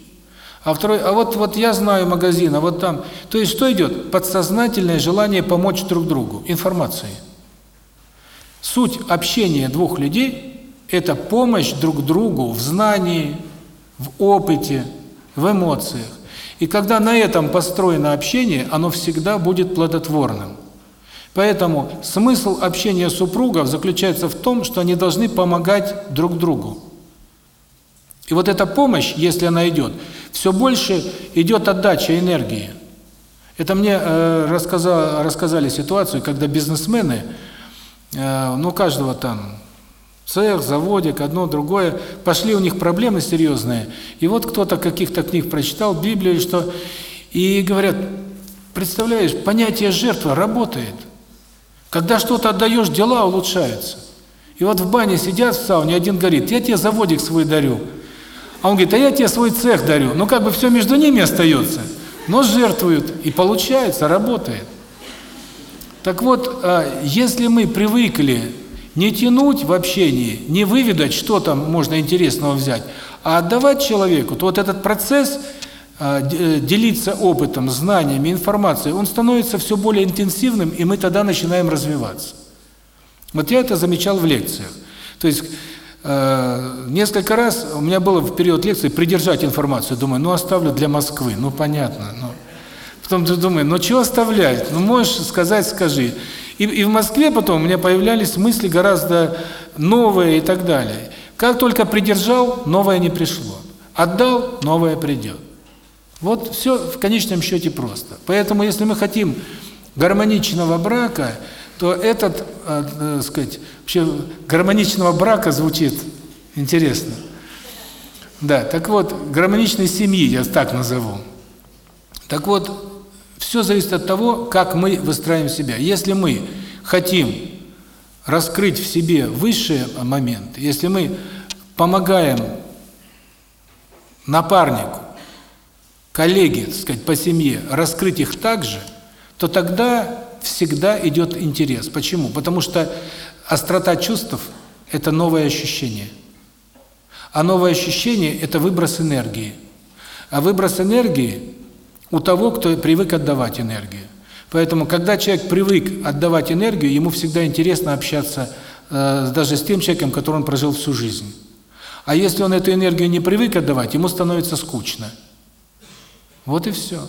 А второй, а вот вот я знаю магазин, а вот там. То есть что идет? Подсознательное желание помочь друг другу, информацией. Суть общения двух людей – это помощь друг другу в знании, в опыте, в эмоциях. И когда на этом построено общение, оно всегда будет плодотворным. Поэтому смысл общения супругов заключается в том, что они должны помогать друг другу. И вот эта помощь, если она идет, все больше идет отдача энергии. Это мне э, рассказали, рассказали ситуацию, когда бизнесмены, э, ну, каждого там цех, заводик, одно, другое. Пошли у них проблемы серьезные. И вот кто-то каких-то книг прочитал, Библию, что... И говорят, представляешь, понятие жертва работает. Когда что-то отдаешь, дела улучшаются. И вот в бане сидят в сауне, один говорит, я тебе заводик свой дарю. А он говорит, а я тебе свой цех дарю. Ну как бы все между ними остается. Но жертвуют, и получается, работает. Так вот, а, если мы привыкли не тянуть в общении, не выведать, что там можно интересного взять, а отдавать человеку, то вот этот процесс а, э, делиться опытом, знаниями, информацией, он становится все более интенсивным, и мы тогда начинаем развиваться. Вот я это замечал в лекциях. То есть э, несколько раз у меня было в период лекции придержать информацию, думаю, ну оставлю для Москвы, ну понятно, ну. Потом думаю, ну что оставлять, ну можешь сказать, скажи. И, и в Москве потом у меня появлялись мысли гораздо новые и так далее. Как только придержал, новое не пришло. Отдал, новое придет. Вот все в конечном счете просто. Поэтому если мы хотим гармоничного брака, то этот, э, э, сказать, вообще гармоничного брака звучит интересно. Да, так вот, гармоничной семьи я так назову. Так вот, все зависит от того, как мы выстраиваем себя. Если мы хотим раскрыть в себе высшие моменты, если мы помогаем напарнику, коллеге, так сказать, по семье, раскрыть их также, то тогда всегда идет интерес. Почему? Потому что острота чувств – это новое ощущение. А новое ощущение – это выброс энергии. А выброс энергии у того, кто привык отдавать энергию. Поэтому, когда человек привык отдавать энергию, ему всегда интересно общаться э, даже с тем человеком, который он прожил всю жизнь. А если он эту энергию не привык отдавать, ему становится скучно. Вот и все.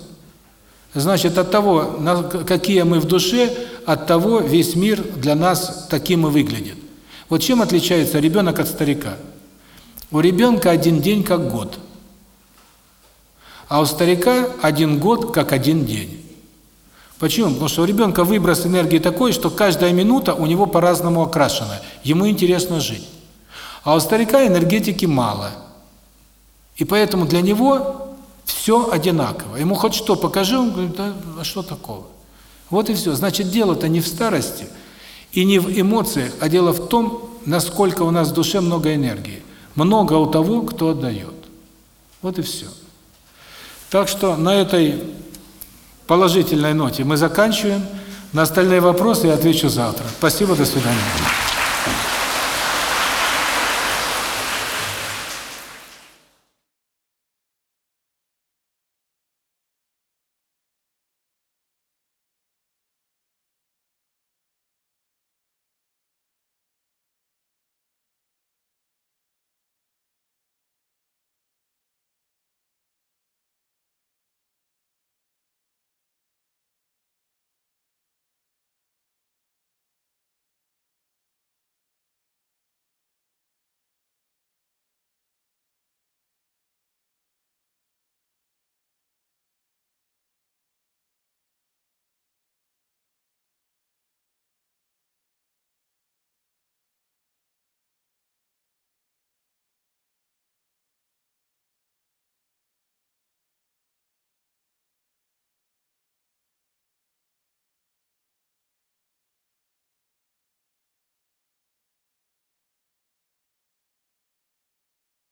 Значит, от того, какие мы в душе, от того весь мир для нас таким и выглядит. Вот чем отличается ребенок от старика? У ребенка один день как год – а у старика один год как один день. Почему? Потому что у ребенка выброс энергии такой, что каждая минута у него по-разному окрашена. Ему интересно жить. А у старика энергетики мало. И поэтому для него все одинаково. Ему хоть что покажи, он говорит, да, а что такого? Вот и все. Значит, дело-то не в старости и не в эмоциях, а дело в том, насколько у нас в душе много энергии. Много у того, кто отдает. Вот и все. Так что на этой положительной ноте мы заканчиваем. На остальные вопросы я отвечу завтра. Спасибо, до свидания.